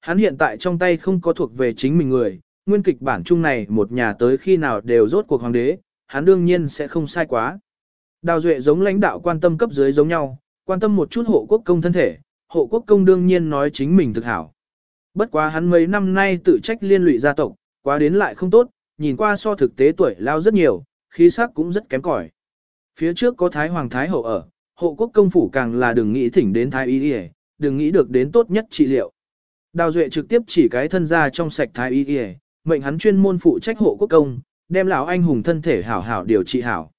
Hắn hiện tại trong tay không có thuộc về chính mình người, nguyên kịch bản chung này một nhà tới khi nào đều rốt cuộc hoàng đế, hắn đương nhiên sẽ không sai quá. Đào Duệ giống lãnh đạo quan tâm cấp dưới giống nhau, quan tâm một chút hộ quốc công thân thể, hộ quốc công đương nhiên nói chính mình thực hảo. Bất quá hắn mấy năm nay tự trách liên lụy gia tộc, quá đến lại không tốt, nhìn qua so thực tế tuổi lao rất nhiều, khí sắc cũng rất kém cỏi. Phía trước có Thái Hoàng Thái Hậu ở, hộ quốc công phủ càng là đừng nghĩ thỉnh đến Thái Y Y, đừng nghĩ được đến tốt nhất trị liệu. Đào Duệ trực tiếp chỉ cái thân ra trong sạch Thái Y Y, mệnh hắn chuyên môn phụ trách hộ quốc công, đem lão anh hùng thân thể hảo hảo điều trị hảo.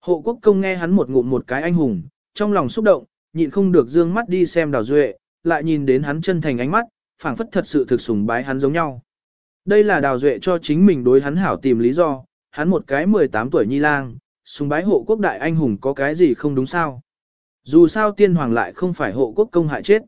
Hộ quốc công nghe hắn một ngụm một cái anh hùng, trong lòng xúc động, nhịn không được dương mắt đi xem Đào Duệ, lại nhìn đến hắn chân thành ánh mắt, phảng phất thật sự thực sùng bái hắn giống nhau. Đây là Đào Duệ cho chính mình đối hắn hảo tìm lý do, hắn một cái 18 tuổi nhi lang, sùng bái hộ quốc đại anh hùng có cái gì không đúng sao. Dù sao tiên hoàng lại không phải hộ quốc công hại chết.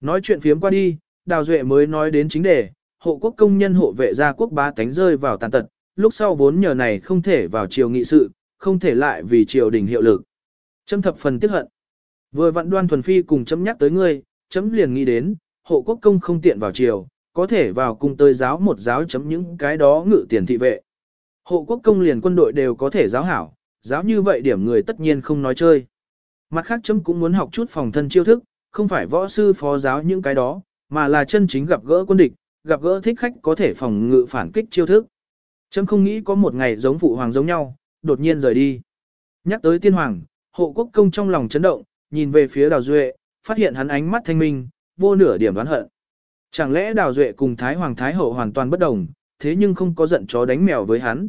Nói chuyện phiếm qua đi, Đào Duệ mới nói đến chính đề, hộ quốc công nhân hộ vệ gia quốc bá tánh rơi vào tàn tật, lúc sau vốn nhờ này không thể vào triều nghị sự, không thể lại vì triều đình hiệu lực. Châm thập phần tiếc hận. Vừa vặn đoan thuần phi cùng chấm nhắc tới ngươi, chấm liền nghĩ đến, hộ quốc công không tiện vào triều, có thể vào cung tới giáo một giáo chấm những cái đó ngự tiền thị vệ. Hộ quốc công liền quân đội đều có thể giáo hảo, giáo như vậy điểm người tất nhiên không nói chơi. Mặt khác chấm cũng muốn học chút phòng thân chiêu thức, không phải võ sư phó giáo những cái đó, mà là chân chính gặp gỡ quân địch, gặp gỡ thích khách có thể phòng ngự phản kích chiêu thức. Chấm không nghĩ có một ngày giống phụ hoàng giống nhau, đột nhiên rời đi. Nhắc tới tiên hoàng, hộ quốc công trong lòng chấn động, nhìn về phía đào duệ, phát hiện hắn ánh mắt thanh minh, vô nửa điểm đoán hận. Chẳng lẽ đào duệ cùng thái hoàng thái hậu hoàn toàn bất đồng, thế nhưng không có giận chó đánh mèo với hắn.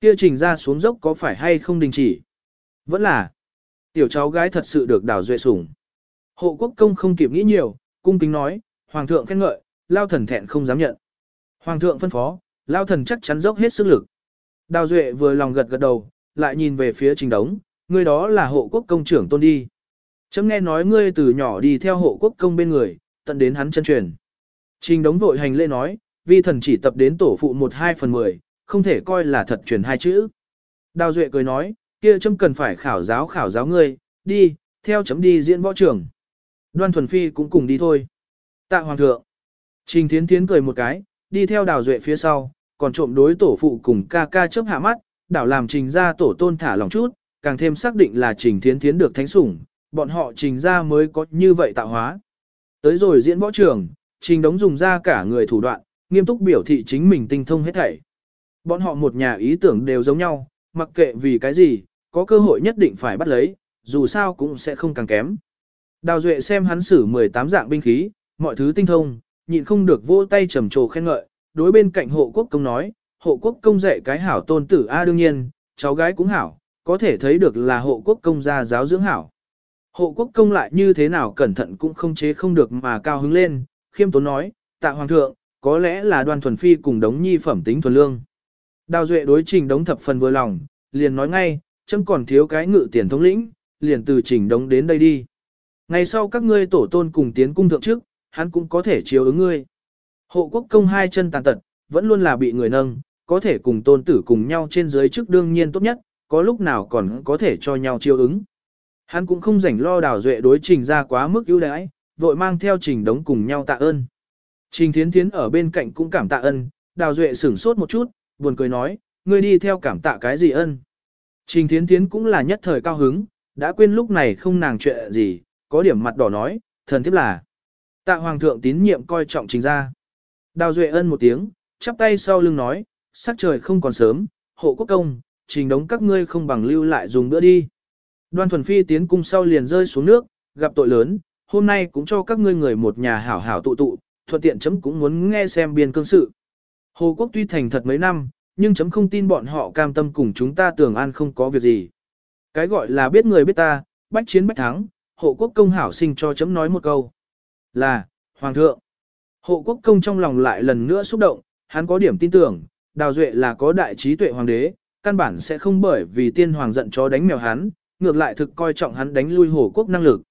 Kia trình ra xuống dốc có phải hay không đình chỉ? Vẫn là, tiểu cháu gái thật sự được đào duệ sủng. Hộ quốc công không kịp nghĩ nhiều, cung kính nói, hoàng thượng khen ngợi, lao thần thẹn không dám nhận. Hoàng thượng phân phó, lao thần chắc chắn dốc hết sức lực. Đào duệ vừa lòng gật gật đầu, lại nhìn về phía trình đống, người đó là hộ quốc công trưởng tôn đi. Chấm nghe nói ngươi từ nhỏ đi theo hộ quốc công bên người, tận đến hắn chân truyền. Trình đống vội hành lễ nói, vi thần chỉ tập đến tổ phụ một hai phần mười, không thể coi là thật truyền hai chữ. Đào Duệ cười nói, kia chấm cần phải khảo giáo khảo giáo ngươi, đi, theo chấm đi diễn võ trường. Đoan Thuần Phi cũng cùng đi thôi. Tạ Hoàng thượng. Trình Thiến Thiến cười một cái, đi theo Đào Duệ phía sau, còn trộm đối tổ phụ cùng ca ca chớp hạ mắt, đảo làm trình ra tổ tôn thả lòng chút, càng thêm xác định là trình Thiến Thiến được thánh sủng, bọn họ trình ra mới có như vậy tạo hóa. Tới rồi diễn võ trường, trình đống dùng ra cả người thủ đoạn, nghiêm túc biểu thị chính mình tinh thông hết thảy. Bọn họ một nhà ý tưởng đều giống nhau, mặc kệ vì cái gì, có cơ hội nhất định phải bắt lấy, dù sao cũng sẽ không càng kém. Đào Duệ xem hắn sử 18 dạng binh khí, mọi thứ tinh thông, nhịn không được vỗ tay trầm trồ khen ngợi, đối bên cạnh hộ quốc công nói, hộ quốc công dạy cái hảo tôn tử A đương nhiên, cháu gái cũng hảo, có thể thấy được là hộ quốc công gia giáo dưỡng hảo. Hộ quốc công lại như thế nào cẩn thận cũng không chế không được mà cao hứng lên, khiêm tốn nói, tạ hoàng thượng, có lẽ là Đoàn thuần phi cùng đống nhi phẩm tính thuần lương. Đào duệ đối trình đống thập phần vừa lòng, liền nói ngay, chấm còn thiếu cái ngự tiền thống lĩnh, liền từ trình đống đến đây đi. Ngày sau các ngươi tổ tôn cùng tiến cung thượng trước, hắn cũng có thể chiếu ứng ngươi. Hộ quốc công hai chân tàn tật, vẫn luôn là bị người nâng, có thể cùng tôn tử cùng nhau trên dưới chức đương nhiên tốt nhất, có lúc nào còn có thể cho nhau chiếu ứng. Hắn cũng không rảnh lo đào duệ đối trình ra quá mức ưu đãi, vội mang theo trình đống cùng nhau tạ ơn. Trình thiến thiến ở bên cạnh cũng cảm tạ ơn, đào duệ sửng sốt một chút, buồn cười nói, ngươi đi theo cảm tạ cái gì ân. Trình thiến thiến cũng là nhất thời cao hứng, đã quên lúc này không nàng chuyện gì, có điểm mặt đỏ nói, thần thiếp là. Tạ hoàng thượng tín nhiệm coi trọng trình ra. Đào duệ ân một tiếng, chắp tay sau lưng nói, sắc trời không còn sớm, hộ quốc công, trình đống các ngươi không bằng lưu lại dùng bữa đi. Đoan thuần phi tiến cung sau liền rơi xuống nước, gặp tội lớn, hôm nay cũng cho các ngươi người một nhà hảo hảo tụ tụ, thuận tiện chấm cũng muốn nghe xem biên cương sự. Hồ quốc tuy thành thật mấy năm, nhưng chấm không tin bọn họ cam tâm cùng chúng ta tưởng an không có việc gì. Cái gọi là biết người biết ta, bách chiến bách thắng, hộ quốc công hảo sinh cho chấm nói một câu. Là, Hoàng thượng. Hộ quốc công trong lòng lại lần nữa xúc động, hắn có điểm tin tưởng, Đào Duệ là có đại trí tuệ hoàng đế, căn bản sẽ không bởi vì tiên hoàng giận chó đánh mèo hắn, ngược lại thực coi trọng hắn đánh lui hổ quốc năng lực.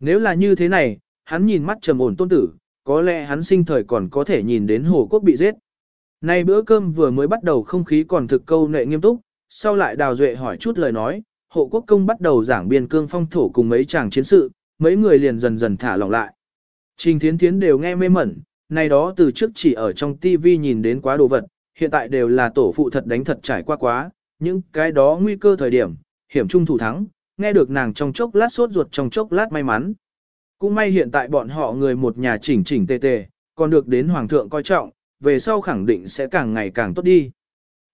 Nếu là như thế này, hắn nhìn mắt trầm ổn tôn tử, có lẽ hắn sinh thời còn có thể nhìn đến hổ quốc bị giết. Nay bữa cơm vừa mới bắt đầu không khí còn thực câu nệ nghiêm túc, sau lại đào duệ hỏi chút lời nói, hộ quốc công bắt đầu giảng biên cương phong thổ cùng mấy chàng chiến sự, mấy người liền dần dần thả lỏng lại. Trình thiến thiến đều nghe mê mẩn, Này đó từ trước chỉ ở trong TV nhìn đến quá đồ vật, hiện tại đều là tổ phụ thật đánh thật trải qua quá, những cái đó nguy cơ thời điểm, hiểm trung thủ thắng, nghe được nàng trong chốc lát sốt ruột trong chốc lát may mắn. Cũng may hiện tại bọn họ người một nhà chỉnh chỉnh tề tề, còn được đến hoàng thượng coi trọng, về sau khẳng định sẽ càng ngày càng tốt đi.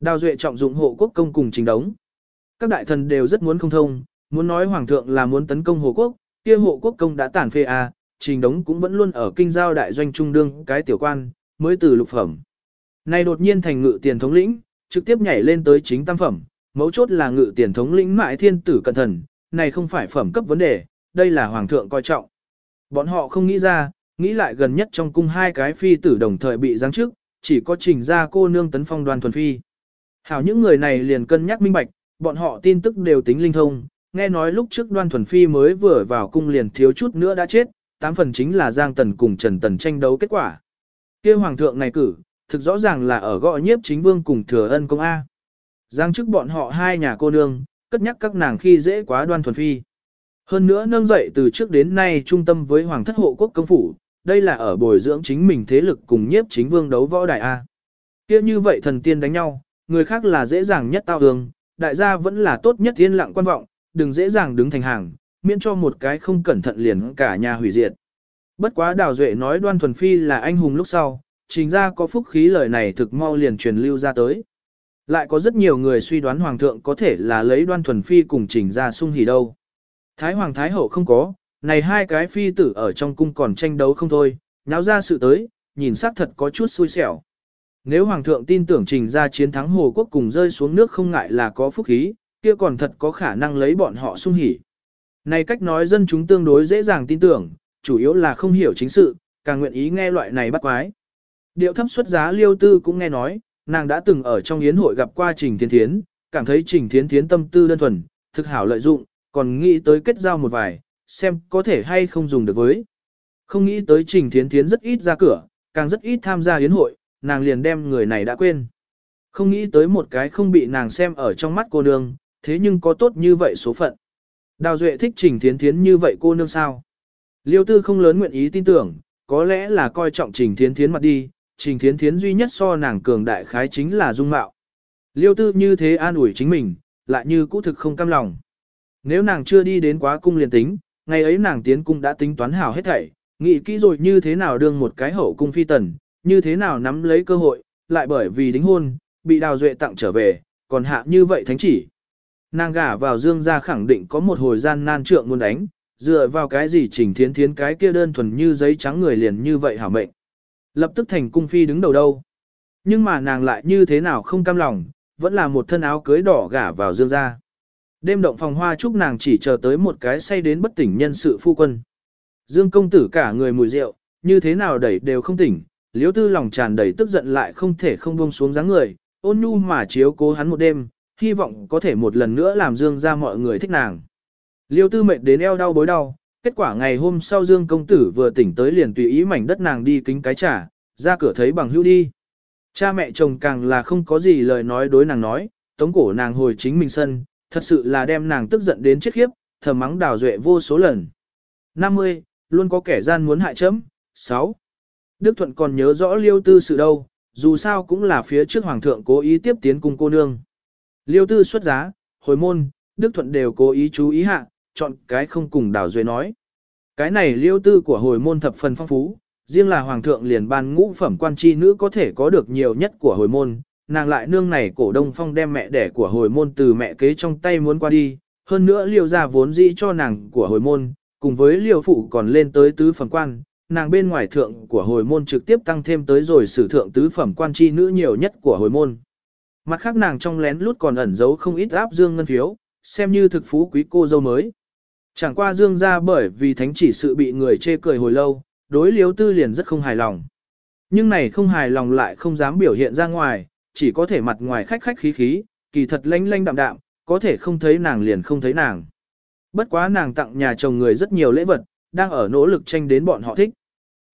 Đào Duệ trọng dụng hộ quốc công cùng trình đống. Các đại thần đều rất muốn không thông, muốn nói hoàng thượng là muốn tấn công hộ quốc, kia hộ quốc công đã tản phê à, trình đống cũng vẫn luôn ở kinh giao đại doanh trung đương cái tiểu quan, mới từ lục phẩm. Này đột nhiên thành ngự tiền thống lĩnh, trực tiếp nhảy lên tới chính tam phẩm, mấu chốt là ngự tiền thống lĩnh mại thiên tử cẩn thần, này không phải phẩm cấp vấn đề, đây là hoàng thượng coi trọng. Bọn họ không nghĩ ra, nghĩ lại gần nhất trong cung hai cái phi tử đồng thời bị giáng chức, chỉ có trình ra cô nương tấn phong đoàn thuần phi. Hảo những người này liền cân nhắc minh bạch, bọn họ tin tức đều tính linh thông, nghe nói lúc trước đoan thuần phi mới vừa vào cung liền thiếu chút nữa đã chết, tám phần chính là Giang Tần cùng Trần Tần tranh đấu kết quả. kia hoàng thượng này cử, thực rõ ràng là ở gọi nhiếp chính vương cùng thừa ân công A. Giang chức bọn họ hai nhà cô nương, cất nhắc các nàng khi dễ quá đoan thuần phi. Hơn nữa nâng dậy từ trước đến nay trung tâm với hoàng thất hộ quốc công phủ, đây là ở bồi dưỡng chính mình thế lực cùng nhiếp chính vương đấu võ đại A. kia như vậy thần tiên đánh nhau, người khác là dễ dàng nhất tao đường đại gia vẫn là tốt nhất yên lặng quan vọng, đừng dễ dàng đứng thành hàng, miễn cho một cái không cẩn thận liền cả nhà hủy diệt. Bất quá Đào Duệ nói đoan thuần phi là anh hùng lúc sau, trình ra có phúc khí lời này thực mau liền truyền lưu ra tới. Lại có rất nhiều người suy đoán hoàng thượng có thể là lấy đoan thuần phi cùng trình ra sung hỉ đâu. Thái hoàng thái hậu không có, này hai cái phi tử ở trong cung còn tranh đấu không thôi, náo ra sự tới, nhìn sắc thật có chút xui xẻo. Nếu hoàng thượng tin tưởng trình ra chiến thắng Hồ Quốc cùng rơi xuống nước không ngại là có phúc khí, kia còn thật có khả năng lấy bọn họ sung hỉ. Này cách nói dân chúng tương đối dễ dàng tin tưởng, chủ yếu là không hiểu chính sự, càng nguyện ý nghe loại này bắt quái. Điệu thấp xuất giá liêu tư cũng nghe nói, nàng đã từng ở trong yến hội gặp qua Trình Thiến Thiến, cảm thấy Trình Thiến Thiến tâm tư đơn thuần, thực hảo lợi dụng, còn nghĩ tới kết giao một vài, xem có thể hay không dùng được với. Không nghĩ tới Trình Thiến Thiến rất ít ra cửa, càng rất ít tham gia yến hội, nàng liền đem người này đã quên. Không nghĩ tới một cái không bị nàng xem ở trong mắt cô nương, thế nhưng có tốt như vậy số phận. Đào Duệ thích Trình Thiến Thiến như vậy cô nương sao? Liêu Tư không lớn nguyện ý tin tưởng, có lẽ là coi trọng Trình Thiến Thiến mặt đi, Trình Thiến Thiến duy nhất so nàng cường đại khái chính là dung mạo. Liêu Tư như thế an ủi chính mình, lại như cũ thực không cam lòng. Nếu nàng chưa đi đến quá cung liền tính, ngày ấy nàng tiến cung đã tính toán hảo hết thảy, nghĩ kỹ rồi như thế nào đương một cái hậu cung phi tần, như thế nào nắm lấy cơ hội, lại bởi vì đính hôn, bị Đào Duệ tặng trở về, còn hạ như vậy thánh chỉ. Nàng gả vào dương gia khẳng định có một hồi gian nan trượng muốn đánh, dựa vào cái gì trình thiến thiến cái kia đơn thuần như giấy trắng người liền như vậy hảo mệnh. Lập tức thành cung phi đứng đầu đâu. Nhưng mà nàng lại như thế nào không cam lòng, vẫn là một thân áo cưới đỏ gả vào dương gia. Đêm động phòng hoa chúc nàng chỉ chờ tới một cái say đến bất tỉnh nhân sự phu quân. Dương công tử cả người mùi rượu, như thế nào đẩy đều không tỉnh, liếu tư lòng tràn đầy tức giận lại không thể không buông xuống dáng người, ôn nhu mà chiếu cố hắn một đêm, hy vọng có thể một lần nữa làm Dương ra mọi người thích nàng. Liêu tư mệt đến eo đau bối đau, kết quả ngày hôm sau Dương công tử vừa tỉnh tới liền tùy ý mảnh đất nàng đi kính cái trả, ra cửa thấy bằng hữu đi. Cha mẹ chồng càng là không có gì lời nói đối nàng nói, tống cổ nàng hồi chính mình sân, thật sự là đem nàng tức giận đến chết khiếp, thầm mắng đào duệ vô số lần. 50. Luôn có kẻ gian muốn hại chấm. 6. Đức Thuận còn nhớ rõ liêu tư sự đâu, dù sao cũng là phía trước hoàng thượng cố ý tiếp tiến cùng cô nương. Liêu tư xuất giá, hồi môn, Đức Thuận đều cố ý chú ý hạ, chọn cái không cùng đảo duệ nói. Cái này liêu tư của hồi môn thập phần phong phú, riêng là hoàng thượng liền ban ngũ phẩm quan chi nữ có thể có được nhiều nhất của hồi môn, nàng lại nương này cổ đông phong đem mẹ đẻ của hồi môn từ mẹ kế trong tay muốn qua đi, hơn nữa liêu ra vốn dĩ cho nàng của hồi môn, cùng với liêu phụ còn lên tới tứ phẩm quan, nàng bên ngoài thượng của hồi môn trực tiếp tăng thêm tới rồi sử thượng tứ phẩm quan chi nữ nhiều nhất của hồi môn. Mặt khác nàng trong lén lút còn ẩn giấu không ít áp dương ngân phiếu, xem như thực phú quý cô dâu mới. Chẳng qua dương ra bởi vì thánh chỉ sự bị người chê cười hồi lâu, đối liếu tư liền rất không hài lòng. Nhưng này không hài lòng lại không dám biểu hiện ra ngoài, chỉ có thể mặt ngoài khách khách khí khí, kỳ thật lanh lanh đạm đạm, có thể không thấy nàng liền không thấy nàng. Bất quá nàng tặng nhà chồng người rất nhiều lễ vật, đang ở nỗ lực tranh đến bọn họ thích.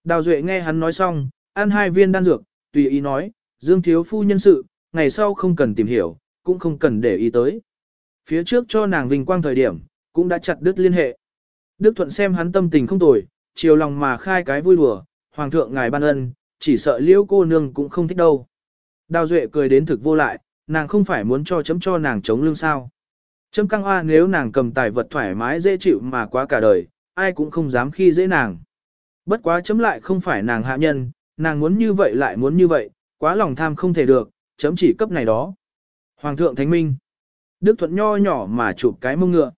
Đào Duệ nghe hắn nói xong, ăn hai viên đan dược, tùy ý nói, Dương thiếu phu nhân sự, ngày sau không cần tìm hiểu, cũng không cần để ý tới. Phía trước cho nàng vinh quang thời điểm, cũng đã chặt đứt liên hệ. Đức Thuận xem hắn tâm tình không tồi, chiều lòng mà khai cái vui đùa, Hoàng thượng ngài ban ân, chỉ sợ liễu cô nương cũng không thích đâu. Đào Duệ cười đến thực vô lại, nàng không phải muốn cho chấm cho nàng chống lưng sao. Chấm căng hoa nếu nàng cầm tài vật thoải mái dễ chịu mà quá cả đời, ai cũng không dám khi dễ nàng. Bất quá chấm lại không phải nàng hạ nhân, nàng muốn như vậy lại muốn như vậy, quá lòng tham không thể được, chấm chỉ cấp này đó. Hoàng thượng Thánh Minh. Đức Thuận nho nhỏ mà chụp cái mông ngựa.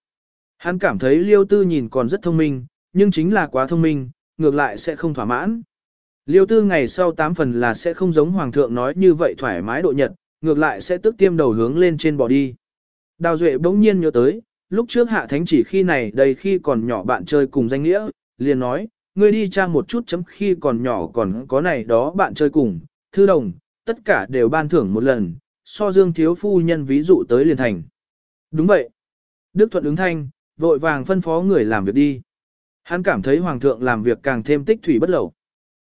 Hắn cảm thấy Liêu Tư nhìn còn rất thông minh, nhưng chính là quá thông minh, ngược lại sẽ không thỏa mãn. Liêu Tư ngày sau tám phần là sẽ không giống Hoàng thượng nói như vậy thoải mái độ nhật, ngược lại sẽ tức tiêm đầu hướng lên trên bò đi. Đào Duệ bỗng nhiên nhớ tới, lúc trước Hạ Thánh chỉ khi này đây khi còn nhỏ bạn chơi cùng danh nghĩa, liền nói, ngươi đi tra một chút chấm khi còn nhỏ còn có này đó bạn chơi cùng, thư đồng, tất cả đều ban thưởng một lần, so dương thiếu phu nhân ví dụ tới liền thành. Đúng vậy. Đức Thuận ứng thanh, vội vàng phân phó người làm việc đi. Hắn cảm thấy Hoàng thượng làm việc càng thêm tích thủy bất lẩu.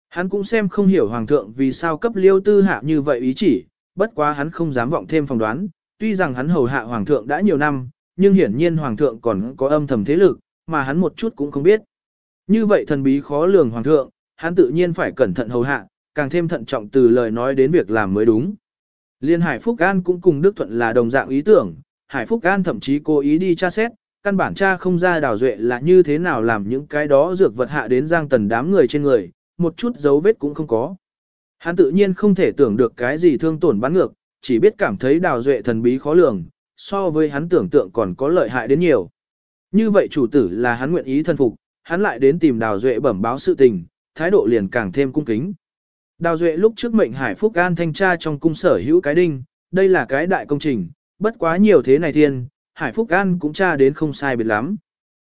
Hắn cũng xem không hiểu Hoàng thượng vì sao cấp liêu tư hạ như vậy ý chỉ, bất quá hắn không dám vọng thêm phỏng đoán, tuy rằng hắn hầu hạ Hoàng thượng đã nhiều năm, nhưng hiển nhiên Hoàng thượng còn có âm thầm thế lực, mà hắn một chút cũng không biết. Như vậy thần bí khó lường Hoàng thượng, hắn tự nhiên phải cẩn thận hầu hạ, càng thêm thận trọng từ lời nói đến việc làm mới đúng. Liên Hải Phúc An cũng cùng Đức Thuận là đồng dạng ý tưởng, Hải Phúc An thậm chí cố ý đi tra xét, căn bản tra không ra đào duệ là như thế nào làm những cái đó dược vật hạ đến giang tần đám người trên người, một chút dấu vết cũng không có. Hắn tự nhiên không thể tưởng được cái gì thương tổn bắn ngược, chỉ biết cảm thấy đào duệ thần bí khó lường, so với hắn tưởng tượng còn có lợi hại đến nhiều. Như vậy chủ tử là hắn nguyện ý thân phục, hắn lại đến tìm đào duệ bẩm báo sự tình, thái độ liền càng thêm cung kính. Đào duệ lúc trước mệnh Hải Phúc An thanh tra trong cung sở hữu cái đinh, đây là cái đại công trình, bất quá nhiều thế này thiên, Hải Phúc An cũng tra đến không sai biệt lắm.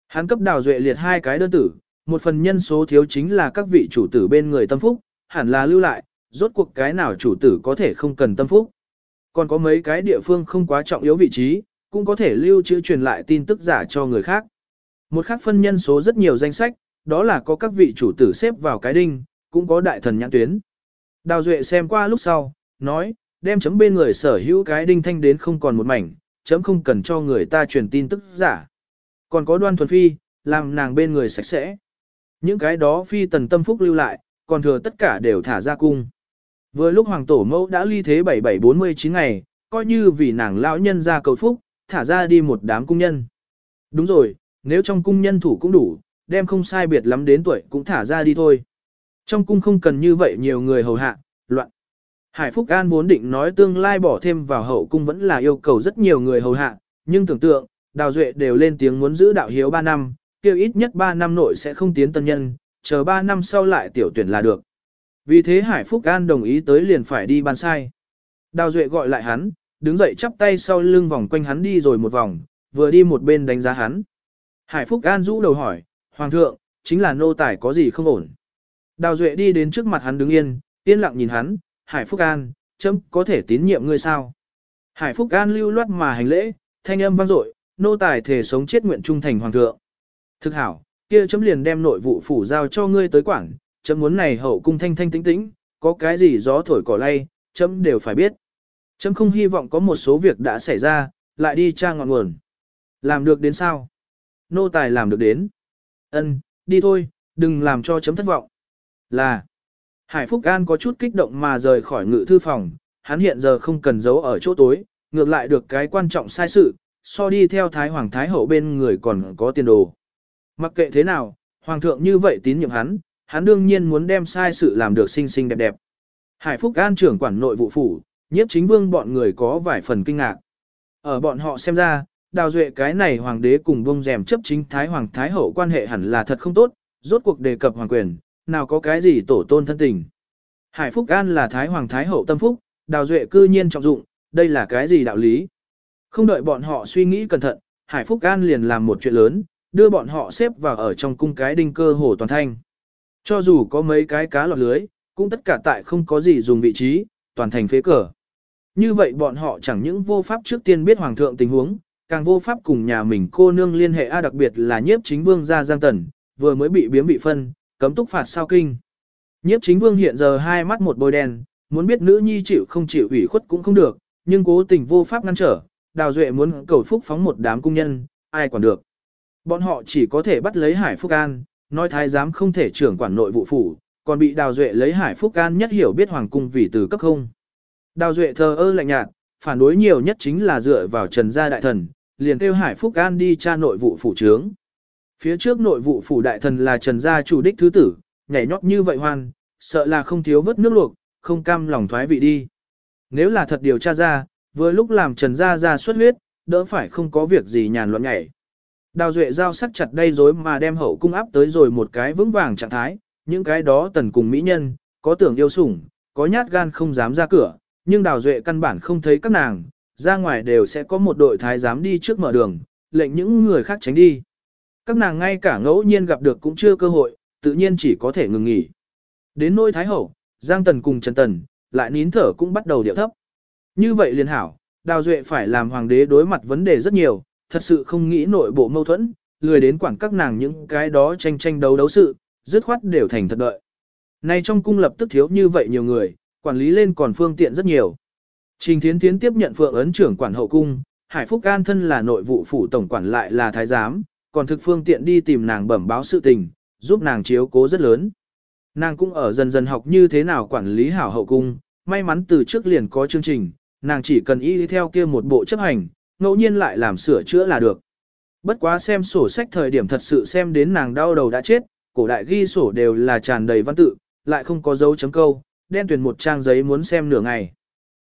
Hắn cấp đào duệ liệt hai cái đơn tử, một phần nhân số thiếu chính là các vị chủ tử bên người tâm phúc, hẳn là lưu lại, rốt cuộc cái nào chủ tử có thể không cần tâm phúc. Còn có mấy cái địa phương không quá trọng yếu vị trí, cũng có thể lưu trữ truyền lại tin tức giả cho người khác. Một khác phân nhân số rất nhiều danh sách, đó là có các vị chủ tử xếp vào cái đinh, cũng có đại thần nhãn tuyến. Đào Duệ xem qua lúc sau, nói, đem chấm bên người sở hữu cái đinh thanh đến không còn một mảnh, chấm không cần cho người ta truyền tin tức giả. Còn có đoan thuần phi, làm nàng bên người sạch sẽ. Những cái đó phi tần tâm phúc lưu lại, còn thừa tất cả đều thả ra cung. Vừa lúc hoàng tổ mẫu đã ly thế 7749 ngày, coi như vì nàng lão nhân ra cầu phúc, thả ra đi một đám cung nhân. Đúng rồi, nếu trong cung nhân thủ cũng đủ, đem không sai biệt lắm đến tuổi cũng thả ra đi thôi. Trong cung không cần như vậy nhiều người hầu hạ, loạn. Hải Phúc An vốn định nói tương lai bỏ thêm vào hậu cung vẫn là yêu cầu rất nhiều người hầu hạ, nhưng tưởng tượng, Đào Duệ đều lên tiếng muốn giữ đạo hiếu 3 năm, kêu ít nhất 3 năm nội sẽ không tiến tân nhân, chờ 3 năm sau lại tiểu tuyển là được. Vì thế Hải Phúc An đồng ý tới liền phải đi ban sai. Đào Duệ gọi lại hắn, đứng dậy chắp tay sau lưng vòng quanh hắn đi rồi một vòng, vừa đi một bên đánh giá hắn. Hải Phúc An rũ đầu hỏi, Hoàng thượng, chính là nô tài có gì không ổn. Đào Duệ đi đến trước mặt hắn đứng yên, yên lặng nhìn hắn, Hải Phúc An, chấm có thể tín nhiệm ngươi sao? Hải Phúc An lưu loát mà hành lễ, thanh âm vang dội, nô tài thể sống chết nguyện trung thành hoàng thượng. Thực hảo, kia chấm liền đem nội vụ phủ giao cho ngươi tới quản, chấm muốn này hậu cung thanh thanh tĩnh tĩnh, có cái gì gió thổi cỏ lay, chấm đều phải biết. Chấm không hy vọng có một số việc đã xảy ra, lại đi tra ngọn nguồn. Làm được đến sao? Nô tài làm được đến. Ân, đi thôi, đừng làm cho chấm thất vọng. Là, Hải Phúc An có chút kích động mà rời khỏi ngự thư phòng, hắn hiện giờ không cần giấu ở chỗ tối, ngược lại được cái quan trọng sai sự, so đi theo Thái Hoàng Thái Hậu bên người còn có tiền đồ. Mặc kệ thế nào, Hoàng thượng như vậy tín nhiệm hắn, hắn đương nhiên muốn đem sai sự làm được xinh xinh đẹp đẹp. Hải Phúc An trưởng quản nội vụ phủ, nhiếp chính vương bọn người có vài phần kinh ngạc. Ở bọn họ xem ra, đào duệ cái này hoàng đế cùng bông rèm chấp chính Thái Hoàng Thái Hậu quan hệ hẳn là thật không tốt, rốt cuộc đề cập hoàng quyền, nào có cái gì tổ tôn thân tình. Hải Phúc An là Thái Hoàng Thái Hậu tâm phúc, đào duệ cư nhiên trọng dụng, đây là cái gì đạo lý. Không đợi bọn họ suy nghĩ cẩn thận, Hải Phúc An liền làm một chuyện lớn, đưa bọn họ xếp vào ở trong cung cái đinh cơ hồ toàn thanh. Cho dù có mấy cái cá lọt lưới, cũng tất cả tại không có gì dùng vị trí, toàn thành phế cờ. Như vậy bọn họ chẳng những vô pháp trước tiên biết hoàng thượng tình huống, càng vô pháp cùng nhà mình cô nương liên hệ A đặc biệt là nhiếp chính vương gia Giang Tần, vừa mới bị biếm bị phân, cấm túc phạt sao kinh. Nhiếp chính vương hiện giờ hai mắt một bôi đen, muốn biết nữ nhi chịu không chịu ủy khuất cũng không được, nhưng cố tình vô pháp ngăn trở, đào duệ muốn cầu phúc phóng một đám cung nhân, ai quản được. Bọn họ chỉ có thể bắt lấy Hải Phúc An, nói thái giám không thể trưởng quản nội vụ phủ, còn bị Đào Duệ lấy Hải Phúc An nhất hiểu biết hoàng cung vì từ cấp không. Đào Duệ thờ ơ lạnh nhạt, phản đối nhiều nhất chính là dựa vào Trần gia đại thần, liền kêu Hải Phúc An đi tra nội vụ phủ trướng. Phía trước nội vụ phủ đại thần là Trần gia chủ đích thứ tử, nhảy nhót như vậy hoan, sợ là không thiếu vớt nước luộc, không cam lòng thoái vị đi. Nếu là thật điều tra ra, vừa lúc làm Trần gia ra xuất huyết, đỡ phải không có việc gì nhàn loạn nhảy. Đào Duệ giao sắc chặt đây rối mà đem hậu cung áp tới rồi một cái vững vàng trạng thái, những cái đó tần cùng mỹ nhân, có tưởng yêu sủng, có nhát gan không dám ra cửa, nhưng Đào Duệ căn bản không thấy các nàng, ra ngoài đều sẽ có một đội thái giám đi trước mở đường, lệnh những người khác tránh đi. Các nàng ngay cả ngẫu nhiên gặp được cũng chưa cơ hội, tự nhiên chỉ có thể ngừng nghỉ. Đến nôi Thái Hậu, Giang Tần cùng Trần Tần, lại nín thở cũng bắt đầu điệu thấp. Như vậy liền hảo, Đào Duệ phải làm hoàng đế đối mặt vấn đề rất nhiều, thật sự không nghĩ nội bộ mâu thuẫn, lười đến quảng các nàng những cái đó tranh tranh đấu đấu sự, dứt khoát đều thành thật đợi. Nay trong cung lập tức thiếu như vậy nhiều người, quản lý lên còn phương tiện rất nhiều. Trình Thiến Thiến tiếp nhận Phượng ấn trưởng quản hậu cung, Hải Phúc An thân là nội vụ phủ tổng quản lại là thái giám, còn thực phương tiện đi tìm nàng bẩm báo sự tình, giúp nàng chiếu cố rất lớn. Nàng cũng ở dần dần học như thế nào quản lý hảo hậu cung, may mắn từ trước liền có chương trình, nàng chỉ cần y theo kia một bộ chấp hành, ngẫu nhiên lại làm sửa chữa là được. Bất quá xem sổ sách thời điểm thật sự xem đến nàng đau đầu đã chết, cổ đại ghi sổ đều là tràn đầy văn tự, lại không có dấu chấm câu, đen tuyển một trang giấy muốn xem nửa ngày.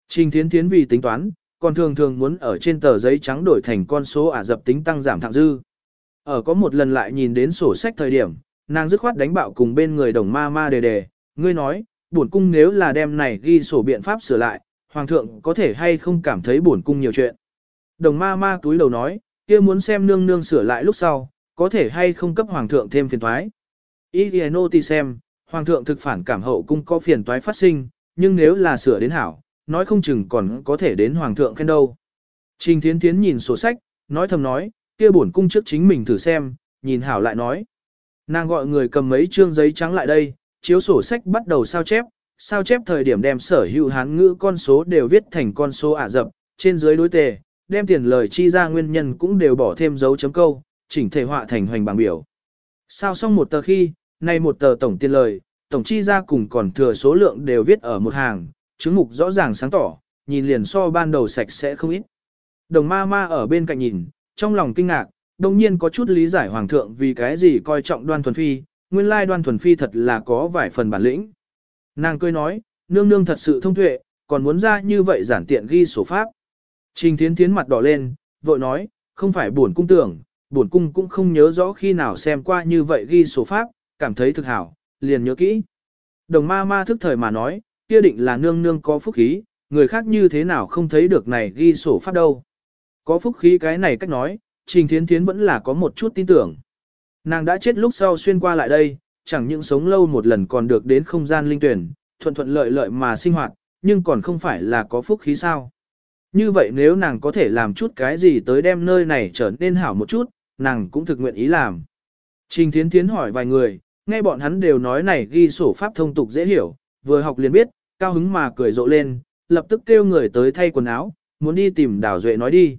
Trình Thiến Thiến vì tính toán, còn thường thường muốn ở trên tờ giấy trắng đổi thành con số ả dập tính tăng giảm thẳng dư. Ở có một lần lại nhìn đến sổ sách thời điểm, nàng dứt khoát đánh bạo cùng bên người đồng ma ma đề đề, ngươi nói, bổn cung nếu là đem này ghi sổ biện pháp sửa lại, hoàng thượng có thể hay không cảm thấy bổn cung nhiều chuyện. Đồng ma ma túi đầu nói, kia muốn xem nương nương sửa lại lúc sau, có thể hay không cấp hoàng thượng thêm phiền toái. Ý nô tì xem, hoàng thượng thực phản cảm hậu cung có phiền toái phát sinh, nhưng nếu là sửa đến hảo, nói không chừng còn có thể đến hoàng thượng khen đâu. Trình Thiến Thiến nhìn sổ sách, nói thầm nói, kia bổn cung trước chính mình thử xem, nhìn hảo lại nói. Nàng gọi người cầm mấy trương giấy trắng lại đây, chiếu sổ sách bắt đầu sao chép, sao chép thời điểm đem sở hữu hán ngữ con số đều viết thành con số ả dập, trên dưới đối tề, đem tiền lời chi ra nguyên nhân cũng đều bỏ thêm dấu chấm câu, chỉnh thể họa thành hoành bảng biểu. Sao xong một tờ khi, nay một tờ tổng tiền lời, tổng chi ra cùng còn thừa số lượng đều viết ở một hàng, chứng mục rõ ràng sáng tỏ, nhìn liền so ban đầu sạch sẽ không ít. Đồng ma ma ở bên cạnh nhìn, trong lòng kinh ngạc, đồng nhiên có chút lý giải hoàng thượng vì cái gì coi trọng đoan thuần phi, nguyên lai đoan thuần phi thật là có vài phần bản lĩnh. Nàng cười nói, nương nương thật sự thông tuệ, còn muốn ra như vậy giản tiện ghi sổ pháp. Trình thiến thiến mặt đỏ lên, vội nói, không phải buồn cung tưởng, buồn cung cũng không nhớ rõ khi nào xem qua như vậy ghi sổ pháp, cảm thấy thực hảo, liền nhớ kỹ. Đồng ma ma thức thời mà nói, kia định là nương nương có phúc khí, người khác như thế nào không thấy được này ghi sổ pháp đâu. Có phúc khí cái này cách nói, Trình Thiến Thiến vẫn là có một chút tin tưởng. Nàng đã chết lúc sau xuyên qua lại đây, chẳng những sống lâu một lần còn được đến không gian linh tuyển, thuận thuận lợi lợi mà sinh hoạt, nhưng còn không phải là có phúc khí sao. Như vậy nếu nàng có thể làm chút cái gì tới đem nơi này trở nên hảo một chút, nàng cũng thực nguyện ý làm. Trình Thiến Thiến hỏi vài người, nghe bọn hắn đều nói này ghi sổ pháp thông tục dễ hiểu, vừa học liền biết, cao hứng mà cười rộ lên, lập tức kêu người tới thay quần áo, muốn đi tìm Đào Duệ nói đi.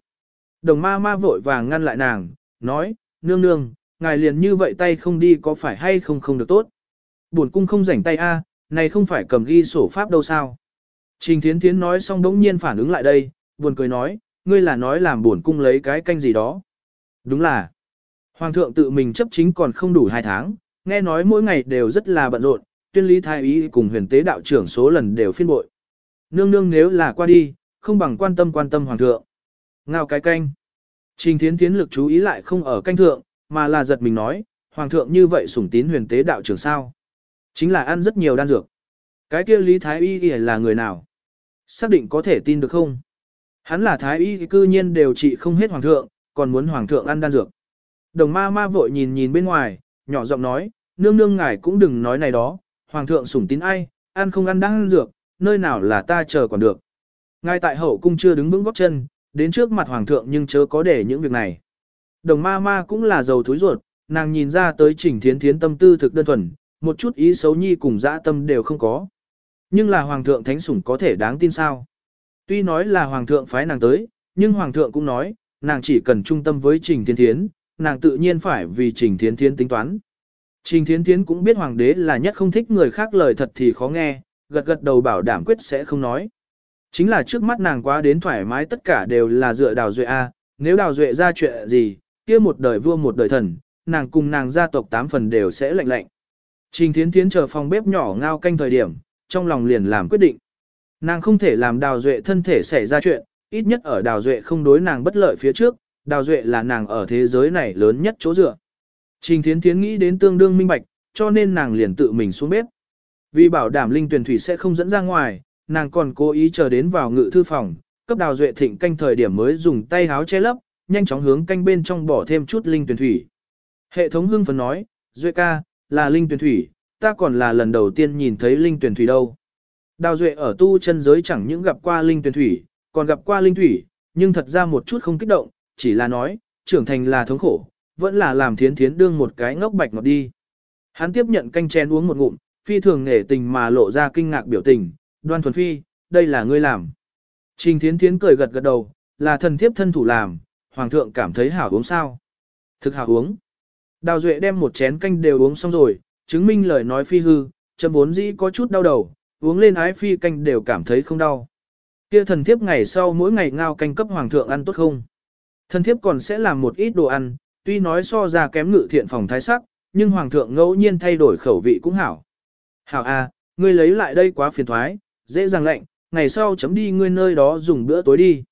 Đồng ma ma vội vàng ngăn lại nàng, nói, nương nương, ngài liền như vậy tay không đi có phải hay không không được tốt. Buồn cung không rảnh tay a, này không phải cầm ghi sổ pháp đâu sao. Trình Thiến Thiến nói xong đống nhiên phản ứng lại đây, buồn cười nói, ngươi là nói làm buồn cung lấy cái canh gì đó. Đúng là, Hoàng thượng tự mình chấp chính còn không đủ hai tháng, nghe nói mỗi ngày đều rất là bận rộn, tuyên lý thái ý cùng huyền tế đạo trưởng số lần đều phiên bội. Nương nương nếu là qua đi, không bằng quan tâm quan tâm hoàng thượng. Ngao cái canh. Trình thiến thiến lực chú ý lại không ở canh thượng, mà là giật mình nói, hoàng thượng như vậy sủng tín huyền tế đạo trưởng sao. Chính là ăn rất nhiều đan dược. Cái kia lý thái y là người nào? Xác định có thể tin được không? Hắn là thái y cư nhiên đều trị không hết hoàng thượng, còn muốn hoàng thượng ăn đan dược. Đồng ma ma vội nhìn nhìn bên ngoài, nhỏ giọng nói, nương nương ngài cũng đừng nói này đó, hoàng thượng sủng tín ai, ăn không ăn đang ăn dược, nơi nào là ta chờ còn được. Ngài tại hậu cung chưa đứng vững góc chân, đến trước mặt hoàng thượng nhưng chớ có để những việc này. Đồng ma ma cũng là giàu thối ruột, nàng nhìn ra tới trình thiến thiến tâm tư thực đơn thuần, một chút ý xấu nhi cùng dã tâm đều không có. Nhưng là hoàng thượng thánh sủng có thể đáng tin sao. Tuy nói là hoàng thượng phái nàng tới, nhưng hoàng thượng cũng nói, nàng chỉ cần trung tâm với trình thiến thiến, nàng tự nhiên phải vì trình thiến thiến tính toán. Trình Thiến Thiến cũng biết hoàng đế là nhất không thích người khác lời thật thì khó nghe, gật gật đầu bảo đảm quyết sẽ không nói. Chính là trước mắt nàng quá đến thoải mái tất cả đều là dựa đào duệ A, nếu đào duệ ra chuyện gì, kia một đời vua một đời thần, nàng cùng nàng gia tộc tám phần đều sẽ lạnh lạnh. Trình Thiến Thiến chờ phòng bếp nhỏ ngao canh thời điểm, trong lòng liền làm quyết định. Nàng không thể làm đào duệ thân thể xảy ra chuyện, ít nhất ở đào duệ không đối nàng bất lợi phía trước, đào duệ là nàng ở thế giới này lớn nhất chỗ dựa. Trình Thiến Thiến nghĩ đến tương đương minh bạch, cho nên nàng liền tự mình xuống bếp. Vì bảo đảm linh tuyển thủy sẽ không dẫn ra ngoài, nàng còn cố ý chờ đến vào ngự thư phòng, cấp đào duệ thịnh canh thời điểm mới dùng tay háo che lấp, nhanh chóng hướng canh bên trong bỏ thêm chút linh tuyển thủy. Hệ thống hưng phấn nói, Duệ ca, là linh tuyển thủy, ta còn là lần đầu tiên nhìn thấy linh tuyển thủy đâu. Đào Duệ ở tu chân giới chẳng những gặp qua linh tuyển thủy, còn gặp qua linh thủy, nhưng thật ra một chút không kích động, chỉ là nói, trưởng thành là thống khổ, vẫn là làm thiến thiến đương một cái ngốc bạch ngọt đi. Hắn tiếp nhận canh chén uống một ngụm, phi thường nể tình mà lộ ra kinh ngạc biểu tình, đoan thuần phi, đây là ngươi làm. Trình thiến thiến cười gật gật đầu, là thần thiếp thân thủ làm, hoàng thượng cảm thấy hảo uống sao. Thực hảo uống. Đào Duệ đem một chén canh đều uống xong rồi, chứng minh lời nói phi hư, chấm vốn dĩ có chút đau đầu, uống lên ái phi canh đều cảm thấy không đau. Kia thần thiếp ngày sau mỗi ngày ngao canh cấp hoàng thượng ăn tốt không? Thần thiếp còn sẽ làm một ít đồ ăn, tuy nói so ra kém ngự thiện phòng thái sắc, nhưng hoàng thượng ngẫu nhiên thay đổi khẩu vị cũng hảo. Hảo à, ngươi lấy lại đây quá phiền thoái, dễ dàng lệnh, ngày sau chấm đi ngươi nơi đó dùng bữa tối đi.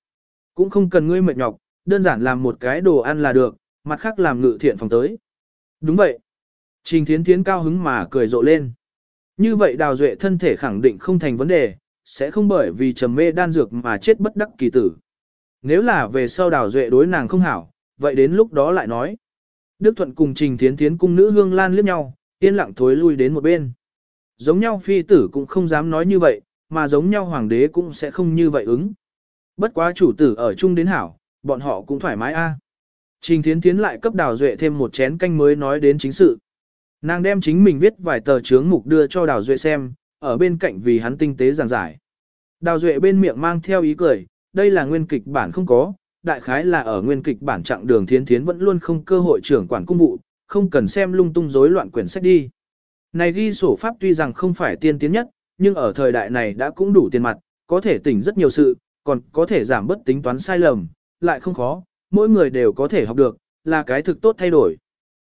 Cũng không cần ngươi mệt nhọc, đơn giản làm một cái đồ ăn là được, mặt khác làm ngự thiện phòng tới. Đúng vậy. Trình Thiến Thiến cao hứng mà cười rộ lên. Như vậy đào duệ thân thể khẳng định không thành vấn đề, sẽ không bởi vì trầm mê đan dược mà chết bất đắc kỳ tử. Nếu là về sau đào duệ đối nàng không hảo, vậy đến lúc đó lại nói. Đức Thuận cùng Trình Thiến Thiến cung nữ hương lan liếc nhau, yên lặng thối lui đến một bên. Giống nhau phi tử cũng không dám nói như vậy, mà giống nhau hoàng đế cũng sẽ không như vậy ứng. Bất quá chủ tử ở chung đến hảo, bọn họ cũng thoải mái a. Trình Thiến Thiến lại cấp Đào Duệ thêm một chén canh mới nói đến chính sự. Nàng đem chính mình viết vài tờ chướng mục đưa cho Đào Duệ xem, ở bên cạnh vì hắn tinh tế giảng giải. Đào Duệ bên miệng mang theo ý cười, đây là nguyên kịch bản không có, đại khái là ở nguyên kịch bản trạng đường Thiến Thiến vẫn luôn không cơ hội trưởng quản cung vụ, không cần xem lung tung rối loạn quyển sách đi. Này ghi sổ pháp tuy rằng không phải tiên tiến nhất, nhưng ở thời đại này đã cũng đủ tiền mặt, có thể tỉnh rất nhiều sự, còn có thể giảm bất tính toán sai lầm, lại không khó, mỗi người đều có thể học được, là cái thực tốt thay đổi.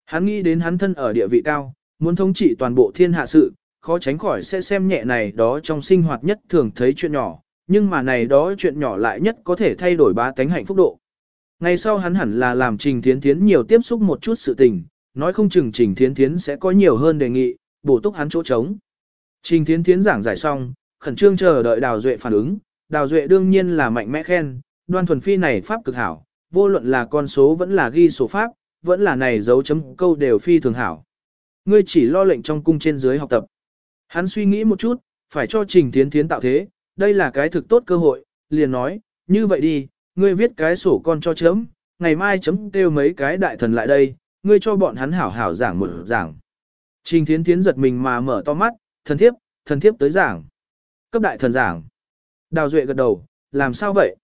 Hắn nghĩ đến hắn thân ở địa vị cao, muốn thống trị toàn bộ thiên hạ sự, khó tránh khỏi sẽ xem nhẹ này đó trong sinh hoạt nhất thường thấy chuyện nhỏ, nhưng mà này đó chuyện nhỏ lại nhất có thể thay đổi ba tánh hạnh phúc độ. Ngày sau hắn hẳn là làm Trình Thiến Thiến nhiều tiếp xúc một chút sự tình, nói không chừng Trình Thiến Thiến sẽ có nhiều hơn đề nghị, bổ túc hắn chỗ trống. Trình Thiến Thiến giảng giải xong, khẩn trương chờ đợi Đào Duệ phản ứng, Đào Duệ đương nhiên là mạnh mẽ khen, đoan thuần phi này pháp cực hảo, vô luận là con số vẫn là ghi số pháp, vẫn là này dấu chấm câu đều phi thường hảo. Ngươi chỉ lo lệnh trong cung trên dưới học tập. Hắn suy nghĩ một chút, phải cho Trình Thiến Thiến tạo thế, đây là cái thực tốt cơ hội, liền nói, như vậy đi, ngươi viết cái sổ con cho chấm, ngày mai chấm kêu mấy cái đại thần lại đây, ngươi cho bọn hắn hảo hảo giảng một giảng. Trình Thiến Thiến giật mình mà mở to mắt, thần thiếp, thần thiếp tới giảng. Cấp đại thần giảng. Đào Duệ gật đầu, làm sao vậy?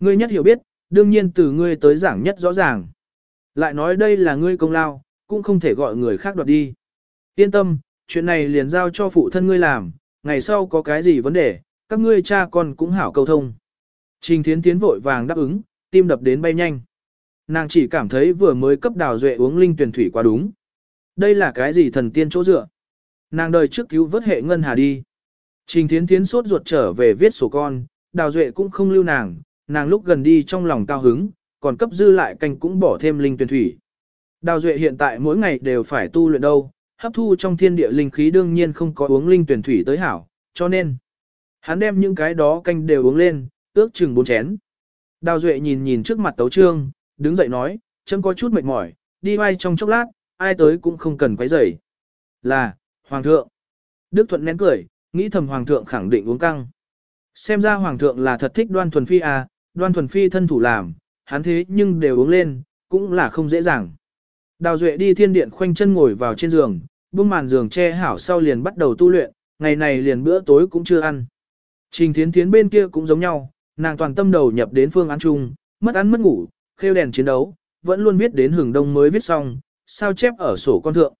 Ngươi nhất hiểu biết, đương nhiên từ ngươi tới giảng nhất rõ ràng. Lại nói đây là ngươi công lao, cũng không thể gọi người khác đoạt đi. Yên tâm, chuyện này liền giao cho phụ thân ngươi làm, ngày sau có cái gì vấn đề, các ngươi cha con cũng hảo câu thông. Trình Thiến Tiến vội vàng đáp ứng, tim đập đến bay nhanh. Nàng chỉ cảm thấy vừa mới cấp đào duệ uống linh tuyển thủy quá đúng. Đây là cái gì thần tiên chỗ dựa? Nàng đời trước cứu vớt hệ ngân hà đi. Trình Thiến Thiến sốt ruột trở về viết sổ con, đào duệ cũng không lưu nàng, nàng lúc gần đi trong lòng cao hứng, còn cấp dư lại canh cũng bỏ thêm linh tuyển thủy. Đào Duệ hiện tại mỗi ngày đều phải tu luyện đâu, hấp thu trong thiên địa linh khí đương nhiên không có uống linh tuyển thủy tới hảo, cho nên hắn đem những cái đó canh đều uống lên, ước chừng bốn chén. Đào Duệ nhìn nhìn trước mặt tấu trương, đứng dậy nói, chấm có chút mệt mỏi, đi vai trong chốc lát, ai tới cũng không cần quấy rầy. Là, Hoàng thượng. Đức Thuận nén cười, nghĩ thầm Hoàng thượng khẳng định uống căng. Xem ra Hoàng thượng là thật thích đoan thuần phi à, đoan thuần phi thân thủ làm, hắn thế nhưng đều uống lên, cũng là không dễ dàng. Đào Duệ đi thiên điện khoanh chân ngồi vào trên giường, buông màn giường che hảo sau liền bắt đầu tu luyện, ngày này liền bữa tối cũng chưa ăn. Trình Thiến Thiến bên kia cũng giống nhau, nàng toàn tâm đầu nhập đến phương án chung, mất ăn mất ngủ, khêu đèn chiến đấu, vẫn luôn viết đến hừng đông mới viết xong, sao chép ở sổ con thượng.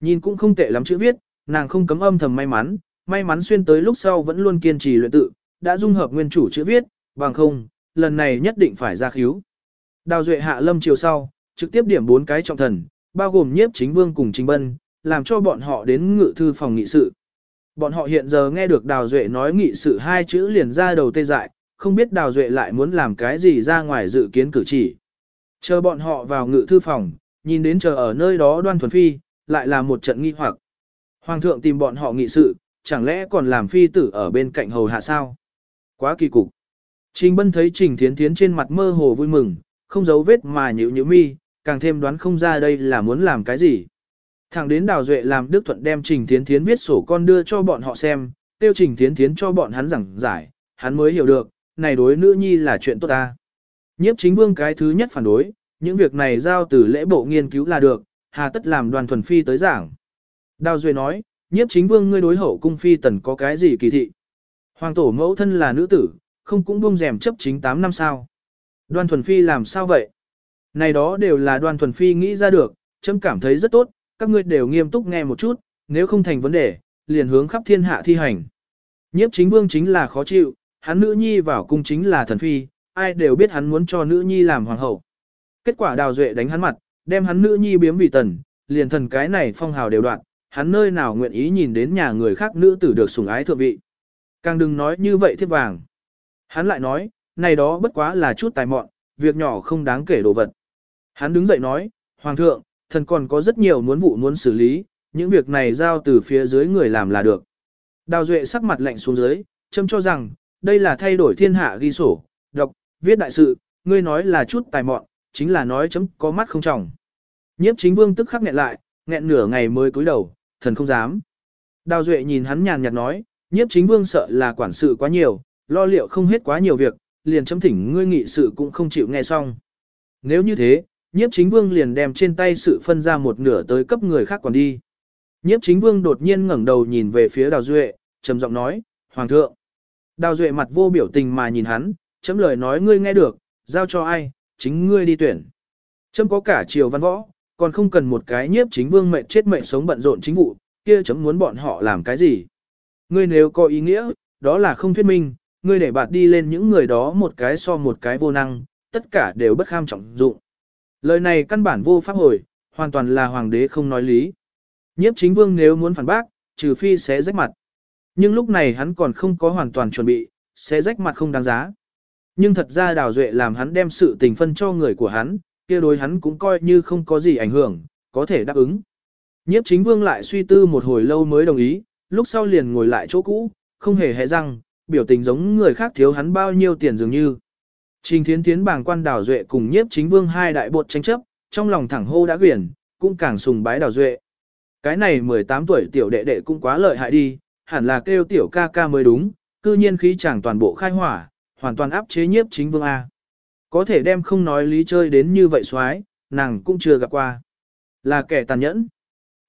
Nhìn cũng không tệ lắm chữ viết, nàng không cấm âm thầm may mắn, may mắn xuyên tới lúc sau vẫn luôn kiên trì luyện tự, đã dung hợp nguyên chủ chữ viết, bằng không, lần này nhất định phải ra khíu. Đào Duệ hạ lâm chiều sau, trực tiếp điểm bốn cái trọng thần, bao gồm nhiếp chính vương cùng chính bân, làm cho bọn họ đến ngự thư phòng nghị sự. Bọn họ hiện giờ nghe được Đào Duệ nói nghị sự hai chữ liền ra đầu tê dại, không biết Đào Duệ lại muốn làm cái gì ra ngoài dự kiến cử chỉ. Chờ bọn họ vào ngự thư phòng, nhìn đến chờ ở nơi đó đoan thuần phi, lại là một trận nghi hoặc. Hoàng thượng tìm bọn họ nghị sự, chẳng lẽ còn làm phi tử ở bên cạnh hầu hạ sao? Quá kỳ cục. Trình Bân thấy Trình Thiến Thiến trên mặt mơ hồ vui mừng, không giấu vết mà nhíu nhíu mi, càng thêm đoán không ra đây là muốn làm cái gì. Thẳng đến Đào Duệ làm Đức Thuận đem Trình Thiến Thiến viết sổ con đưa cho bọn họ xem, tiêu Trình Thiến Thiến cho bọn hắn giảng giải, hắn mới hiểu được, này đối nữ nhi là chuyện tốt ta. Nhiếp chính vương cái thứ nhất phản đối, những việc này giao từ lễ bộ nghiên cứu là được, hà tất làm đoàn thuần phi tới giảng. Đào Duệ nói, nhiếp chính vương ngươi đối hậu cung phi tần có cái gì kỳ thị. Hoàng tổ mẫu thân là nữ tử, không cũng buông rèm chấp chính 8 năm sao. Đoan thuần phi làm sao vậy? Này đó đều là đoan thuần phi nghĩ ra được, chấm cảm thấy rất tốt, các ngươi đều nghiêm túc nghe một chút, nếu không thành vấn đề, liền hướng khắp thiên hạ thi hành. Nhiếp chính vương chính là khó chịu, hắn nữ nhi vào cung chính là thần phi, ai đều biết hắn muốn cho nữ nhi làm hoàng hậu. Kết quả đào duệ đánh hắn mặt, đem hắn nữ nhi biếm vì tần, liền thần cái này phong hào đều đoạn, hắn nơi nào nguyện ý nhìn đến nhà người khác nữ tử được sủng ái thượng vị. Càng đừng nói như vậy thiếp vàng. Hắn lại nói, này đó bất quá là chút tài mọn, việc nhỏ không đáng kể đồ vật. Hắn đứng dậy nói, Hoàng thượng, thần còn có rất nhiều muốn vụ muốn xử lý, những việc này giao từ phía dưới người làm là được. Đào Duệ sắc mặt lạnh xuống dưới, châm cho rằng, đây là thay đổi thiên hạ ghi sổ, đọc, viết đại sự, ngươi nói là chút tài mọn, chính là nói chấm có mắt không trọng. Nhiếp chính vương tức khắc nghẹn lại, nghẹn nửa ngày mới cúi đầu, thần không dám. Đào Duệ nhìn hắn nhàn nhạt nói, nhiếp chính vương sợ là quản sự quá nhiều, lo liệu không hết quá nhiều việc, liền chấm thỉnh ngươi nghị sự cũng không chịu nghe xong. Nếu như thế, nhiếp chính vương liền đem trên tay sự phân ra một nửa tới cấp người khác còn đi. Nhiếp chính vương đột nhiên ngẩng đầu nhìn về phía Đào Duệ, trầm giọng nói, Hoàng thượng. Đào Duệ mặt vô biểu tình mà nhìn hắn, chấm lời nói ngươi nghe được, giao cho ai, chính ngươi đi tuyển. Chấm có cả triều văn võ, còn không cần một cái nhiếp chính vương mệnh chết mệnh sống bận rộn chính vụ, kia chấm muốn bọn họ làm cái gì. Ngươi nếu có ý nghĩa, đó là không thuyết minh, ngươi để bạt đi lên những người đó một cái so một cái vô năng, tất cả đều bất kham trọng dụng. Lời này căn bản vô pháp hồi, hoàn toàn là hoàng đế không nói lý. Nhiếp chính vương nếu muốn phản bác, trừ phi sẽ rách mặt. Nhưng lúc này hắn còn không có hoàn toàn chuẩn bị, sẽ rách mặt không đáng giá. Nhưng thật ra đào duệ làm hắn đem sự tình phân cho người của hắn, kia đối hắn cũng coi như không có gì ảnh hưởng, có thể đáp ứng. Nhiếp chính vương lại suy tư một hồi lâu mới đồng ý, lúc sau liền ngồi lại chỗ cũ, không hề hé răng, biểu tình giống người khác thiếu hắn bao nhiêu tiền dường như. Trình thiến thiến bàng quan đào duệ cùng nhiếp chính vương hai đại bột tranh chấp, trong lòng thẳng hô đã quyển, cũng càng sùng bái đào duệ. Cái này 18 tuổi tiểu đệ đệ cũng quá lợi hại đi, hẳn là kêu tiểu ca ca mới đúng, cư nhiên khí chẳng toàn bộ khai hỏa, hoàn toàn áp chế nhiếp chính vương A. Có thể đem không nói lý chơi đến như vậy xoái, nàng cũng chưa gặp qua. Là kẻ tàn nhẫn.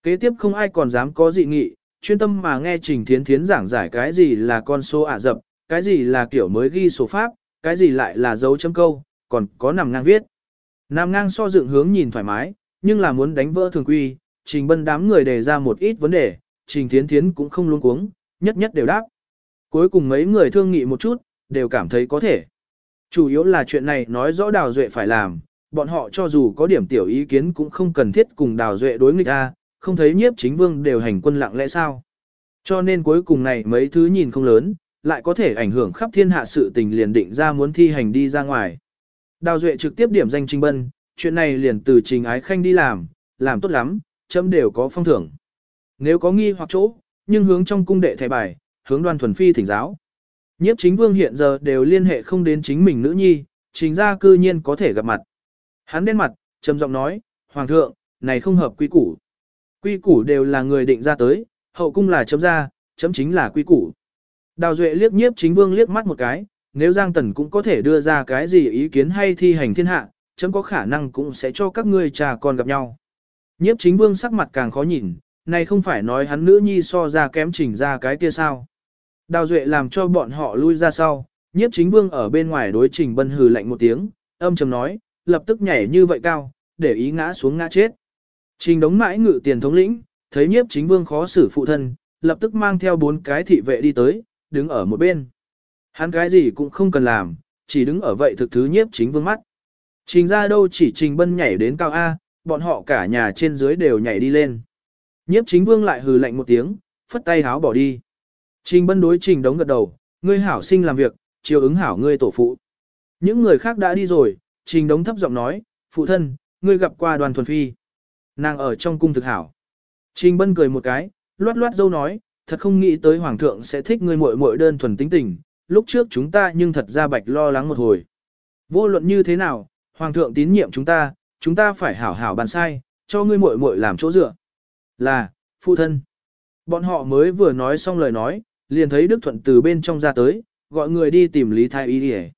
Kế tiếp không ai còn dám có dị nghị, chuyên tâm mà nghe Trình Thiến Thiến giảng giải cái gì là con số ả dập, cái gì là kiểu mới ghi số pháp, cái gì lại là dấu chấm câu, còn có nằm ngang viết. Nằm ngang so dựng hướng nhìn thoải mái, nhưng là muốn đánh vỡ thường quy, Trình Bân đám người đề ra một ít vấn đề, Trình Thiến Thiến cũng không luống cuống, nhất nhất đều đáp. Cuối cùng mấy người thương nghị một chút, đều cảm thấy có thể. Chủ yếu là chuyện này nói rõ Đào Duệ phải làm, bọn họ cho dù có điểm tiểu ý kiến cũng không cần thiết cùng Đào Duệ đối nghịch A, không thấy nhiếp chính vương đều hành quân lặng lẽ sao. Cho nên cuối cùng này mấy thứ nhìn không lớn, lại có thể ảnh hưởng khắp thiên hạ sự tình liền định ra muốn thi hành đi ra ngoài. Đào Duệ trực tiếp điểm danh Trình Bân, chuyện này liền từ Trình Ái Khanh đi làm, làm tốt lắm, chấm đều có phong thưởng. Nếu có nghi hoặc chỗ, nhưng hướng trong cung đệ thẻ bài, hướng đoan thuần phi thỉnh giáo. Nhiếp chính vương hiện giờ đều liên hệ không đến chính mình nữ nhi, chính ra cư nhiên có thể gặp mặt. Hắn đen mặt, trầm giọng nói, Hoàng thượng, này không hợp quy củ. Quy củ đều là người định ra tới, hậu cung là chấm ra, chấm chính là quy củ. Đào Duệ liếc nhiếp chính vương liếc mắt một cái, nếu Giang Tần cũng có thể đưa ra cái gì ý kiến hay thi hành thiên hạ, chấm có khả năng cũng sẽ cho các ngươi trà con gặp nhau. Nhiếp chính vương sắc mặt càng khó nhìn, này không phải nói hắn nữ nhi so ra kém chỉnh ra cái kia sao. Đào Duệ làm cho bọn họ lui ra sau, nhiếp chính vương ở bên ngoài đối trình bân hừ lạnh một tiếng, âm trầm nói, lập tức nhảy như vậy cao, để ý ngã xuống ngã chết. Trình đống mãi ngự tiền thống lĩnh, thấy nhiếp chính vương khó xử phụ thân, lập tức mang theo bốn cái thị vệ đi tới, đứng ở một bên. Hắn cái gì cũng không cần làm, chỉ đứng ở vậy thực thứ nhiếp chính vương mắt. Trình ra đâu chỉ trình bân nhảy đến cao A, bọn họ cả nhà trên dưới đều nhảy đi lên. Nhiếp chính vương lại hừ lạnh một tiếng, phất tay háo bỏ đi. Trình bân đối trình đống gật đầu, ngươi hảo sinh làm việc, chiều ứng hảo ngươi tổ phụ. Những người khác đã đi rồi, trình đống thấp giọng nói, phụ thân, ngươi gặp qua đoàn thuần phi. Nàng ở trong cung thực hảo. Trình bân cười một cái, loát loát dâu nói, thật không nghĩ tới hoàng thượng sẽ thích ngươi muội muội đơn thuần tính tình, lúc trước chúng ta nhưng thật ra bạch lo lắng một hồi. Vô luận như thế nào, hoàng thượng tín nhiệm chúng ta, chúng ta phải hảo hảo bàn sai, cho ngươi muội muội làm chỗ dựa. Là, phụ thân. Bọn họ mới vừa nói xong lời nói, liền thấy Đức Thuận từ bên trong ra tới, gọi người đi tìm Lý Thái Y đi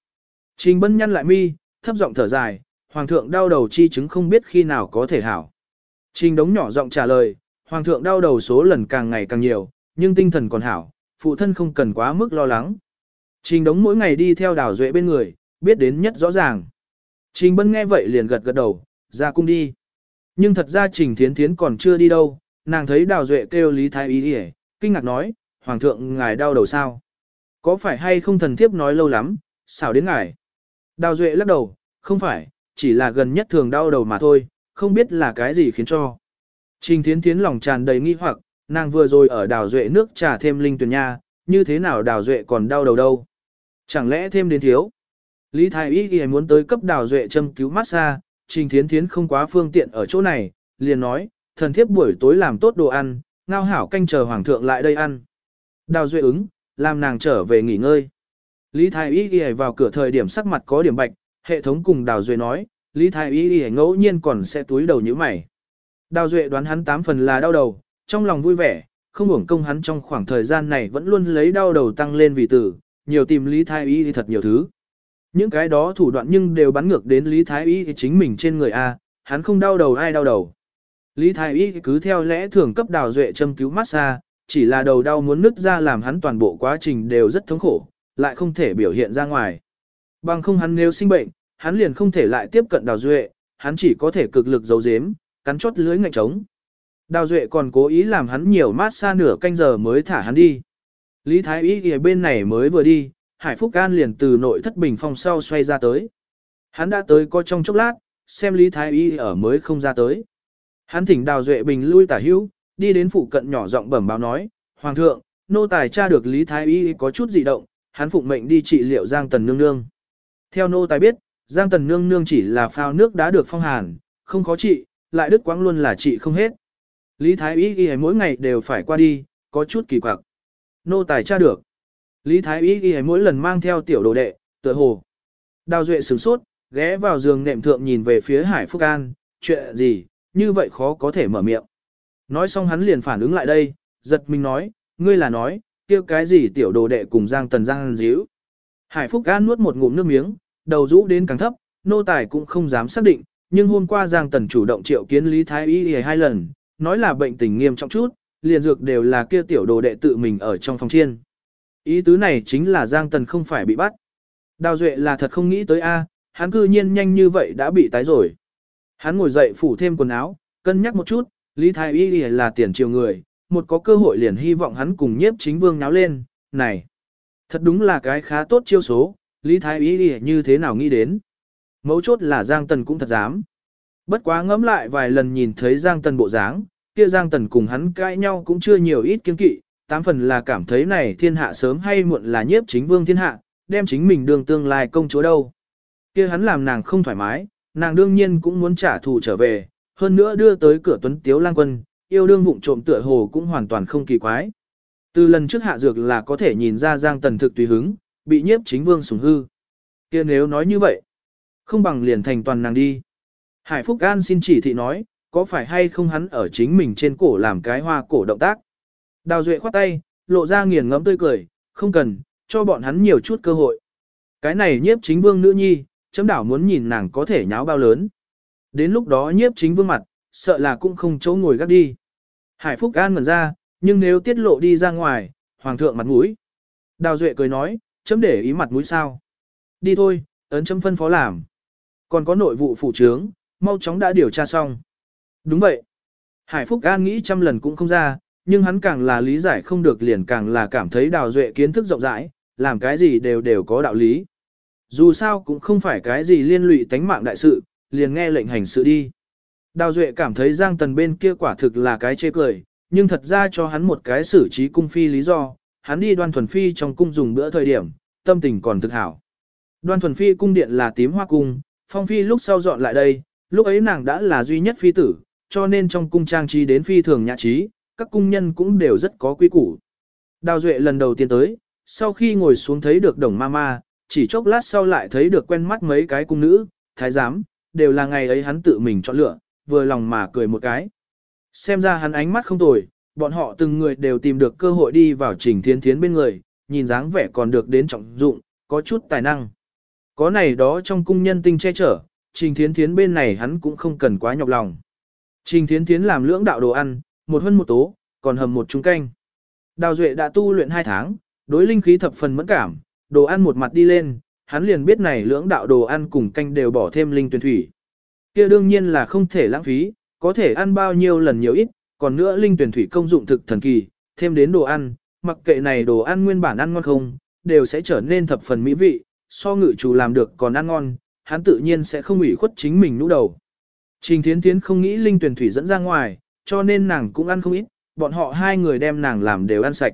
Trình bân nhăn lại mi, thấp giọng thở dài, hoàng thượng đau đầu chi chứng không biết khi nào có thể hảo. Trình đống nhỏ giọng trả lời, hoàng thượng đau đầu số lần càng ngày càng nhiều, nhưng tinh thần còn hảo, phụ thân không cần quá mức lo lắng. Trình đống mỗi ngày đi theo đào duệ bên người, biết đến nhất rõ ràng. Trình bân nghe vậy liền gật gật đầu, ra cung đi. Nhưng thật ra trình thiến thiến còn chưa đi đâu, nàng thấy đào duệ kêu Lý Thái Y đi kinh ngạc nói, Hoàng thượng ngài đau đầu sao? Có phải hay không thần thiếp nói lâu lắm, xảo đến ngài? Đào duệ lắc đầu, không phải, chỉ là gần nhất thường đau đầu mà thôi, không biết là cái gì khiến cho. Trình thiến thiến lòng tràn đầy nghi hoặc, nàng vừa rồi ở đào duệ nước trà thêm linh tuyển nha, như thế nào đào duệ còn đau đầu đâu? Chẳng lẽ thêm đến thiếu? Lý Thái Y Y muốn tới cấp đào duệ châm cứu massage, Trình Thiến Thiến không quá phương tiện ở chỗ này, liền nói, thần thiếp buổi tối làm tốt đồ ăn, ngao hảo canh chờ hoàng thượng lại đây ăn. Đào duệ ứng, làm nàng trở về nghỉ ngơi. Lý Thái Y ghi vào cửa thời điểm sắc mặt có điểm bạch, hệ thống cùng đào duệ nói, Lý Thái Y ghi ngẫu nhiên còn sẽ túi đầu như mày. Đào duệ đoán hắn tám phần là đau đầu, trong lòng vui vẻ, không uổng công hắn trong khoảng thời gian này vẫn luôn lấy đau đầu tăng lên vì tử, nhiều tìm Lý Thái Y thì thật nhiều thứ. Những cái đó thủ đoạn nhưng đều bắn ngược đến Lý Thái Y thì chính mình trên người A, hắn không đau đầu ai đau đầu. Lý Thái Y cứ theo lẽ thường cấp đào duệ châm cứu massage, chỉ là đầu đau muốn nứt ra làm hắn toàn bộ quá trình đều rất thống khổ, lại không thể biểu hiện ra ngoài. Bằng không hắn nếu sinh bệnh, hắn liền không thể lại tiếp cận đào duệ, hắn chỉ có thể cực lực giấu giếm, cắn chốt lưới ngạnh trống. Đào duệ còn cố ý làm hắn nhiều massage nửa canh giờ mới thả hắn đi. Lý Thái Y ở bên này mới vừa đi, Hải Phúc can liền từ nội thất bình phong sau xoay ra tới. Hắn đã tới có trong chốc lát, xem Lý Thái Y ở mới không ra tới. Hắn thỉnh Đào Duệ Bình lui tả hữu, đi đến phụ cận nhỏ giọng bẩm báo nói, Hoàng thượng, nô tài tra được Lý Thái Y có chút dị động, hắn phụng mệnh đi trị liệu Giang Tần Nương Nương. Theo nô tài biết, Giang Tần Nương Nương chỉ là phao nước đã được phong hàn, không khó trị, lại đức quáng luôn là trị không hết. Lý Thái Y ghi mỗi ngày đều phải qua đi, có chút kỳ quặc. Nô tài tra được. Lý Thái Y ghi mỗi lần mang theo tiểu đồ đệ, tựa hồ. Đào Duệ sửng sốt, ghé vào giường nệm thượng nhìn về phía Hải Phúc An, chuyện gì, như vậy khó có thể mở miệng. Nói xong hắn liền phản ứng lại đây, giật mình nói, ngươi là nói, kêu cái gì tiểu đồ đệ cùng Giang Tần Giang díu. Hải Phúc An nuốt một ngụm nước miếng, đầu rũ đến càng thấp, nô tài cũng không dám xác định, nhưng hôm qua Giang Tần chủ động triệu kiến Lý Thái Y hai lần, nói là bệnh tình nghiêm trọng chút, liền dược đều là kia tiểu đồ đệ tự mình ở trong phòng chiên. Ý tứ này chính là Giang Tần không phải bị bắt. Đào Duệ là thật không nghĩ tới A, hắn cư nhiên nhanh như vậy đã bị tái rồi. Hắn ngồi dậy phủ thêm quần áo, cân nhắc một chút, Lý Thái Y là tiền triều người, một có cơ hội liền hy vọng hắn cùng nhiếp chính vương náo lên, này. Thật đúng là cái khá tốt chiêu số, Lý Thái Y như thế nào nghĩ đến. Mấu chốt là Giang Tần cũng thật dám. Bất quá ngẫm lại vài lần nhìn thấy Giang Tần bộ dáng, kia Giang Tần cùng hắn cãi nhau cũng chưa nhiều ít kiên kỵ, tám phần là cảm thấy này thiên hạ sớm hay muộn là nhiếp chính vương thiên hạ, đem chính mình đường tương lai công chúa đâu. kia hắn làm nàng không thoải mái, nàng đương nhiên cũng muốn trả thù trở về, hơn nữa đưa tới cửa tuấn tiếu lang quân, yêu đương vụng trộm tựa hồ cũng hoàn toàn không kỳ quái. Từ lần trước hạ dược là có thể nhìn ra Giang Tần thực tùy hứng, bị nhiếp chính vương sủng hư. kia nếu nói như vậy, không bằng liền thành toàn nàng đi. Hải Phúc An xin chỉ thị nói, có phải hay không hắn ở chính mình trên cổ làm cái hoa cổ động tác. Đào Duệ khoát tay, lộ ra nghiền ngẫm tươi cười, không cần, cho bọn hắn nhiều chút cơ hội. Cái này nhiếp chính vương nữ nhi, chấm đảo muốn nhìn nàng có thể nháo bao lớn. Đến lúc đó nhiếp chính vương mặt, sợ là cũng không chỗ ngồi gác đi. Hải Phúc An ngẩn ra, nhưng nếu tiết lộ đi ra ngoài, hoàng thượng mặt mũi. Đào Duệ cười nói, chấm để ý mặt mũi sao. Đi thôi, ấn chấm phân phó làm. Còn có nội vụ phủ trướng, mau chóng đã điều tra xong. Đúng vậy. Hải Phúc An nghĩ trăm lần cũng không ra, nhưng hắn càng là lý giải không được liền càng là cảm thấy đào duệ kiến thức rộng rãi, làm cái gì đều đều có đạo lý. Dù sao cũng không phải cái gì liên lụy tánh mạng đại sự, liền nghe lệnh hành sự đi. Đào duệ cảm thấy Giang Tần bên kia quả thực là cái chê cười, nhưng thật ra cho hắn một cái xử trí cung phi lý do, hắn đi đoan thuần phi trong cung dùng bữa thời điểm, tâm tình còn thực hảo. Đoan thuần phi cung điện là tím hoa cung, phong phi lúc sau dọn lại đây, lúc ấy nàng đã là duy nhất phi tử, cho nên trong cung trang trí đến phi thường nhã trí, các cung nhân cũng đều rất có quy củ. Đào Duệ lần đầu tiên tới, sau khi ngồi xuống thấy được đồng ma ma, chỉ chốc lát sau lại thấy được quen mắt mấy cái cung nữ, thái giám, đều là ngày ấy hắn tự mình chọn lựa, vừa lòng mà cười một cái. Xem ra hắn ánh mắt không tồi, bọn họ từng người đều tìm được cơ hội đi vào trình thiến thiến bên người, nhìn dáng vẻ còn được đến trọng dụng, có chút tài năng. Có này đó trong cung nhân tinh che chở, trình thiến thiến bên này hắn cũng không cần quá nhọc lòng. Trình thiến thiến làm lưỡng đạo đồ ăn, một hơn một tố, còn hầm một trung canh. Đào Duệ đã tu luyện hai tháng, đối linh khí thập phần mẫn cảm, đồ ăn một mặt đi lên, hắn liền biết này lưỡng đạo đồ ăn cùng canh đều bỏ thêm linh tuyển thủy. kia đương nhiên là không thể lãng phí, có thể ăn bao nhiêu lần nhiều ít, còn nữa linh tuyển thủy công dụng thực thần kỳ, thêm đến đồ ăn, mặc kệ này đồ ăn nguyên bản ăn ngon không, đều sẽ trở nên thập phần mỹ vị, so ngự chủ làm được còn ăn ngon, hắn tự nhiên sẽ không ủy khuất chính mình nũ đầu. Trình Thiến Thiến không nghĩ linh tuyển thủy dẫn ra ngoài, cho nên nàng cũng ăn không ít, bọn họ hai người đem nàng làm đều ăn sạch.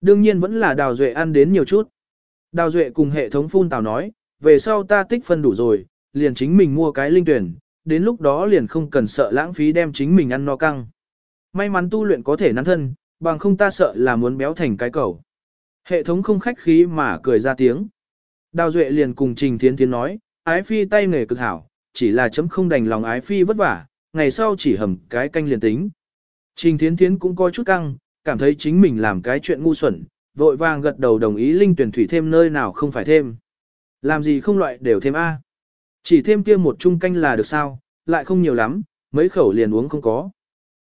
Đương nhiên vẫn là Đào Duệ ăn đến nhiều chút. Đào Duệ cùng hệ thống phun tào nói, về sau ta tích phân đủ rồi, liền chính mình mua cái linh tuyển, đến lúc đó liền không cần sợ lãng phí đem chính mình ăn no căng. May mắn tu luyện có thể nắn thân, bằng không ta sợ là muốn béo thành cái cầu. Hệ thống không khách khí mà cười ra tiếng. Đào Duệ liền cùng Trình Thiến Thiến nói, ái phi tay nghề cực hảo, chỉ là chấm không đành lòng ái phi vất vả, ngày sau chỉ hầm cái canh liền tính. Trình Thiến Thiến cũng có chút căng, cảm thấy chính mình làm cái chuyện ngu xuẩn, vội vàng gật đầu đồng ý linh tuyển thủy thêm nơi nào không phải thêm. Làm gì không loại đều thêm A. Chỉ thêm kia một chung canh là được sao, lại không nhiều lắm, mấy khẩu liền uống không có.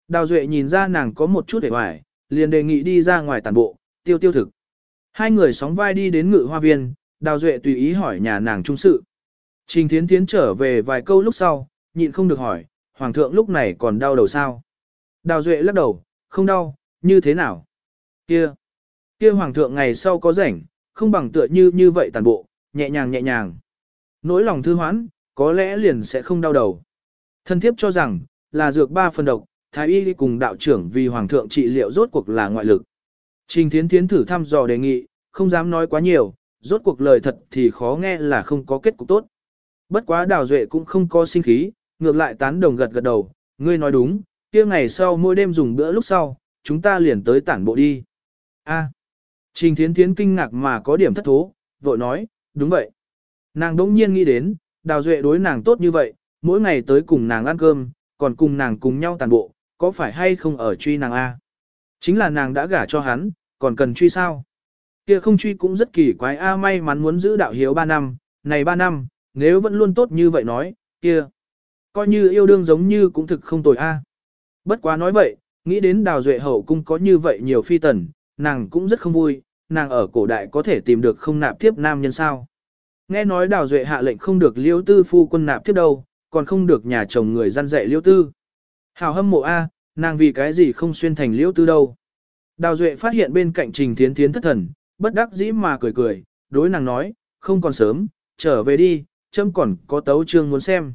Đào Duệ nhìn ra nàng có một chút hề hoài, liền đề nghị đi ra ngoài tàn bộ, tiêu tiêu thực. Hai người sóng vai đi đến ngự hoa viên, Đào Duệ tùy ý hỏi nhà nàng trung sự. Trình Thiến Thiến trở về vài câu lúc sau, nhịn không được hỏi, Hoàng thượng lúc này còn đau đầu sao? Đào Duệ lắc đầu, không đau, như thế nào? Kia, kia Hoàng thượng ngày sau có rảnh, không bằng tựa như như vậy tàn bộ, nhẹ nhàng nhẹ nhàng. Nỗi lòng thư hoãn, có lẽ liền sẽ không đau đầu. Thân thiếp cho rằng, là dược ba phần độc, Thái y cùng đạo trưởng vì Hoàng thượng trị liệu rốt cuộc là ngoại lực. Trình Thiến Thiến thử thăm dò đề nghị, không dám nói quá nhiều, rốt cuộc lời thật thì khó nghe là không có kết cục tốt. Bất quá Đào Duệ cũng không có sinh khí, ngược lại tán đồng gật gật đầu, ngươi nói đúng, kia ngày sau mỗi đêm dùng bữa lúc sau, chúng ta liền tới tản bộ đi. A. Trình Thiến Thiến kinh ngạc mà có điểm thất thố, vội nói, đúng vậy. Nàng đỗng nhiên nghĩ đến, Đào Duệ đối nàng tốt như vậy, mỗi ngày tới cùng nàng ăn cơm, còn cùng nàng cùng nhau tàn bộ, có phải hay không ở truy nàng A. Chính là nàng đã gả cho hắn, còn cần truy sao? Kia không truy cũng rất kỳ quái A may mắn muốn giữ đạo hiếu 3 năm, này 3 năm, nếu vẫn luôn tốt như vậy nói, kia. Coi như yêu đương giống như cũng thực không tồi a. Bất quá nói vậy, nghĩ đến đào duệ hậu cung có như vậy nhiều phi tần, nàng cũng rất không vui, nàng ở cổ đại có thể tìm được không nạp tiếp nam nhân sao. Nghe nói đào duệ hạ lệnh không được liêu tư phu quân nạp tiếp đâu, còn không được nhà chồng người gian dạy liêu tư. Hào hâm mộ A, nàng vì cái gì không xuyên thành liêu tư đâu. Đào duệ phát hiện bên cạnh trình thiến thiến thất thần, bất đắc dĩ mà cười cười, đối nàng nói, không còn sớm, trở về đi, châm còn có tấu trương muốn xem.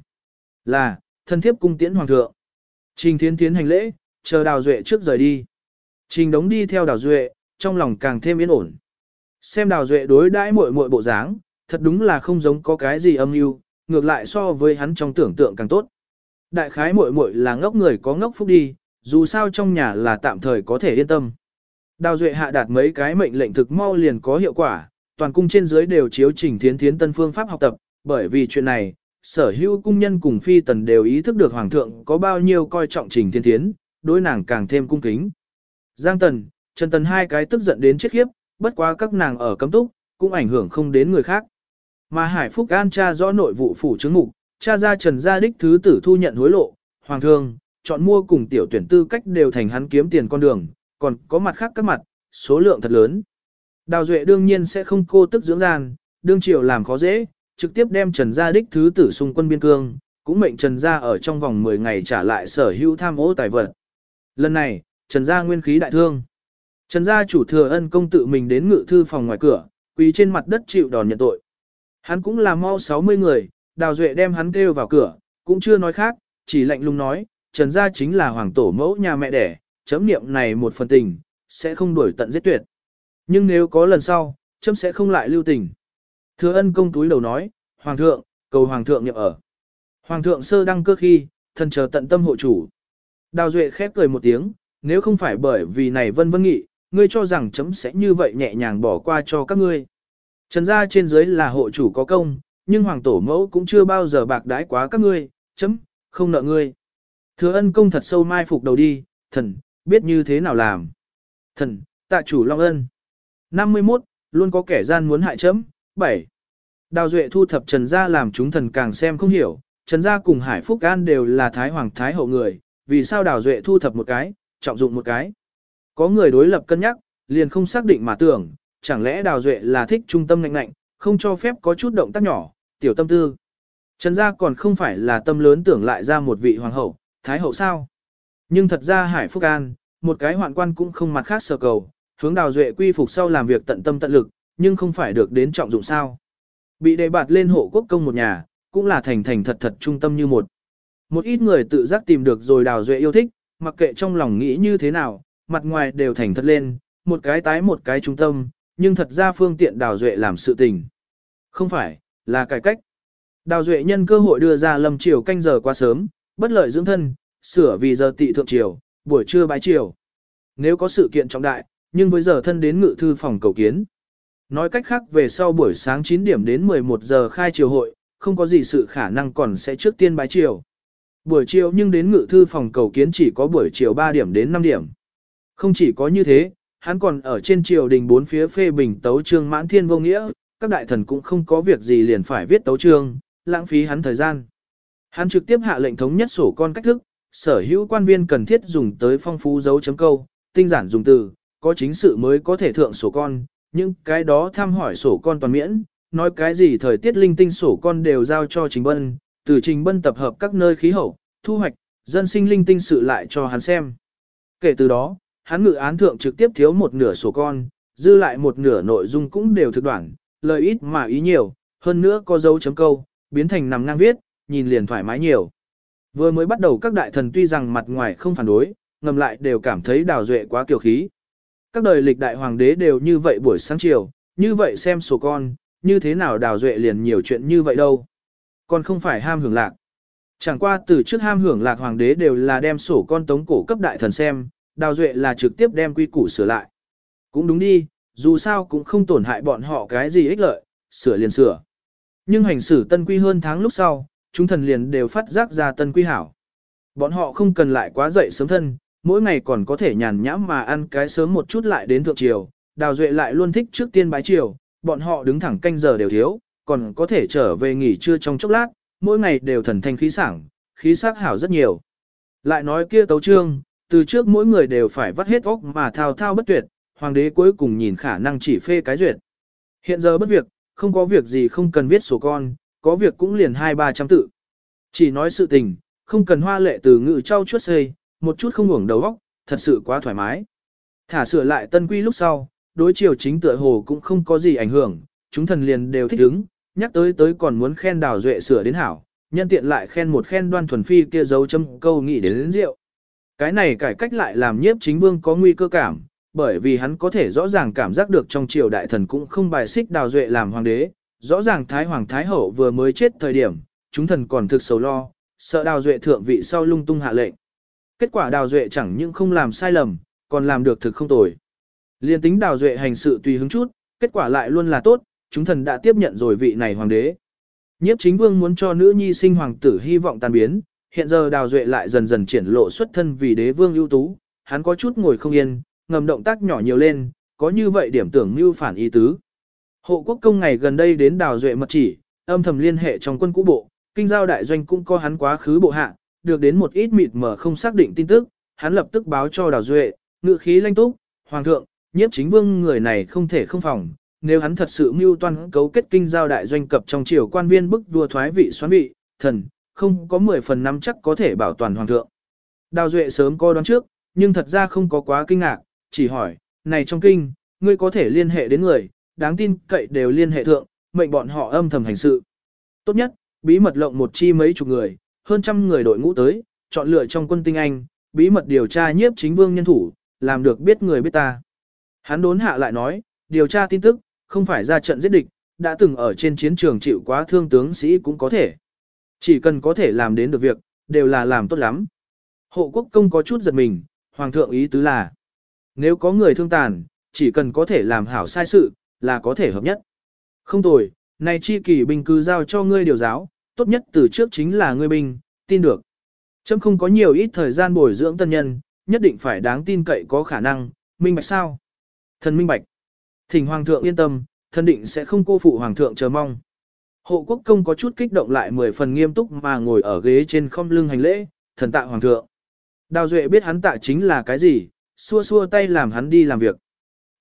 Là, thân thiếp cung tiễn hoàng thượng. Trình Thiến Thiến hành lễ, chờ Đào Duệ trước rời đi. Trình Đống đi theo Đào Duệ, trong lòng càng thêm yên ổn. Xem Đào Duệ đối đãi muội muội bộ dáng, thật đúng là không giống có cái gì âm mưu, ngược lại so với hắn trong tưởng tượng càng tốt. Đại khái muội muội là ngốc người có ngốc phúc đi, dù sao trong nhà là tạm thời có thể yên tâm. Đào Duệ hạ đạt mấy cái mệnh lệnh thực mau liền có hiệu quả, toàn cung trên dưới đều chiếu Trình Thiến Thiến tân phương pháp học tập, bởi vì chuyện này, sở hữu cung nhân cùng phi tần đều ý thức được hoàng thượng có bao nhiêu coi trọng trình thiên thiến, đối nàng càng thêm cung kính. Giang tần, Trần tần hai cái tức giận đến chết khiếp, bất quá các nàng ở cấm túc, cũng ảnh hưởng không đến người khác. Mà Hải Phúc An cha rõ nội vụ phủ chứng mục, cha ra Trần gia đích thứ tử thu nhận hối lộ, hoàng thương, chọn mua cùng tiểu tuyển tư cách đều thành hắn kiếm tiền con đường, còn có mặt khác các mặt, số lượng thật lớn. Đào Duệ đương nhiên sẽ không cô tức dưỡng gian, đương triều làm khó dễ, trực tiếp đem Trần Gia đích thứ tử xung quân biên cương, cũng mệnh Trần Gia ở trong vòng 10 ngày trả lại sở hữu tham ô tài vật. Lần này, Trần gia nguyên khí đại thương. Trần gia chủ thừa ân công tự mình đến ngự thư phòng ngoài cửa, quỳ trên mặt đất chịu đòn nhận tội. Hắn cũng là mau 60 người, Đào Duệ đem hắn kêu vào cửa, cũng chưa nói khác, chỉ lạnh lùng nói, Trần gia chính là hoàng tổ mẫu nhà mẹ đẻ, chấm niệm này một phần tình, sẽ không đuổi tận giết tuyệt. Nhưng nếu có lần sau, chấm sẽ không lại lưu tình. Thừa ân công túi đầu nói, Hoàng thượng, cầu Hoàng thượng nhập ở. Hoàng thượng sơ đăng cơ khi, thần chờ tận tâm hộ chủ. Đào Duệ khép cười một tiếng, nếu không phải bởi vì này vân vân nghị, ngươi cho rằng chấm sẽ như vậy nhẹ nhàng bỏ qua cho các ngươi. Trần gia trên dưới là hộ chủ có công, nhưng hoàng tổ mẫu cũng chưa bao giờ bạc đái quá các ngươi, chấm, không nợ ngươi. Thừa ân công thật sâu mai phục đầu đi, thần, biết như thế nào làm. Thần, tạ chủ long ân. 51, luôn có kẻ gian muốn hại chấm. 7. Đào Duệ thu thập Trần Gia làm chúng thần càng xem không hiểu, Trần Gia cùng Hải Phúc An đều là Thái Hoàng Thái Hậu người, vì sao Đào Duệ thu thập một cái, trọng dụng một cái. Có người đối lập cân nhắc, liền không xác định mà tưởng, chẳng lẽ Đào Duệ là thích trung tâm ngạnh ngạnh, không cho phép có chút động tác nhỏ, tiểu tâm tư. Trần Gia còn không phải là tâm lớn tưởng lại ra một vị hoàng hậu, Thái Hậu sao? Nhưng thật ra Hải Phúc An, một cái hoạn quan cũng không mặt khác sở cầu, hướng Đào Duệ quy phục sau làm việc tận tâm tận lực, nhưng không phải được đến trọng dụng sao. Bị đề bạt lên hộ quốc công một nhà, cũng là thành thành thật thật trung tâm như một. Một ít người tự giác tìm được rồi Đào Duệ yêu thích, mặc kệ trong lòng nghĩ như thế nào, mặt ngoài đều thành thật lên, một cái tái một cái trung tâm, nhưng thật ra phương tiện Đào Duệ làm sự tình. Không phải, là cải cách. Đào Duệ nhân cơ hội đưa ra lâm chiều canh giờ quá sớm, bất lợi dưỡng thân, sửa vì giờ tị thượng triều, buổi trưa bái triều. Nếu có sự kiện trọng đại, nhưng với giờ thân đến ngự thư phòng cầu kiến. Nói cách khác về sau buổi sáng 9 điểm đến 11 giờ khai triều hội, không có gì sự khả năng còn sẽ trước tiên bái triều. Buổi chiều nhưng đến ngự thư phòng cầu kiến chỉ có buổi chiều 3 điểm đến 5 điểm. Không chỉ có như thế, hắn còn ở trên triều đình bốn phía phê bình tấu trương mãn thiên vô nghĩa, các đại thần cũng không có việc gì liền phải viết tấu trương, lãng phí hắn thời gian. Hắn trực tiếp hạ lệnh thống nhất sổ con cách thức, sở hữu quan viên cần thiết dùng tới phong phú dấu chấm câu, tinh giản dùng từ, có chính sự mới có thể thượng sổ con, nhưng cái đó thăm hỏi sổ con toàn miễn, nói cái gì thời tiết linh tinh sổ con đều giao cho Trình Bân, từ Trình Bân tập hợp các nơi khí hậu, thu hoạch, dân sinh linh tinh sự lại cho hắn xem. Kể từ đó, hắn ngự án thượng trực tiếp thiếu một nửa sổ con, dư lại một nửa nội dung cũng đều thực đoạn, lời ít mà ý nhiều, hơn nữa có dấu chấm câu, biến thành nằm ngang viết, nhìn liền thoải mái nhiều. Vừa mới bắt đầu các đại thần tuy rằng mặt ngoài không phản đối, ngầm lại đều cảm thấy đào duệ quá kiều khí. Các đời lịch đại hoàng đế đều như vậy buổi sáng chiều, như vậy xem sổ con, như thế nào đào duệ liền nhiều chuyện như vậy đâu. Còn không phải ham hưởng lạc. Chẳng qua từ trước ham hưởng lạc hoàng đế đều là đem sổ con tống cổ cấp đại thần xem, đào duệ là trực tiếp đem quy củ sửa lại. Cũng đúng đi, dù sao cũng không tổn hại bọn họ cái gì ích lợi, sửa liền sửa. Nhưng hành xử tân quy hơn tháng lúc sau, chúng thần liền đều phát giác ra tân quy hảo. Bọn họ không cần lại quá dậy sớm thân, mỗi ngày còn có thể nhàn nhãm mà ăn cái sớm một chút lại đến thượng triều, đào duệ lại luôn thích trước tiên bái triều, bọn họ đứng thẳng canh giờ đều thiếu, còn có thể trở về nghỉ trưa trong chốc lát, mỗi ngày đều thần thanh khí sảng, khí sắc hảo rất nhiều. Lại nói kia tấu trương, từ trước mỗi người đều phải vắt hết óc mà thao thao bất tuyệt, hoàng đế cuối cùng nhìn khả năng chỉ phê cái duyệt. Hiện giờ bất việc, không có việc gì không cần viết sổ con, có việc cũng liền hai ba trăm tự. Chỉ nói sự tình, không cần hoa lệ từ ngự trao chuốt xây, một chút không ngủng đầu óc, thật sự quá thoải mái. Thả sửa lại tân quy lúc sau, đối chiều chính tựa hồ cũng không có gì ảnh hưởng, chúng thần liền đều thích ứng, nhắc tới tới còn muốn khen đào duệ sửa đến hảo, nhân tiện lại khen một khen đoan thuần phi kia dấu châm câu nghĩ đến, đến rượu. Cái này cải cách lại làm nhiếp chính vương có nguy cơ cảm, bởi vì hắn có thể rõ ràng cảm giác được trong triều đại thần cũng không bài xích đào duệ làm hoàng đế, rõ ràng Thái Hoàng Thái Hậu vừa mới chết thời điểm, chúng thần còn thực sầu lo, sợ đào duệ thượng vị sau lung tung hạ lệnh. Kết quả đào duệ chẳng những không làm sai lầm, còn làm được thực không tồi. Liên tính đào duệ hành sự tùy hứng chút, kết quả lại luôn là tốt, chúng thần đã tiếp nhận rồi vị này hoàng đế. Nhiếp chính vương muốn cho nữ nhi sinh hoàng tử hy vọng tan biến, hiện giờ đào duệ lại dần dần triển lộ xuất thân vì đế vương ưu tú, hắn có chút ngồi không yên, ngầm động tác nhỏ nhiều lên, có như vậy điểm tưởng mưu phản ý tứ. Hộ quốc công ngày gần đây đến đào duệ mật chỉ, âm thầm liên hệ trong quân cũ bộ, kinh giao đại doanh cũng có hắn quá khứ bộ hạ, được đến một ít mịt mờ không xác định tin tức, hắn lập tức báo cho đào duệ, ngự khí lanh túc, hoàng thượng, nhiếp chính vương người này không thể không phòng, nếu hắn thật sự mưu toan cấu kết kinh giao đại doanh cập trong triều quan viên bức vua thoái vị xoán vị, thần, không có 10 phần năm chắc có thể bảo toàn hoàng thượng. Đào duệ sớm coi đoán trước, nhưng thật ra không có quá kinh ngạc, chỉ hỏi, này trong kinh, ngươi có thể liên hệ đến người, đáng tin cậy đều liên hệ thượng, mệnh bọn họ âm thầm hành sự. Tốt nhất, bí mật lộng một chi mấy chục người, hơn trăm người đội ngũ tới, chọn lựa trong quân tinh anh, bí mật điều tra nhiếp chính vương nhân thủ, làm được biết người biết ta. Hắn đốn hạ lại nói, điều tra tin tức, không phải ra trận giết địch, đã từng ở trên chiến trường chịu quá thương tướng sĩ cũng có thể. Chỉ cần có thể làm đến được việc, đều là làm tốt lắm. Hộ quốc công có chút giật mình, hoàng thượng ý tứ là, nếu có người thương tàn, chỉ cần có thể làm hảo sai sự, là có thể hợp nhất. Không tồi, này chi kỳ binh cứ giao cho ngươi điều giáo, tốt nhất từ trước chính là ngươi binh, tin được. Chấm không có nhiều ít thời gian bồi dưỡng tân nhân, nhất định phải đáng tin cậy có khả năng, minh bạch sao? Thần minh bạch. Thỉnh hoàng thượng yên tâm, thần định sẽ không cô phụ hoàng thượng chờ mong. Hộ quốc công có chút kích động lại mười phần nghiêm túc mà ngồi ở ghế trên không lưng hành lễ, thần tạ hoàng thượng. Đào Duệ biết hắn tạ chính là cái gì, xua xua tay làm hắn đi làm việc.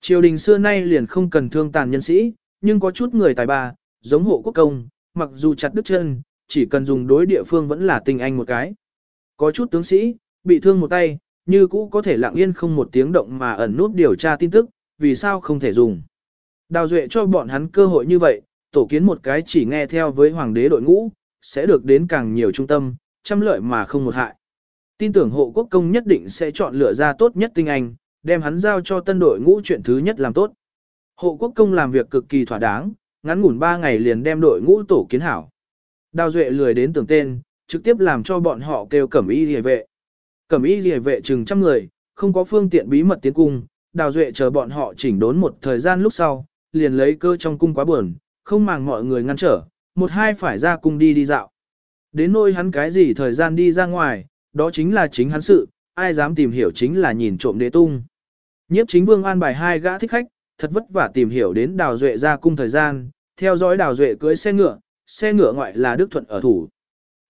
Triều đình xưa nay liền không cần thương tàn nhân sĩ, nhưng có chút người tài ba, giống hộ quốc công, mặc dù chặt đứt chân, chỉ cần dùng đối địa phương vẫn là tình anh một cái. Có chút tướng sĩ, bị thương một tay, như cũ có thể lặng yên không một tiếng động mà ẩn nút điều tra tin tức, vì sao không thể dùng. Đào Duệ cho bọn hắn cơ hội như vậy, tổ kiến một cái chỉ nghe theo với hoàng đế đội ngũ, sẽ được đến càng nhiều trung tâm, trăm lợi mà không một hại. Tin tưởng hộ quốc công nhất định sẽ chọn lựa ra tốt nhất tinh anh, đem hắn giao cho tân đội ngũ chuyện thứ nhất làm tốt. Hộ quốc công làm việc cực kỳ thỏa đáng, ngắn ngủn 3 ngày liền đem đội ngũ tổ kiến hảo. Đào Duệ lười đến tưởng tên, trực tiếp làm cho bọn họ kêu cẩm y rìa vệ. Cẩm y rìa vệ chừng trăm người, không có phương tiện bí mật tiến cung, Đào Duệ chờ bọn họ chỉnh đốn một thời gian lúc sau, liền lấy cơ trong cung quá buồn, không màng mọi người ngăn trở, một hai phải ra cung đi đi dạo. Đến nôi hắn cái gì thời gian đi ra ngoài, đó chính là chính hắn sự, ai dám tìm hiểu chính là nhìn trộm đế tung. Nhiếp chính vương an bài hai gã thích khách, thật vất vả tìm hiểu đến đào duệ ra cung thời gian, theo dõi đào duệ cưới xe ngựa, xe ngựa ngoại là Đức Thuận ở thủ.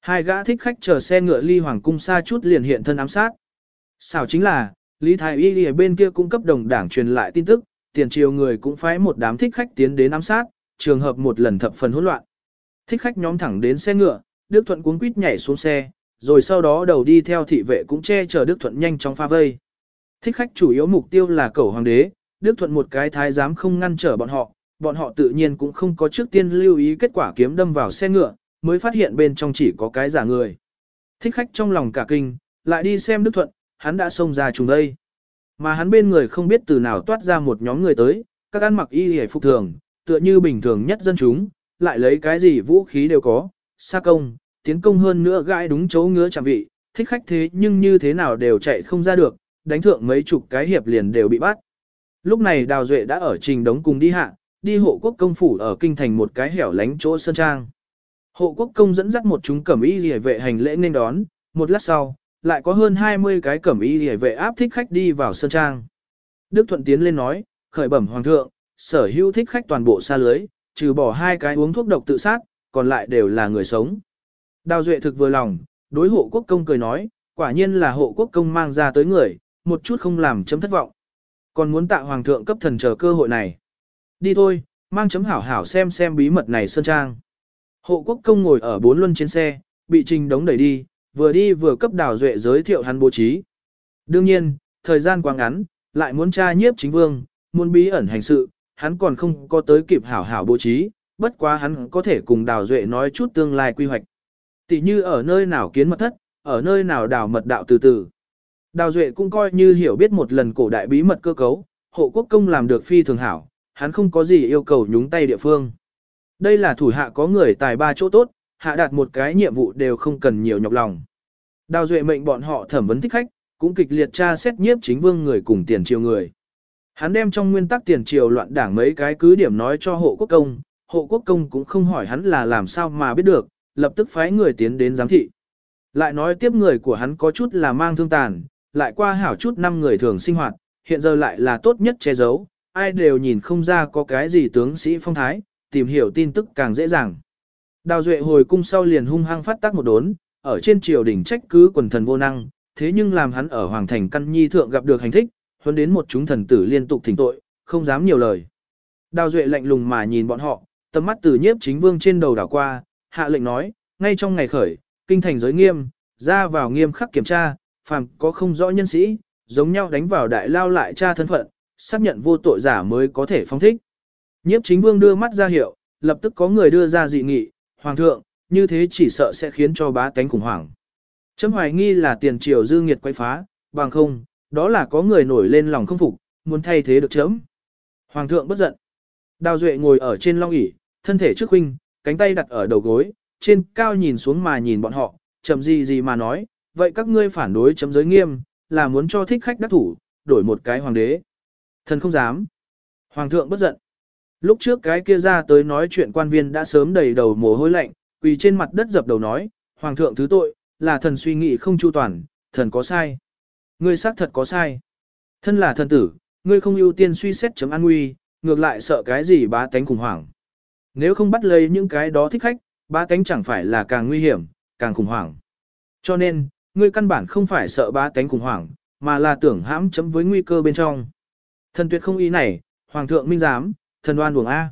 Hai gã thích khách chờ xe ngựa ly hoàng cung xa chút liền hiện thân ám sát. Xảo chính là, Lý Thái Y ở bên kia cung cấp đồng đảng truyền lại tin tức, tiền triều người cũng phái một đám thích khách tiến đến ám sát, trường hợp một lần thập phần hỗn loạn. Thích khách nhóm thẳng đến xe ngựa, Đức Thuận cuống quýt nhảy xuống xe, rồi sau đó đầu đi theo thị vệ cũng che chở Đức Thuận nhanh chóng pha vây. Thích khách chủ yếu mục tiêu là cầu hoàng đế, Đức Thuận một cái thái giám không ngăn trở bọn họ, bọn họ tự nhiên cũng không có trước tiên lưu ý kết quả kiếm đâm vào xe ngựa, mới phát hiện bên trong chỉ có cái giả người. Thích khách trong lòng cả kinh, lại đi xem Đức Thuận, hắn đã xông ra trùng đây. Mà hắn bên người không biết từ nào toát ra một nhóm người tới, các ăn mặc y hề phục thường, tựa như bình thường nhất dân chúng, lại lấy cái gì vũ khí đều có, xa công, tiến công hơn nữa gãi đúng chỗ ngứa chạm vị, thích khách thế nhưng như thế nào đều chạy không ra được, đánh thượng mấy chục cái hiệp liền đều bị bắt. Lúc này Đào Duệ đã ở trình đống cùng đi hạ, đi hộ quốc công phủ ở kinh thành một cái hẻo lánh chỗ sơn trang. Hộ quốc công dẫn dắt một chúng cẩm y rỉa vệ hành lễ nên đón, một lát sau, lại có hơn 20 cái cẩm y rỉa vệ áp thích khách đi vào sơn trang. Đức Thuận tiến lên nói, khởi bẩm hoàng thượng, sở hữu thích khách toàn bộ xa lưới, trừ bỏ hai cái uống thuốc độc tự sát, còn lại đều là người sống. Đào Duệ thực vừa lòng, đối hộ quốc công cười nói, quả nhiên là hộ quốc công mang ra tới người, một chút không làm chấm thất vọng. Còn muốn tạ hoàng thượng cấp thần chờ cơ hội này. Đi thôi, mang chấm hảo hảo xem xem bí mật này sơn trang. Hộ quốc công ngồi ở bốn luân trên xe, bị trình đống đẩy đi, vừa đi vừa cấp đào duệ giới thiệu hắn bố trí. Đương nhiên, thời gian quá ngắn, lại muốn tra nhiếp chính vương, muốn bí ẩn hành sự, hắn còn không có tới kịp hảo hảo bố trí, bất quá hắn có thể cùng đào duệ nói chút tương lai quy hoạch. Tỷ như ở nơi nào kiến mật thất, ở nơi nào đào mật đạo từ từ. Đào duệ cũng coi như hiểu biết một lần cổ đại bí mật cơ cấu, hộ quốc công làm được phi thường hảo, hắn không có gì yêu cầu nhúng tay địa phương. Đây là thủ hạ có người tài ba chỗ tốt, hạ đạt một cái nhiệm vụ đều không cần nhiều nhọc lòng. Đào duệ mệnh bọn họ thẩm vấn thích khách, cũng kịch liệt tra xét nhiếp chính vương người cùng tiền triều người. Hắn đem trong nguyên tắc tiền triều loạn đảng mấy cái cứ điểm nói cho hộ quốc công, hộ quốc công cũng không hỏi hắn là làm sao mà biết được, lập tức phái người tiến đến giám thị. Lại nói tiếp người của hắn có chút là mang thương tàn, lại qua hảo chút năm người thường sinh hoạt, hiện giờ lại là tốt nhất che giấu, ai đều nhìn không ra có cái gì tướng sĩ phong thái, tìm hiểu tin tức càng dễ dàng. Đào Duệ hồi cung sau liền hung hăng phát tác một đốn, ở trên triều đỉnh trách cứ quần thần vô năng, thế nhưng làm hắn ở Hoàng Thành Căn Nhi Thượng gặp được hành thích, huấn đến một chúng thần tử liên tục thỉnh tội, không dám nhiều lời. Đào Duệ lạnh lùng mà nhìn bọn họ, tầm mắt từ nhiếp chính vương trên đầu đảo qua, hạ lệnh nói, ngay trong ngày khởi, kinh thành giới nghiêm, ra vào nghiêm khắc kiểm tra, phàm có không rõ nhân sĩ, giống nhau đánh vào đại lao lại tra thân phận, xác nhận vô tội giả mới có thể phong thích. Nhiếp chính vương đưa mắt ra hiệu, lập tức có người đưa ra dị nghị, Hoàng thượng, như thế chỉ sợ sẽ khiến cho bá tánh khủng hoảng. Chấm hoài nghi là tiền triều dư nghiệt quay phá, bằng không, đó là có người nổi lên lòng không phục, muốn thay thế được chấm. Hoàng thượng bất giận. Đào Duệ ngồi ở trên long ỷ, thân thể trước huynh, cánh tay đặt ở đầu gối, trên cao nhìn xuống mà nhìn bọn họ, chậm gì gì mà nói, vậy các ngươi phản đối chấm giới nghiêm, là muốn cho thích khách đắc thủ, đổi một cái hoàng đế. Thần không dám. Hoàng thượng bất giận. Lúc trước cái kia ra tới nói chuyện quan viên đã sớm đầy đầu mồ hôi lạnh, quỳ trên mặt đất dập đầu nói, Hoàng thượng thứ tội, là thần suy nghĩ không chu toàn, thần có sai. Ngươi xác thật có sai. Thân là thần tử, ngươi không ưu tiên suy xét chấm an nguy, ngược lại sợ cái gì bá tánh khủng hoảng. Nếu không bắt lấy những cái đó thích khách, bá tánh chẳng phải là càng nguy hiểm, càng khủng hoảng. Cho nên, ngươi căn bản không phải sợ bá tánh khủng hoảng, mà là tưởng hãm chấm với nguy cơ bên trong. Thần tuyệt không ý này, Hoàng thượng minh giám, thần đoan buồng A.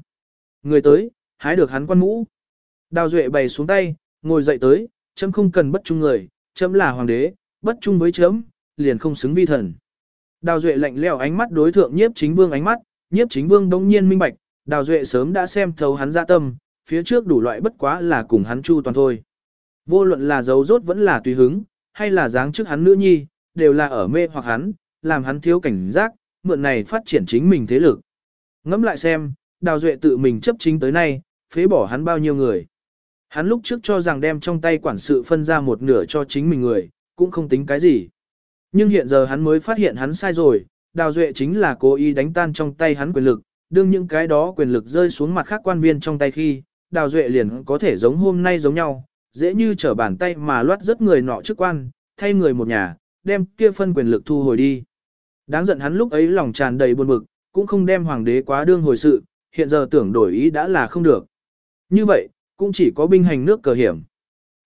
Người tới, hái được hắn quan mũ. Đào Duệ bày xuống tay, ngồi dậy tới, chấm không cần bất trung người, chấm là hoàng đế, bất trung với chấm, liền không xứng vi thần. Đào Duệ lạnh lẽo ánh mắt đối thượng nhiếp chính vương ánh mắt, nhiếp chính vương đống nhiên minh bạch, Đào Duệ sớm đã xem thấu hắn ra tâm, phía trước đủ loại bất quá là cùng hắn chu toàn thôi. Vô luận là dấu rốt vẫn là tùy hứng, hay là dáng trước hắn nữ nhi, đều là ở mê hoặc hắn, làm hắn thiếu cảnh giác, mượn này phát triển chính mình thế lực. Ngẫm lại xem, Đào Duệ tự mình chấp chính tới nay, phế bỏ hắn bao nhiêu người. Hắn lúc trước cho rằng đem trong tay quản sự phân ra một nửa cho chính mình người, cũng không tính cái gì. Nhưng hiện giờ hắn mới phát hiện hắn sai rồi, Đào Duệ chính là cố ý đánh tan trong tay hắn quyền lực, đương những cái đó quyền lực rơi xuống mặt khác quan viên trong tay khi, Đào Duệ liền có thể giống hôm nay giống nhau, dễ như trở bàn tay mà loát rất người nọ chức quan, thay người một nhà, đem kia phân quyền lực thu hồi đi. Đáng giận hắn lúc ấy lòng tràn đầy buồn bực, cũng không đem hoàng đế quá đương hồi sự, hiện giờ tưởng đổi ý đã là không được. Như vậy, cũng chỉ có binh hành nước cờ hiểm.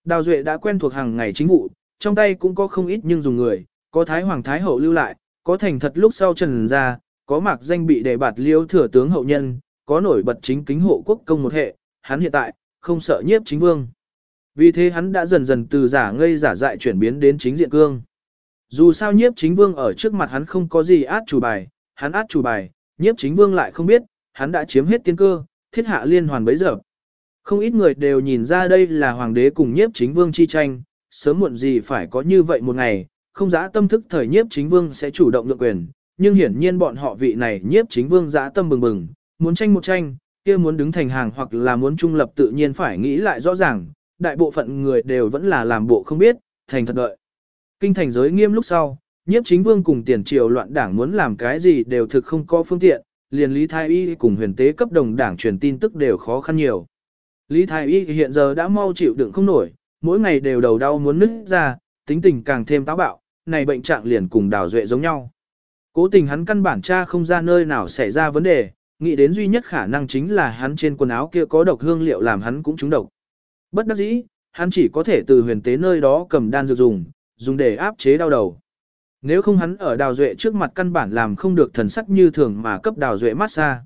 Đào Duệ đã quen thuộc hàng ngày chính vụ, trong tay cũng có không ít nhưng dùng người, có Thái Hoàng Thái Hậu lưu lại, có thành thật lúc sau trần ra, có mạc danh bị đề bạt liêu thừa tướng hậu nhân, có nổi bật chính kính hộ quốc công một hệ, hắn hiện tại, không sợ nhiếp chính vương. Vì thế hắn đã dần dần từ giả ngây giả dại chuyển biến đến chính diện cương. Dù sao nhiếp chính vương ở trước mặt hắn không có gì át chủ bài, hắn át chủ bài, nhiếp chính vương lại không biết, hắn đã chiếm hết tiên cơ, thiết hạ liên hoàn bấy giờ. Không ít người đều nhìn ra đây là hoàng đế cùng nhiếp chính vương chi tranh, sớm muộn gì phải có như vậy một ngày, không giã tâm thức thời nhiếp chính vương sẽ chủ động được quyền, nhưng hiển nhiên bọn họ vị này nhiếp chính vương giã tâm bừng bừng, muốn tranh một tranh, kia muốn đứng thành hàng hoặc là muốn trung lập tự nhiên phải nghĩ lại rõ ràng, đại bộ phận người đều vẫn là làm bộ không biết, thành thật đợi. Kinh thành giới nghiêm lúc sau, nhiếp chính vương cùng tiền triều loạn đảng muốn làm cái gì đều thực không có phương tiện, liền Lý Thái Y cùng huyền tế cấp đồng đảng truyền tin tức đều khó khăn nhiều. Lý Thái Y hiện giờ đã mau chịu đựng không nổi, mỗi ngày đều đầu đau muốn nứt ra, tính tình càng thêm táo bạo, này bệnh trạng liền cùng đào duệ giống nhau. Cố tình hắn căn bản cha không ra nơi nào xảy ra vấn đề, nghĩ đến duy nhất khả năng chính là hắn trên quần áo kia có độc hương liệu làm hắn cũng trúng độc. Bất đắc dĩ, hắn chỉ có thể từ huyền tế nơi đó cầm đan dược dùng, dùng để áp chế đau đầu. Nếu không hắn ở đào duệ trước mặt căn bản làm không được thần sắc như thường mà cấp đào duệ massage.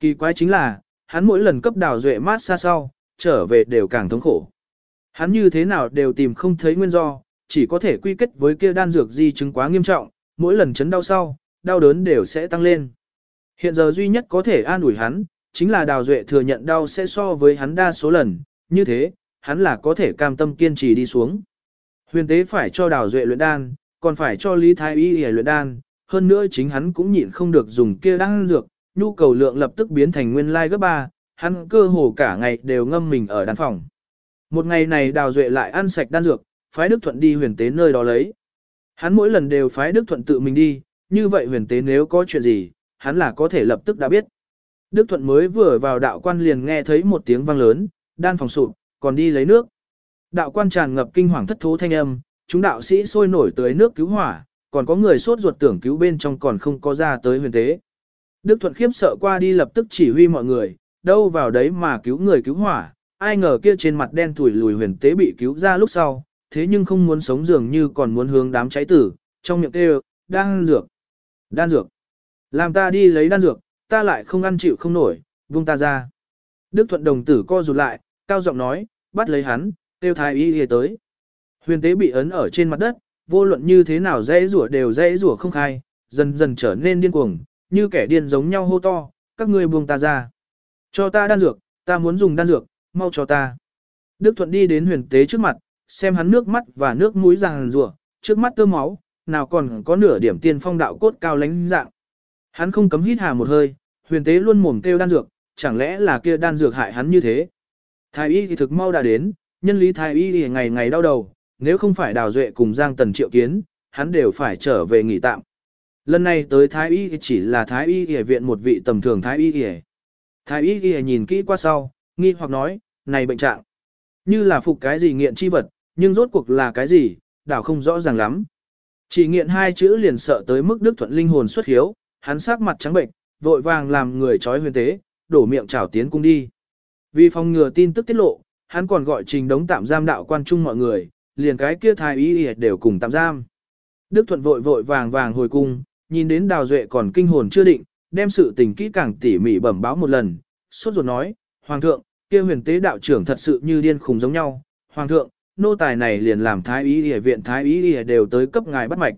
Kỳ quái chính là, hắn mỗi lần cấp đào duệ massage sau, trở về đều càng thống khổ. Hắn như thế nào đều tìm không thấy nguyên do, chỉ có thể quy kết với kia đan dược di chứng quá nghiêm trọng, mỗi lần chấn đau sau, đau đớn đều sẽ tăng lên. Hiện giờ duy nhất có thể an ủi hắn, chính là đào duệ thừa nhận đau sẽ so với hắn đa số lần, như thế, hắn là có thể cam tâm kiên trì đi xuống. Huyền tế phải cho đào duệ luyện đan, còn phải cho Lý Thái Y để luyện đan, hơn nữa chính hắn cũng nhịn không được dùng kia đan dược, nhu cầu lượng lập tức biến thành nguyên lai like gấp 3, hắn cơ hồ cả ngày đều ngâm mình ở đan phòng. Một ngày này đào duệ lại ăn sạch đan dược, phái Đức Thuận đi huyền tế nơi đó lấy. Hắn mỗi lần đều phái Đức Thuận tự mình đi, như vậy huyền tế nếu có chuyện gì, hắn là có thể lập tức đã biết. Đức Thuận mới vừa vào đạo quan liền nghe thấy một tiếng vang lớn, đan phòng sụp, còn đi lấy nước. Đạo quan tràn ngập kinh hoàng thất thố thanh âm, chúng đạo sĩ sôi nổi tới nước cứu hỏa, còn có người sốt ruột tưởng cứu bên trong còn không có ra tới huyền tế. Đức Thuận khiếp sợ qua đi lập tức chỉ huy mọi người, đâu vào đấy mà cứu người cứu hỏa, ai ngờ kia trên mặt đen thủi lùi huyền tế bị cứu ra lúc sau, thế nhưng không muốn sống dường như còn muốn hướng đám cháy tử, trong miệng kêu, đan dược, đan dược. Làm ta đi lấy đan dược, ta lại không ăn chịu không nổi, vung ta ra. Đức Thuận đồng tử co rụt lại, cao giọng nói, bắt lấy hắn, tiêu thái y y tới. Huyền tế bị ấn ở trên mặt đất, vô luận như thế nào dễ rủa đều dễ rủa không khai, dần dần trở nên điên cuồng, như kẻ điên giống nhau hô to, các ngươi buông ta ra. Cho ta đan dược, ta muốn dùng đan dược, mau cho ta. Đức Thuận đi đến huyền tế trước mặt, xem hắn nước mắt và nước mũi ràng rủa, trước mắt tơ máu, nào còn có nửa điểm tiên phong đạo cốt cao lánh dạng. Hắn không cấm hít hà một hơi, huyền tế luôn mồm kêu đan dược, chẳng lẽ là kia đan dược hại hắn như thế. Thái y thì thực mau đã đến, nhân lý thái y thì ngày ngày đau đầu, nếu không phải đào duệ cùng Giang Tần triệu kiến, hắn đều phải trở về nghỉ tạm. Lần này tới thái y chỉ là thái y y viện một vị tầm thường thái y y. Thái y y nhìn kỹ qua sau, nghi hoặc nói, này bệnh trạng, như là phục cái gì nghiện chi vật, nhưng rốt cuộc là cái gì, đảo không rõ ràng lắm. Chỉ nghiện hai chữ liền sợ tới mức Đức Thuận linh hồn xuất hiếu, hắn sắc mặt trắng bệnh, vội vàng làm người trói huyền tế, đổ miệng chảo tiến cung đi. Vì phòng ngừa tin tức tiết lộ, hắn còn gọi trình đống tạm giam đạo quan trung mọi người, liền cái kia thái y đều cùng tạm giam. Đức Thuận vội vội vàng vàng hồi cung, nhìn đến Đào Duệ còn kinh hồn chưa định, đem sự tình kỹ càng tỉ mỉ bẩm báo một lần, suốt ruột nói, Hoàng thượng, kia huyền tế đạo trưởng thật sự như điên khùng giống nhau, Hoàng thượng, nô tài này liền làm thái y ỉa viện thái y ỉa đều tới cấp ngài bắt mạch.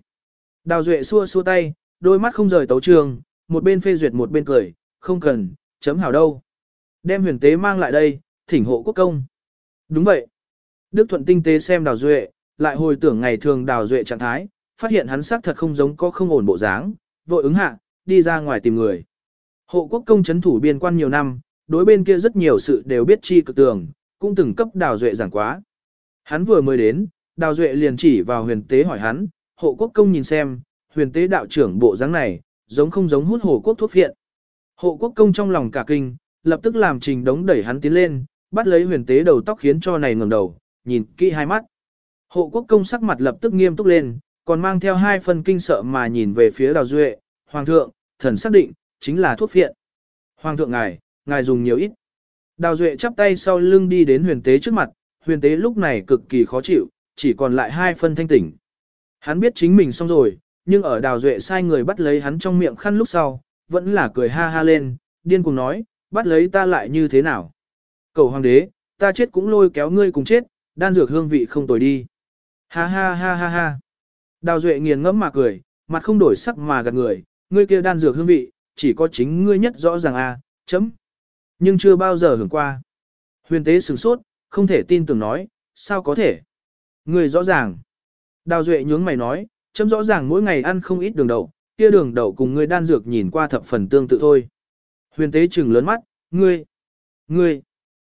Đào Duệ xua xua tay, đôi mắt không rời tấu trường, một bên phê duyệt một bên cười, không cần, chấm hảo đâu. Đem huyền tế mang lại đây, thỉnh hộ quốc công. Đúng vậy. Đức Thuận tinh tế xem Đào Duệ, lại hồi tưởng ngày thường Đào Duệ trạng thái, phát hiện hắn xác thật không giống có không ổn bộ dáng, vội ứng hạ, đi ra ngoài tìm người. Hộ quốc công chấn thủ biên quan nhiều năm, đối bên kia rất nhiều sự đều biết chi cực tường, cũng từng cấp Đào Duệ giảng quá. Hắn vừa mới đến, Đào Duệ liền chỉ vào huyền tế hỏi hắn, hộ quốc công nhìn xem, huyền tế đạo trưởng bộ dáng này, giống không giống hút hồ quốc thuốc viện. Hộ quốc công trong lòng cả kinh, lập tức làm trình đống đẩy hắn tiến lên, bắt lấy huyền tế đầu tóc khiến cho này ngẩng đầu, nhìn kỹ hai mắt. Hộ quốc công sắc mặt lập tức nghiêm túc lên, còn mang theo hai phần kinh sợ mà nhìn về phía đào duệ, hoàng thượng, thần xác định, chính là thuốc viện. Hoàng thượng ngài, ngài dùng nhiều ít. Đào duệ chắp tay sau lưng đi đến huyền tế trước mặt, huyền tế lúc này cực kỳ khó chịu, chỉ còn lại hai phân thanh tỉnh. Hắn biết chính mình xong rồi, nhưng ở đào duệ sai người bắt lấy hắn trong miệng khăn lúc sau, vẫn là cười ha ha lên, điên cùng nói, bắt lấy ta lại như thế nào. Cầu hoàng đế, ta chết cũng lôi kéo ngươi cùng chết, đan dược hương vị không tồi đi. Ha ha ha ha ha. Đào duệ nghiền ngẫm mà cười, mặt không đổi sắc mà gật người, ngươi kia đan dược hương vị, chỉ có chính ngươi nhất rõ ràng à, chấm. Nhưng chưa bao giờ hưởng qua. Huyền tế sửng sốt, không thể tin tưởng nói, sao có thể. Ngươi rõ ràng. Đào duệ nhướng mày nói, chấm rõ ràng mỗi ngày ăn không ít đường đậu, kia đường đậu cùng ngươi đan dược nhìn qua thập phần tương tự thôi. Huyền tế trừng lớn mắt, ngươi, ngươi,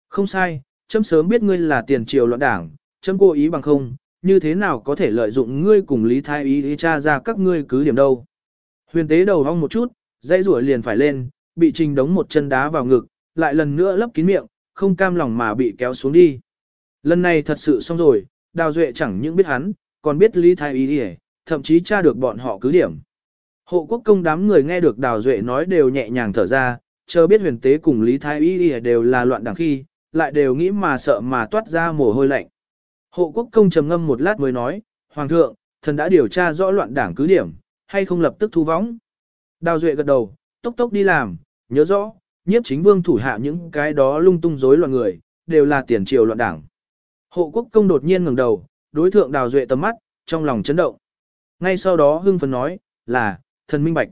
không sai, chấm sớm biết ngươi là tiền triều loạn đảng, chấm cố ý bằng không, như thế nào có thể lợi dụng ngươi cùng Lý Thái Ý đi tra ra các ngươi cứ điểm đâu. Huyền tế đầu hong một chút, dây rủa liền phải lên, bị trình đống một chân đá vào ngực, lại lần nữa lấp kín miệng, không cam lòng mà bị kéo xuống đi. Lần này thật sự xong rồi, đào duệ chẳng những biết hắn, còn biết Lý Thái Y đi thậm chí tra được bọn họ cứ điểm. Hộ quốc công đám người nghe được đào duệ nói đều nhẹ nhàng thở ra, chờ biết huyền tế cùng Lý Thái Y đều là loạn đảng khi, lại đều nghĩ mà sợ mà toát ra mồ hôi lạnh. Hộ quốc công trầm ngâm một lát mới nói, Hoàng thượng, thần đã điều tra rõ loạn đảng cứ điểm, hay không lập tức thu võng. Đào Duệ gật đầu, tốc tốc đi làm, nhớ rõ, nhiếp chính vương thủ hạ những cái đó lung tung rối loạn người, đều là tiền triều loạn đảng. Hộ quốc công đột nhiên ngẩng đầu, đối thượng Đào Duệ tầm mắt, trong lòng chấn động. Ngay sau đó hưng phấn nói, là, thần minh bạch.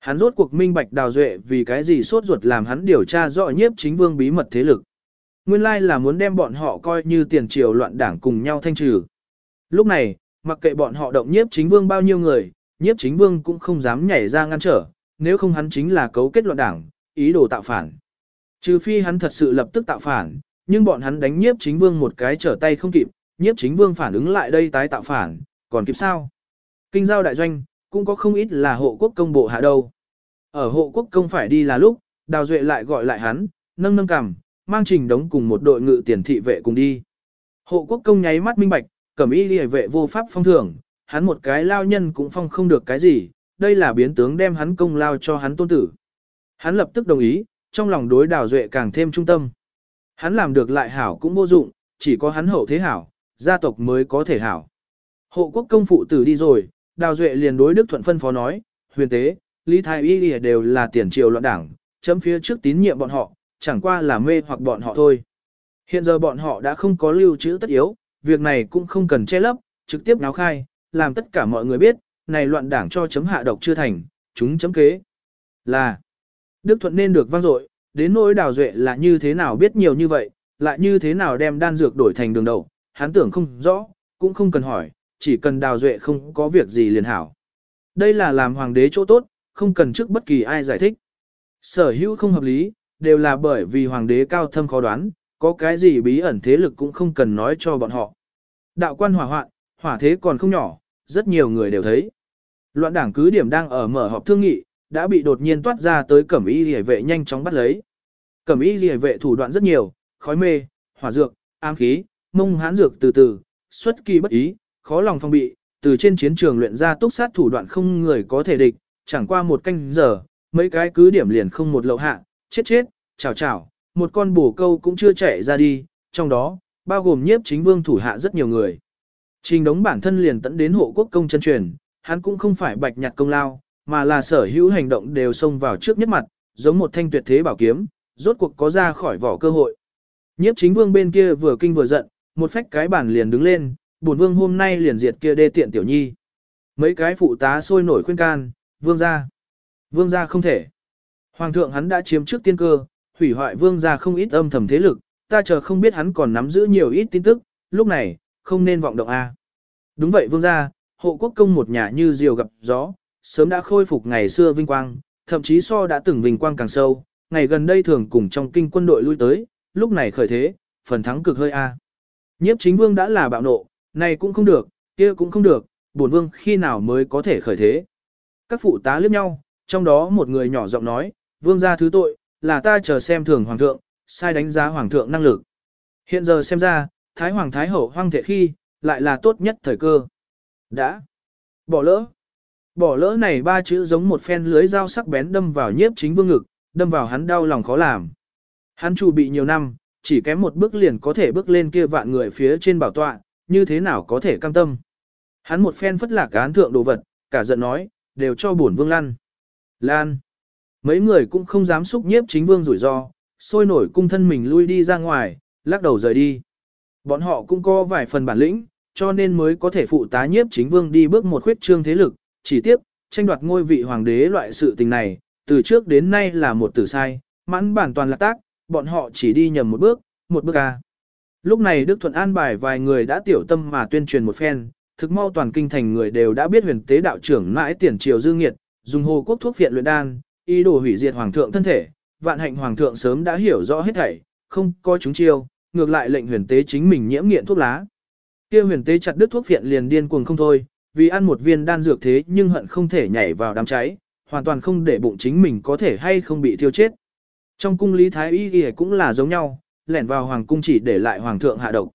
Hắn rốt cuộc minh bạch đào duệ vì cái gì sốt ruột làm hắn điều tra rõ nhiếp chính vương bí mật thế lực. Nguyên lai là muốn đem bọn họ coi như tiền triều loạn đảng cùng nhau thanh trừ. Lúc này, mặc kệ bọn họ động nhiếp chính vương bao nhiêu người, nhiếp chính vương cũng không dám nhảy ra ngăn trở, nếu không hắn chính là cấu kết loạn đảng, ý đồ tạo phản. Trừ phi hắn thật sự lập tức tạo phản, nhưng bọn hắn đánh nhiếp chính vương một cái trở tay không kịp, nhiếp chính vương phản ứng lại đây tái tạo phản, còn kịp sao? Kinh giao đại doanh, cũng có không ít là hộ quốc công bộ hạ đâu. Ở hộ quốc công phải đi là lúc, Đào Duệ lại gọi lại hắn, nâng nâng cằm, mang trình đống cùng một đội ngự tiền thị vệ cùng đi. Hộ quốc công nháy mắt minh bạch, cẩm y liề vệ vô pháp phong thưởng, hắn một cái lao nhân cũng phong không được cái gì, đây là biến tướng đem hắn công lao cho hắn tôn tử. Hắn lập tức đồng ý, trong lòng đối Đào Duệ càng thêm trung tâm. Hắn làm được lại hảo cũng vô dụng, chỉ có hắn hậu thế hảo, gia tộc mới có thể hảo. Hộ quốc công phụ tử đi rồi, Đào Duệ liền đối Đức Thuận phân phó nói, huyền tế, Lý Thái Y đều là tiền triều loạn đảng, chấm phía trước tín nhiệm bọn họ, chẳng qua là mê hoặc bọn họ thôi. Hiện giờ bọn họ đã không có lưu trữ tất yếu, việc này cũng không cần che lấp, trực tiếp náo khai, làm tất cả mọi người biết, này loạn đảng cho chấm hạ độc chưa thành, chúng chấm kế. Là, Đức Thuận nên được vang dội, đến nỗi đào duệ là như thế nào biết nhiều như vậy, lại như thế nào đem đan dược đổi thành đường đầu, hắn tưởng không rõ, cũng không cần hỏi, chỉ cần đào duệ không có việc gì liền hảo. Đây là làm hoàng đế chỗ tốt, không cần trước bất kỳ ai giải thích. Sở hữu không hợp lý, đều là bởi vì hoàng đế cao thâm khó đoán, có cái gì bí ẩn thế lực cũng không cần nói cho bọn họ. Đạo quan hỏa hoạn, hỏa thế còn không nhỏ, rất nhiều người đều thấy. Loạn đảng cứ điểm đang ở mở họp thương nghị, đã bị đột nhiên toát ra tới cẩm y lìa vệ nhanh chóng bắt lấy. Cẩm y lìa vệ thủ đoạn rất nhiều, khói mê, hỏa dược, ám khí, mông hán dược từ từ, xuất kỳ bất ý, khó lòng phong bị, từ trên chiến trường luyện ra túc sát thủ đoạn không người có thể địch, chẳng qua một canh giờ, mấy cái cứ điểm liền không một lậu hạ, chết chết, chào chào, một con bổ câu cũng chưa chạy ra đi, trong đó, bao gồm nhiếp chính vương thủ hạ rất nhiều người. Trình đống bản thân liền tận đến hộ quốc công chân truyền, hắn cũng không phải bạch nhặt công lao, mà là sở hữu hành động đều xông vào trước nhất mặt, giống một thanh tuyệt thế bảo kiếm, rốt cuộc có ra khỏi vỏ cơ hội. Nhiếp chính vương bên kia vừa kinh vừa giận, một phách cái bản liền đứng lên, bổn vương hôm nay liền diệt kia đê tiện tiểu nhi. Mấy cái phụ tá sôi nổi khuyên can, vương gia. Vương gia không thể. Hoàng thượng hắn đã chiếm trước tiên cơ, hủy hoại vương gia không ít âm thầm thế lực, ta chờ không biết hắn còn nắm giữ nhiều ít tin tức, lúc này, không nên vọng động a. Đúng vậy vương gia, hộ quốc công một nhà như diều gặp gió, sớm đã khôi phục ngày xưa vinh quang, thậm chí so đã từng vinh quang càng sâu, ngày gần đây thường cùng trong kinh quân đội lui tới, lúc này khởi thế, phần thắng cực hơi a. Nhiếp chính vương đã là bạo nộ, này cũng không được, kia cũng không được, bổn vương khi nào mới có thể khởi thế. Các phụ tá liếc nhau, trong đó một người nhỏ giọng nói, vương gia thứ tội, là ta chờ xem thường hoàng thượng, sai đánh giá hoàng thượng năng lực. Hiện giờ xem ra, thái hoàng thái hậu hoang thể khi, lại là tốt nhất thời cơ. Đã. Bỏ lỡ. Bỏ lỡ này ba chữ giống một phen lưới dao sắc bén đâm vào nhiếp chính vương ngực, đâm vào hắn đau lòng khó làm. Hắn chủ bị nhiều năm, chỉ kém một bước liền có thể bước lên kia vạn người phía trên bảo tọa, như thế nào có thể cam tâm. Hắn một phen phất lạc án thượng đồ vật, cả giận nói, đều cho bổn vương lăn. Lan. Mấy người cũng không dám xúc nhiếp chính vương rủi ro, sôi nổi cung thân mình lui đi ra ngoài, lắc đầu rời đi. Bọn họ cũng có vài phần bản lĩnh, cho nên mới có thể phụ tá nhiếp chính vương đi bước một khuyết trương thế lực, chỉ tiếp, tranh đoạt ngôi vị hoàng đế loại sự tình này, từ trước đến nay là một tử sai, mãn bản toàn là tác, bọn họ chỉ đi nhầm một bước, một bước ca. Lúc này Đức Thuận an bài vài người đã tiểu tâm mà tuyên truyền một phen, thực mau toàn kinh thành người đều đã biết huyền tế đạo trưởng mãi tiền triều dương nghiệt, dùng hồ quốc thuốc viện luyện đan, ý đồ hủy diệt hoàng thượng thân thể, vạn hạnh hoàng thượng sớm đã hiểu rõ hết thảy, không có chúng chiêu, ngược lại lệnh huyền tế chính mình nhiễm nghiện thuốc lá. Kia huyền tế chặt đứt thuốc viện liền điên cuồng không thôi, vì ăn một viên đan dược thế nhưng hận không thể nhảy vào đám cháy, hoàn toàn không để bụng chính mình có thể hay không bị thiêu chết. Trong cung lý thái y y cũng là giống nhau, lẻn vào hoàng cung chỉ để lại hoàng thượng hạ độc.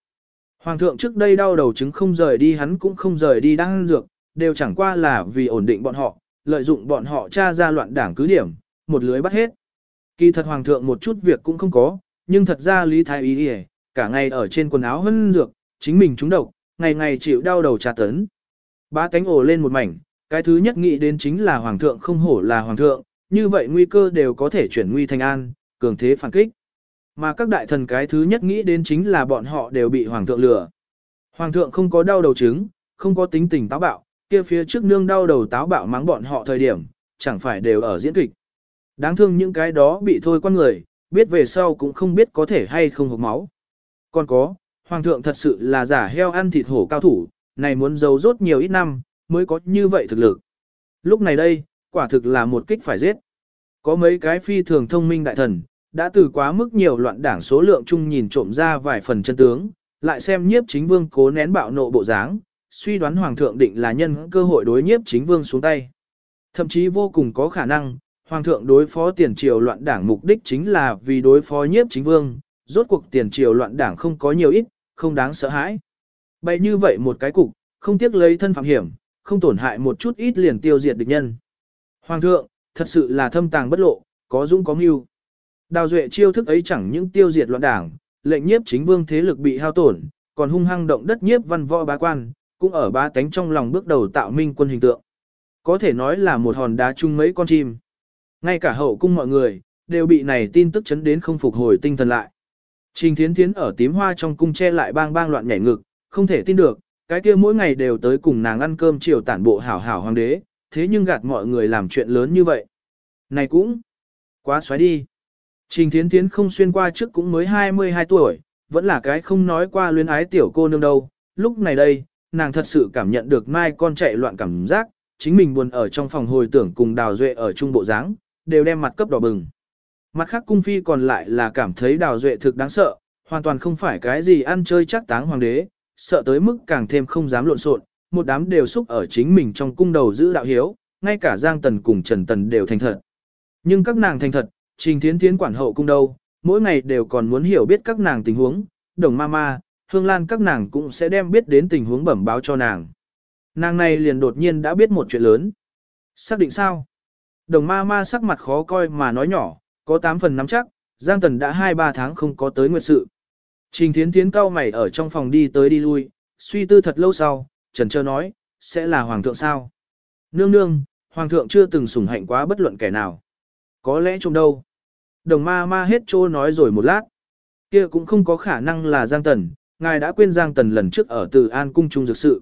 Hoàng thượng trước đây đau đầu chứng không rời đi hắn cũng không rời đi đan dược, đều chẳng qua là vì ổn định bọn họ, lợi dụng bọn họ tra ra loạn đảng cứ điểm, một lưới bắt hết. Kỳ thật hoàng thượng một chút việc cũng không có, nhưng thật ra Lý Thái Y Y, cả ngày ở trên quần áo hân dược, chính mình trúng độc, ngày ngày chịu đau đầu tra tấn. Ba cánh ổ lên một mảnh, cái thứ nhất nghĩ đến chính là hoàng thượng không hổ là hoàng thượng, như vậy nguy cơ đều có thể chuyển nguy thành an, cường thế phản kích. Mà các đại thần cái thứ nhất nghĩ đến chính là bọn họ đều bị hoàng thượng lừa. Hoàng thượng không có đau đầu chứng, không có tính tình táo bạo, kia phía trước nương đau đầu táo bạo mắng bọn họ thời điểm, chẳng phải đều ở diễn kịch. Đáng thương những cái đó bị thôi quan người, biết về sau cũng không biết có thể hay không hộp máu. Còn có, hoàng thượng thật sự là giả heo ăn thịt hổ cao thủ, này muốn giấu rốt nhiều ít năm, mới có như vậy thực lực. Lúc này đây, quả thực là một kích phải giết. Có mấy cái phi thường thông minh đại thần, đã từ quá mức nhiều loạn đảng số lượng chung nhìn trộm ra vài phần chân tướng, lại xem nhiếp chính vương cố nén bạo nộ bộ dáng, suy đoán hoàng thượng định là nhân cơ hội đối nhiếp chính vương xuống tay. Thậm chí vô cùng có khả năng, hoàng thượng đối phó tiền triều loạn đảng mục đích chính là vì đối phó nhiếp chính vương, rốt cuộc tiền triều loạn đảng không có nhiều ít, không đáng sợ hãi. Bày như vậy một cái cục, không tiếc lấy thân phạm hiểm, không tổn hại một chút ít liền tiêu diệt địch nhân. Hoàng thượng, thật sự là thâm tàng bất lộ, có dũng có mưu. Đào duệ chiêu thức ấy chẳng những tiêu diệt loạn đảng, lệnh nhiếp chính vương thế lực bị hao tổn, còn hung hăng động đất nhiếp văn võ bá quan, cũng ở ba tánh trong lòng bước đầu tạo minh quân hình tượng. Có thể nói là một hòn đá chung mấy con chim. Ngay cả hậu cung mọi người, đều bị này tin tức chấn đến không phục hồi tinh thần lại. Trình Thiến Thiến ở tím hoa trong cung che lại bang bang loạn nhảy ngực, không thể tin được, Cái kia mỗi ngày đều tới cùng nàng ăn cơm chiều tản bộ hảo hảo hoàng đế, thế nhưng gạt mọi người làm chuyện lớn như vậy. Này cũng, quá xoáy đi. Trình Thiến Thiến không xuyên qua trước cũng mới 22 tuổi, vẫn là cái không nói qua luyến ái tiểu cô nương đâu. Lúc này đây, nàng thật sự cảm nhận được mai con chạy loạn cảm giác, chính mình buồn ở trong phòng hồi tưởng cùng đào duệ ở trung bộ dáng đều đem mặt cấp đỏ bừng. Mặt khác cung phi còn lại là cảm thấy đào duệ thực đáng sợ, hoàn toàn không phải cái gì ăn chơi chắc táng hoàng đế, sợ tới mức càng thêm không dám lộn xộn, một đám đều xúc ở chính mình trong cung đầu giữ đạo hiếu, ngay cả Giang Tần cùng Trần Tần đều thành thật. Nhưng các nàng thành thật, Trình Thiến Thiến quản hậu cung đâu, mỗi ngày đều còn muốn hiểu biết các nàng tình huống, đồng ma ma, hương lan các nàng cũng sẽ đem biết đến tình huống bẩm báo cho nàng. Nàng này liền đột nhiên đã biết một chuyện lớn. Xác định sao? Đồng ma ma sắc mặt khó coi mà nói nhỏ, có 8 phần nắm chắc, Giang Tần đã 2-3 tháng không có tới nguyệt sự. Trình Thiến Thiến cao mày ở trong phòng đi tới đi lui, suy tư thật lâu sau, Trần Trơ nói, sẽ là Hoàng thượng sao? Nương nương, Hoàng thượng chưa từng sủng hạnh quá bất luận kẻ nào. Có lẽ trong đâu? Đồng ma ma hết trô nói rồi một lát. Kia cũng không có khả năng là Giang Tần, ngài đã quên Giang Tần lần trước ở Từ An Cung Trung Dược sự.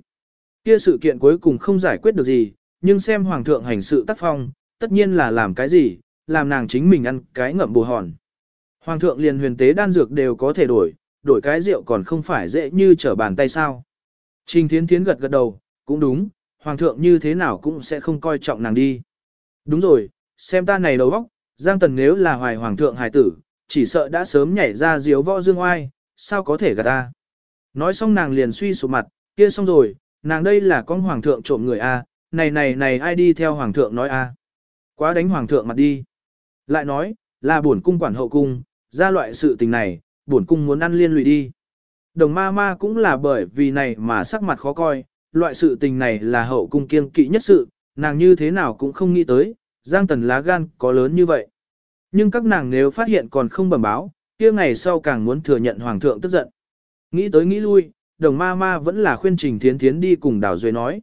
Kia sự kiện cuối cùng không giải quyết được gì, nhưng xem Hoàng thượng hành sự tác phong, tất nhiên là làm cái gì, làm nàng chính mình ăn cái ngậm bù hòn. Hoàng thượng liền huyền tế đan dược đều có thể đổi, đổi cái rượu còn không phải dễ như trở bàn tay sao. Trình Thiến Thiến gật gật đầu, cũng đúng, Hoàng thượng như thế nào cũng sẽ không coi trọng nàng đi. Đúng rồi, xem ta này đầu óc, Giang Tần nếu là hoài Hoàng thượng hài tử, chỉ sợ đã sớm nhảy ra diếu võ dương oai, sao có thể gạt ta. Nói xong nàng liền suy sụp mặt, kia xong rồi, nàng đây là con Hoàng thượng trộm người A, này này này ai đi theo Hoàng thượng nói A. Quá đánh Hoàng thượng mặt đi. Lại nói, là buồn cung quản hậu cung, ra loại sự tình này, bổn cung muốn ăn liên lụy đi. Đồng ma ma cũng là bởi vì này mà sắc mặt khó coi, loại sự tình này là hậu cung kiêng kỵ nhất sự, nàng như thế nào cũng không nghĩ tới, giang tần lá gan có lớn như vậy. Nhưng các nàng nếu phát hiện còn không bẩm báo, kia ngày sau càng muốn thừa nhận hoàng thượng tức giận. Nghĩ tới nghĩ lui, đồng ma ma vẫn là khuyên Trình Thiến Thiến đi cùng Đào Duệ nói.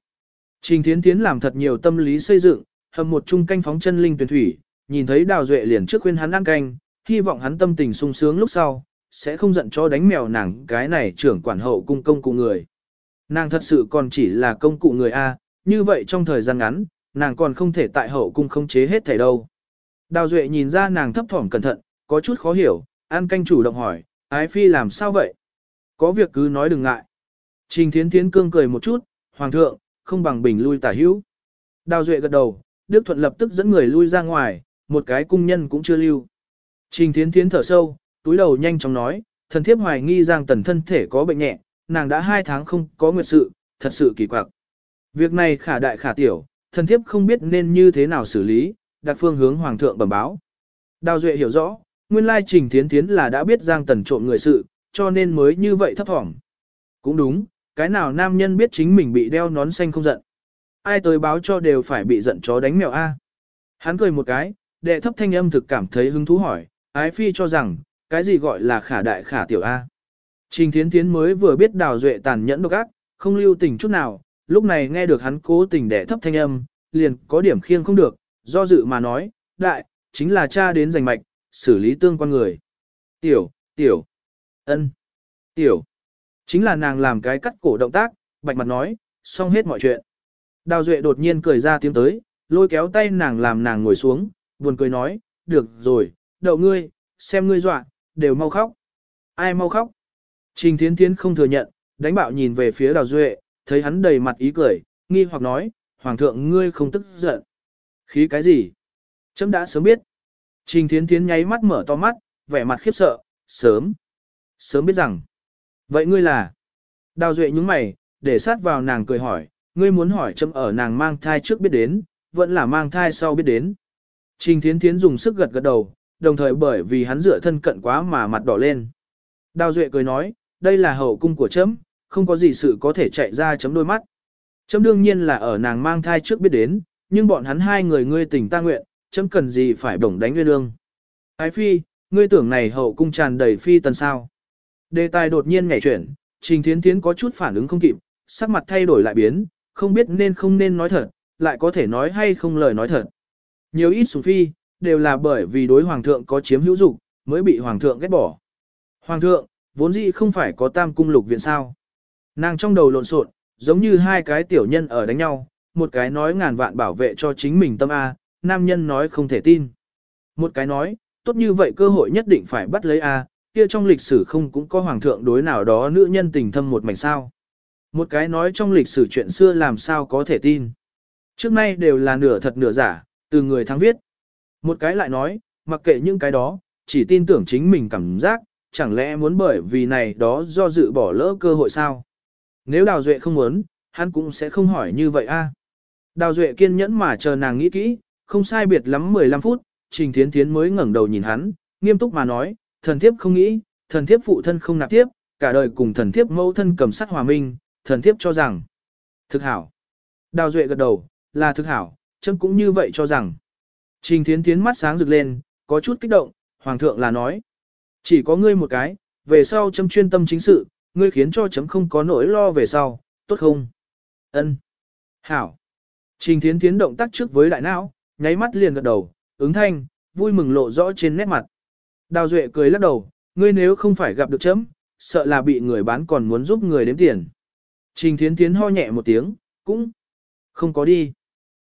Trình Thiến Thiến làm thật nhiều tâm lý xây dựng, hầm một chung canh phóng chân linh tuyển thủy, nhìn thấy Đào Duệ liền trước khuyên hắn ăn canh, hy vọng hắn tâm tình sung sướng lúc sau, sẽ không giận cho đánh mèo nàng cái này trưởng quản hậu cung công cụ người. Nàng thật sự còn chỉ là công cụ người A, như vậy trong thời gian ngắn, nàng còn không thể tại hậu cung không chế hết thảy đâu. Đào Duệ nhìn ra nàng thấp thỏm cẩn thận, có chút khó hiểu, An canh chủ động hỏi, ái phi làm sao vậy? Có việc cứ nói đừng ngại. Trình Thiến Thiến cương cười một chút, Hoàng thượng, không bằng bình lui tả hữu. Đào Duệ gật đầu, Đức Thuận lập tức dẫn người lui ra ngoài, một cái cung nhân cũng chưa lưu. Trình Thiến Thiến thở sâu, túi đầu nhanh chóng nói, thần thiếp hoài nghi Giang Tần thân thể có bệnh nhẹ, nàng đã hai tháng không có nguyệt sự, thật sự kỳ quặc. Việc này khả đại khả tiểu, thần thiếp không biết nên như thế nào xử lý, đặt phương hướng hoàng thượng bẩm báo. Đào Duệ hiểu rõ, nguyên lai Trình Thiến Thiến là đã biết Giang Tần trộm người sự, cho nên mới như vậy thấp thỏm. Cũng đúng, cái nào nam nhân biết chính mình bị đeo nón xanh không giận. Ai tới báo cho đều phải bị giận chó đánh mèo A. Hắn cười một cái, đệ thấp thanh âm thực cảm thấy hứng thú hỏi, ái phi cho rằng, cái gì gọi là khả đại khả tiểu A. Trình Thiến Thiến mới vừa biết đào duệ tàn nhẫn độc ác, không lưu tình chút nào, lúc này nghe được hắn cố tình đẻ thấp thanh âm, liền có điểm khiêng không được, do dự mà nói, đại, chính là cha đến giành mạch, xử lý tương quan người. Tiểu, tiểu, ân, tiểu, chính là nàng làm cái cắt cổ động tác, bạch mặt nói, xong hết mọi chuyện. Đào Duệ đột nhiên cười ra tiếng tới, lôi kéo tay nàng làm nàng ngồi xuống, buồn cười nói, được rồi, đậu ngươi, xem ngươi dọa, đều mau khóc. Ai mau khóc? Trình Thiến Thiến không thừa nhận, đánh bạo nhìn về phía Đào Duệ, thấy hắn đầy mặt ý cười, nghi hoặc nói, Hoàng thượng ngươi không tức giận. Khí cái gì? Chấm đã sớm biết. Trình Thiến Thiến nháy mắt mở to mắt, vẻ mặt khiếp sợ, sớm. Sớm biết rằng. Vậy ngươi là? Đào Duệ nhúng mày, để sát vào nàng cười hỏi, ngươi muốn hỏi chấm ở nàng mang thai trước biết đến, vẫn là mang thai sau biết đến. Trình Thiến Thiến dùng sức gật gật đầu, đồng thời bởi vì hắn dựa thân cận quá mà mặt đỏ lên. Đào Duệ cười nói, đây là hậu cung của chấm, không có gì sự có thể chạy ra chấm đôi mắt. Chấm đương nhiên là ở nàng mang thai trước biết đến, nhưng bọn hắn hai người ngươi tình ta nguyện, chấm cần gì phải bổng đánh nguyên lương. Ái phi, ngươi tưởng này hậu cung tràn đầy phi tần sao. Đề tài đột nhiên nhảy chuyển, Trình Thiến Thiến có chút phản ứng không kịp, sắc mặt thay đổi lại biến, không biết nên không nên nói thật, lại có thể nói hay không lời nói thật. Nhiều ít sủng phi, đều là bởi vì đối hoàng thượng có chiếm hữu dục, mới bị hoàng thượng ghét bỏ. Hoàng thượng, vốn dĩ không phải có tam cung lục viện sao. Nàng trong đầu lộn xộn, giống như hai cái tiểu nhân ở đánh nhau, một cái nói ngàn vạn bảo vệ cho chính mình tâm A, nam nhân nói không thể tin. Một cái nói, tốt như vậy cơ hội nhất định phải bắt lấy A, kia trong lịch sử không cũng có hoàng thượng đối nào đó nữ nhân tình thâm một mảnh sao. Một cái nói trong lịch sử chuyện xưa làm sao có thể tin. Trước nay đều là nửa thật nửa giả, từ người thắng viết. Một cái lại nói, mặc kệ những cái đó, chỉ tin tưởng chính mình cảm giác, chẳng lẽ muốn bởi vì này đó do dự bỏ lỡ cơ hội sao? Nếu Đào Duệ không muốn, hắn cũng sẽ không hỏi như vậy a. À? Đào Duệ kiên nhẫn mà chờ nàng nghĩ kỹ, không sai biệt lắm 15 phút, Trình Thiến Thiến mới ngẩng đầu nhìn hắn, nghiêm túc mà nói, thần thiếp không nghĩ, thần thiếp phụ thân không nạp tiếp, cả đời cùng thần thiếp mẫu thân cầm sắt hòa minh, thần thiếp cho rằng, thực hảo. Đào Duệ gật đầu, là thực hảo, chấm cũng như vậy cho rằng. Trình Thiến Thiến mắt sáng rực lên, có chút kích động, Hoàng thượng là nói. Chỉ có ngươi một cái, về sau chấm chuyên tâm chính sự, ngươi khiến cho chấm không có nỗi lo về sau, tốt không? Ân. Hảo. Trình Thiến Thiến động tác trước với đại não, nháy mắt liền gật đầu, ứng thanh, vui mừng lộ rõ trên nét mặt. Đào Duệ cười lắc đầu, ngươi nếu không phải gặp được chấm, sợ là bị người bán còn muốn giúp người đếm tiền. Trình Thiến Thiến ho nhẹ một tiếng, cũng không có đi.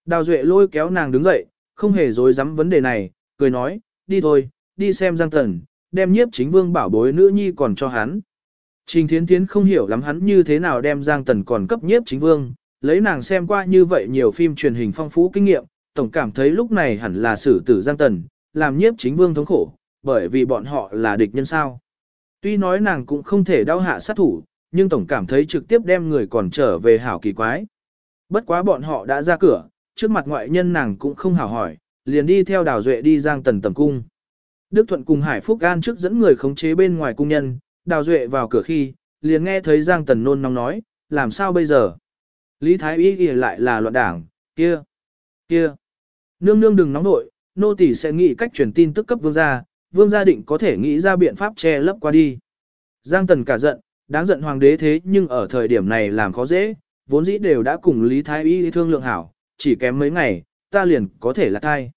Đào Duệ lôi kéo nàng đứng dậy, không hề dối dám vấn đề này, cười nói, đi thôi, đi xem Giang Tần, đem nhiếp chính vương bảo bối nữ nhi còn cho hắn. Trình Thiến Thiến không hiểu lắm hắn như thế nào đem Giang Tần còn cấp nhiếp chính vương, lấy nàng xem qua như vậy nhiều phim truyền hình phong phú kinh nghiệm, tổng cảm thấy lúc này hẳn là xử tử Giang Tần, làm nhiếp chính vương thống khổ, bởi vì bọn họ là địch nhân sao. Tuy nói nàng cũng không thể đau hạ sát thủ, nhưng tổng cảm thấy trực tiếp đem người còn trở về hảo kỳ quái. Bất quá bọn họ đã ra cửa, trước mặt ngoại nhân nàng cũng không hảo hỏi, liền đi theo đào duệ đi Giang Tần tầm cung. Đức Thuận cùng Hải Phúc An trước dẫn người khống chế bên ngoài cung nhân, đào duệ vào cửa khi, liền nghe thấy Giang Tần nôn nóng nói, làm sao bây giờ? Lý Thái Y ghi lại là loạn đảng, kia, kia. Nương nương đừng nóng nội, nô tỳ sẽ nghĩ cách truyền tin tức cấp vương gia, vương gia định có thể nghĩ ra biện pháp che lấp qua đi. Giang Tần cả giận, đáng giận hoàng đế thế nhưng ở thời điểm này làm khó dễ, vốn dĩ đều đã cùng Lý Thái Y thương lượng hảo, chỉ kém mấy ngày, ta liền có thể là thai.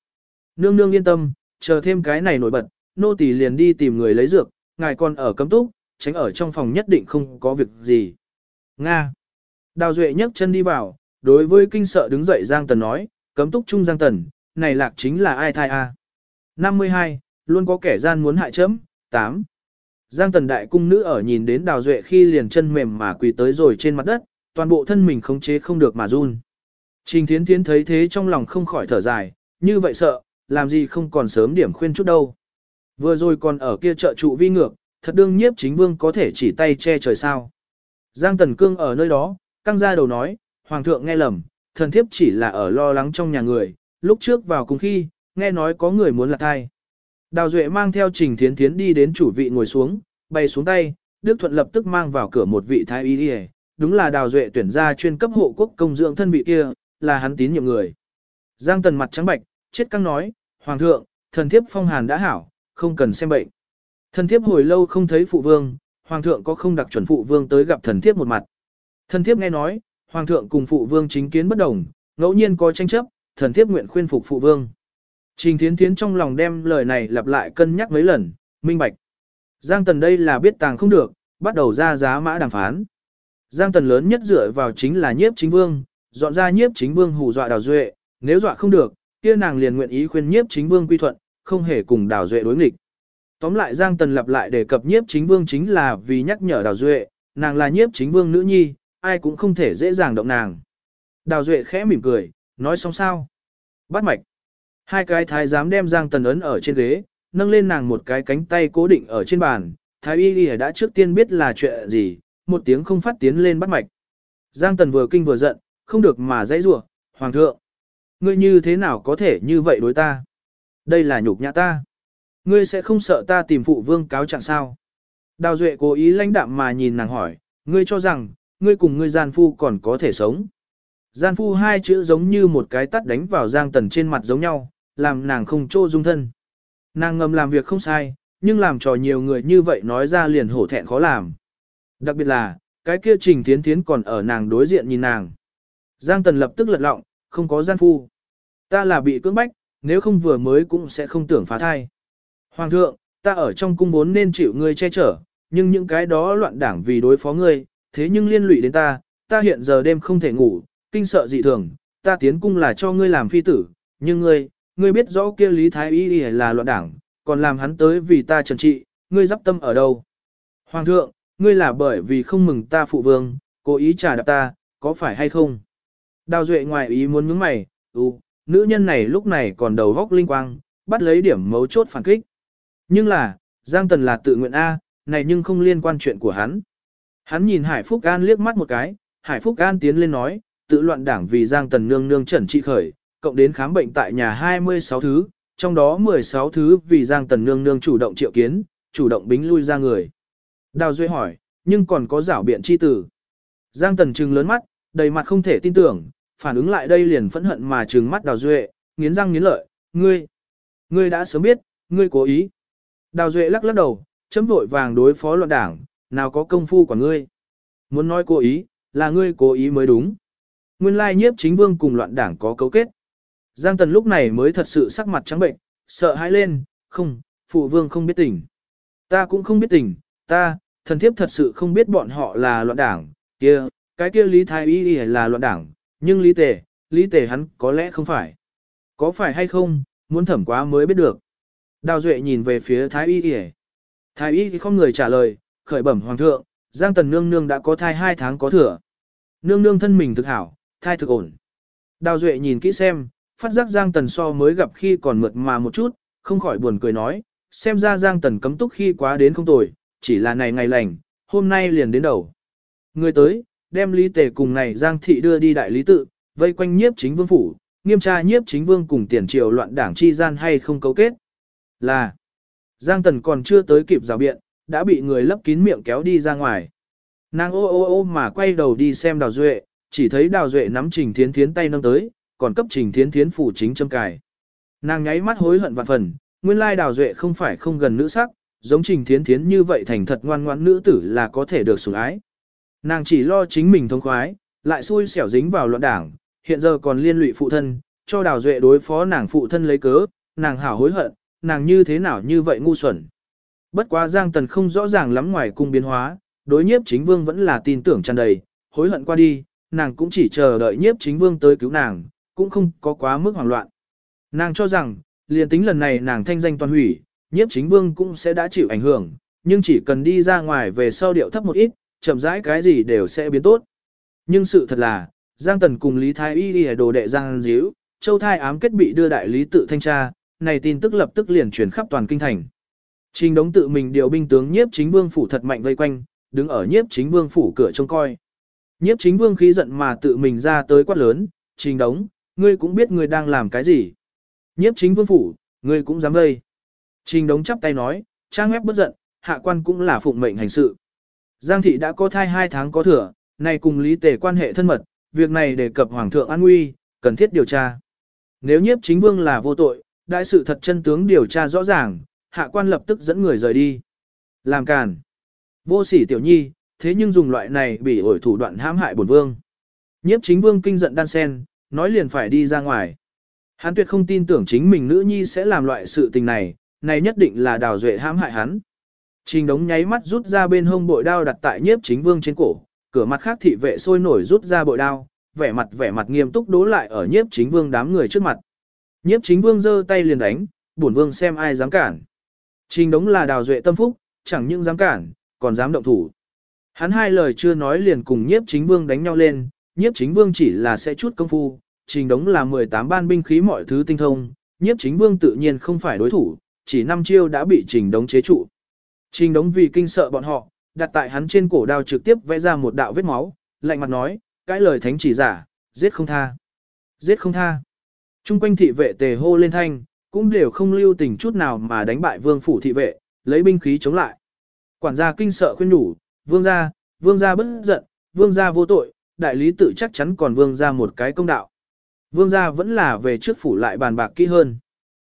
Nương nương yên tâm, chờ thêm cái này nổi bật, nô tỳ liền đi tìm người lấy dược, ngài còn ở cấm túc, tránh ở trong phòng nhất định không có việc gì. Nga. Đào Duệ nhấc chân đi vào, đối với kinh sợ đứng dậy Giang Tần nói, cấm túc trung Giang Tần, này lạc chính là ai thai a? 52, luôn có kẻ gian muốn hại chấm, 8. Giang Tần đại cung nữ ở nhìn đến Đào Duệ khi liền chân mềm mà quỳ tới rồi trên mặt đất, toàn bộ thân mình khống chế không được mà run. Trình Thiến Thiến thấy thế trong lòng không khỏi thở dài, như vậy sợ, làm gì không còn sớm điểm khuyên chút đâu. Vừa rồi còn ở kia chợ trụ vi ngược, thật đương nhiếp chính vương có thể chỉ tay che trời sao. Giang Tần Cương ở nơi đó, căng ra đầu nói, Hoàng thượng nghe lầm, thần thiếp chỉ là ở lo lắng trong nhà người, lúc trước vào cùng khi, nghe nói có người muốn là thai. Đào Duệ mang theo Trình Thiến Thiến đi đến chủ vị ngồi xuống, bay xuống tay, Đức Thuận lập tức mang vào cửa một vị thái y đi đúng là Đào Duệ tuyển ra chuyên cấp hộ quốc công dưỡng thân vị kia, là hắn tín nhiệm người. Giang Tần mặt trắng bạch, chết căng nói, Hoàng thượng, thần thiếp phong hàn đã hảo, không cần xem bệnh. Thần thiếp hồi lâu không thấy phụ vương, Hoàng thượng có không đặc chuẩn phụ vương tới gặp thần thiếp một mặt. Thần thiếp nghe nói, Hoàng thượng cùng phụ vương chính kiến bất đồng, ngẫu nhiên có tranh chấp, thần thiếp nguyện khuyên phục phụ vương. Trình Thiến Thiến trong lòng đem lời này lặp lại cân nhắc mấy lần, minh bạch. Giang Tần đây là biết tàng không được, bắt đầu ra giá mã đàm phán. Giang Tần lớn nhất dựa vào chính là nhiếp chính vương, dọn ra nhiếp chính vương hù dọa đào duệ, nếu dọa không được, kia nàng liền nguyện ý khuyên nhiếp chính vương quy thuận, không hề cùng đào duệ đối nghịch. Tóm lại Giang Tần lặp lại đề cập nhiếp chính vương chính là vì nhắc nhở đào duệ, nàng là nhiếp chính vương nữ nhi, ai cũng không thể dễ dàng động nàng. Đào duệ khẽ mỉm cười, nói xong sao? Bắt mạch. Hai cái thái giám đem Giang Tần ấn ở trên ghế, nâng lên nàng một cái cánh tay cố định ở trên bàn. Thái y y đã trước tiên biết là chuyện gì, một tiếng không phát tiến lên bắt mạch. Giang Tần vừa kinh vừa giận, không được mà dãy rủa, "Hoàng thượng, ngươi như thế nào có thể như vậy đối ta? Đây là nhục nhã ta. Ngươi sẽ không sợ ta tìm phụ vương cáo trạng sao?" Đào Duệ cố ý lãnh đạm mà nhìn nàng hỏi, "Ngươi cho rằng, ngươi cùng ngươi gian phu còn có thể sống?" Gian phu hai chữ giống như một cái tắt đánh vào Giang Tần trên mặt giống nhau, làm nàng không trô dung thân. Nàng ngầm làm việc không sai, nhưng làm trò nhiều người như vậy nói ra liền hổ thẹn khó làm. Đặc biệt là, cái kia trình tiến tiến còn ở nàng đối diện nhìn nàng. Giang Tần lập tức lật lọng, không có gian phu. Ta là bị cưỡng bách, nếu không vừa mới cũng sẽ không tưởng phá thai. Hoàng thượng, ta ở trong cung vốn nên chịu ngươi che chở, nhưng những cái đó loạn đảng vì đối phó ngươi, thế nhưng liên lụy đến ta, ta hiện giờ đêm không thể ngủ, kinh sợ dị thường, ta tiến cung là cho ngươi làm phi tử, nhưng ngươi, ngươi biết rõ kia Lý Thái Y là loạn đảng, còn làm hắn tới vì ta trần trị, ngươi dắp tâm ở đâu? Hoàng thượng, ngươi là bởi vì không mừng ta phụ vương, cố ý trả đạp ta, có phải hay không? Đào Duệ ngoài ý muốn nhướng mày, ừ, nữ nhân này lúc này còn đầu góc linh quang, bắt lấy điểm mấu chốt phản kích. Nhưng là, Giang Tần là tự nguyện A, này nhưng không liên quan chuyện của hắn. Hắn nhìn Hải Phúc An liếc mắt một cái, Hải Phúc An tiến lên nói, tự loạn đảng vì Giang Tần nương nương trần trị khởi, cộng đến khám bệnh tại nhà 26 thứ, trong đó 16 thứ vì Giang Tần nương nương chủ động triệu kiến, chủ động bính lui ra người. Đào Duệ hỏi, nhưng còn có giảo biện chi tử. Giang Tần trừng lớn mắt, đầy mặt không thể tin tưởng, phản ứng lại đây liền phẫn hận mà trừng mắt Đào Duệ, nghiến răng nghiến lợi, ngươi, ngươi đã sớm biết, ngươi cố ý. Đào Duệ lắc lắc đầu, chấm vội vàng đối phó loạn đảng, nào có công phu của ngươi. Muốn nói cố ý, là ngươi cố ý mới đúng. Nguyên lai nhiếp chính vương cùng loạn đảng có cấu kết. Giang Tần lúc này mới thật sự sắc mặt trắng bệnh, sợ hãi lên, không, phụ vương không biết tình. Ta cũng không biết tình, ta, thần thiếp thật sự không biết bọn họ là loạn đảng, kia, cái kia Lý Thái Y là loạn đảng, nhưng Lý Tề, Lý Tề hắn có lẽ không phải. Có phải hay không, muốn thẩm quá mới biết được. Đào Duệ nhìn về phía Thái Y Y. Thái Y thì không người trả lời, khởi bẩm hoàng thượng, Giang Tần Nương Nương đã có thai 2 tháng có thừa. Nương Nương thân mình thực hảo, thai thực ổn. Đào Duệ nhìn kỹ xem, phát giác Giang Tần so mới gặp khi còn mượt mà một chút, không khỏi buồn cười nói, xem ra Giang Tần cấm túc khi quá đến không tồi, chỉ là này ngày lành, hôm nay liền đến đầu. Người tới, đem Lý Tề cùng này Giang Thị đưa đi đại lý tự, vây quanh nhiếp chính vương phủ, nghiêm tra nhiếp chính vương cùng tiền triều loạn đảng chi gian hay không cấu kết. Là, Giang Tần còn chưa tới kịp rào biện, đã bị người lấp kín miệng kéo đi ra ngoài. Nàng ô ô ô mà quay đầu đi xem Đào Duệ, chỉ thấy Đào Duệ nắm Trình Thiến Thiến tay nâng tới, còn cấp Trình Thiến Thiến phủ chính châm cài. Nàng nháy mắt hối hận vạn phần, nguyên lai Đào Duệ không phải không gần nữ sắc, giống Trình Thiến Thiến như vậy thành thật ngoan ngoãn nữ tử là có thể được sủng ái. Nàng chỉ lo chính mình thông khoái, lại xui xẻo dính vào loạn đảng, hiện giờ còn liên lụy phụ thân, cho Đào Duệ đối phó nàng phụ thân lấy cớ, nàng hảo hối hận, nàng như thế nào như vậy ngu xuẩn. Bất quá Giang Tần không rõ ràng lắm ngoài cung biến hóa, đối nhiếp chính vương vẫn là tin tưởng tràn đầy, hối hận qua đi, nàng cũng chỉ chờ đợi nhiếp chính vương tới cứu nàng, cũng không có quá mức hoảng loạn. Nàng cho rằng, liền tính lần này nàng thanh danh toàn hủy, nhiếp chính vương cũng sẽ đã chịu ảnh hưởng, nhưng chỉ cần đi ra ngoài về sau điệu thấp một ít, chậm rãi cái gì đều sẽ biến tốt. Nhưng sự thật là, Giang Tần cùng Lý Thái Y đi đồ đệ Giang Díu, Châu Thai ám kết bị đưa đại lý tự thanh tra, này tin tức lập tức liền truyền khắp toàn kinh thành. Trình đống tự mình điều binh tướng nhiếp chính vương phủ thật mạnh vây quanh, đứng ở nhiếp chính vương phủ cửa trông coi. Nhiếp chính vương khí giận mà tự mình ra tới quát lớn, trình đống, ngươi cũng biết ngươi đang làm cái gì. Nhiếp chính vương phủ, ngươi cũng dám vây. Trình đống chắp tay nói, trang ép bất giận, hạ quan cũng là phụng mệnh hành sự. Giang thị đã có thai hai tháng có thừa, này cùng lý tề quan hệ thân mật, việc này đề cập hoàng thượng an nguy, cần thiết điều tra. Nếu nhiếp chính vương là vô tội, đại sự thật chân tướng điều tra rõ ràng, hạ quan lập tức dẫn người rời đi. Làm càn. Vô sỉ tiểu nhi, thế nhưng dùng loại này bị ổi thủ đoạn hãm hại bổn vương. Nhiếp chính vương kinh giận đan sen, nói liền phải đi ra ngoài. Hắn tuyệt không tin tưởng chính mình nữ nhi sẽ làm loại sự tình này, này nhất định là đào duệ hãm hại hắn. Trình đống nháy mắt rút ra bên hông bội đao đặt tại nhiếp chính vương trên cổ, cửa mặt khác thị vệ sôi nổi rút ra bội đao, vẻ mặt vẻ mặt nghiêm túc đố lại ở nhiếp chính vương đám người trước mặt. Nhiếp chính vương giơ tay liền đánh, bổn vương xem ai dám cản. Trình đống là đào duệ tâm phúc, chẳng những dám cản, còn dám động thủ. Hắn hai lời chưa nói liền cùng nhiếp chính vương đánh nhau lên, nhiếp chính vương chỉ là sẽ chút công phu, trình đống là 18 ban binh khí mọi thứ tinh thông, nhiếp chính vương tự nhiên không phải đối thủ, chỉ năm chiêu đã bị trình đống chế trụ. Trình đống vì kinh sợ bọn họ, đặt tại hắn trên cổ đao trực tiếp vẽ ra một đạo vết máu, lạnh mặt nói, cái lời thánh chỉ giả, giết không tha. Giết không tha. Trung quanh thị vệ tề hô lên thanh, cũng đều không lưu tình chút nào mà đánh bại vương phủ thị vệ, lấy binh khí chống lại. Quản gia kinh sợ khuyên nhủ, vương gia, vương gia bất giận, vương gia vô tội, đại lý tự chắc chắn còn vương gia một cái công đạo. Vương gia vẫn là về trước phủ lại bàn bạc kỹ hơn.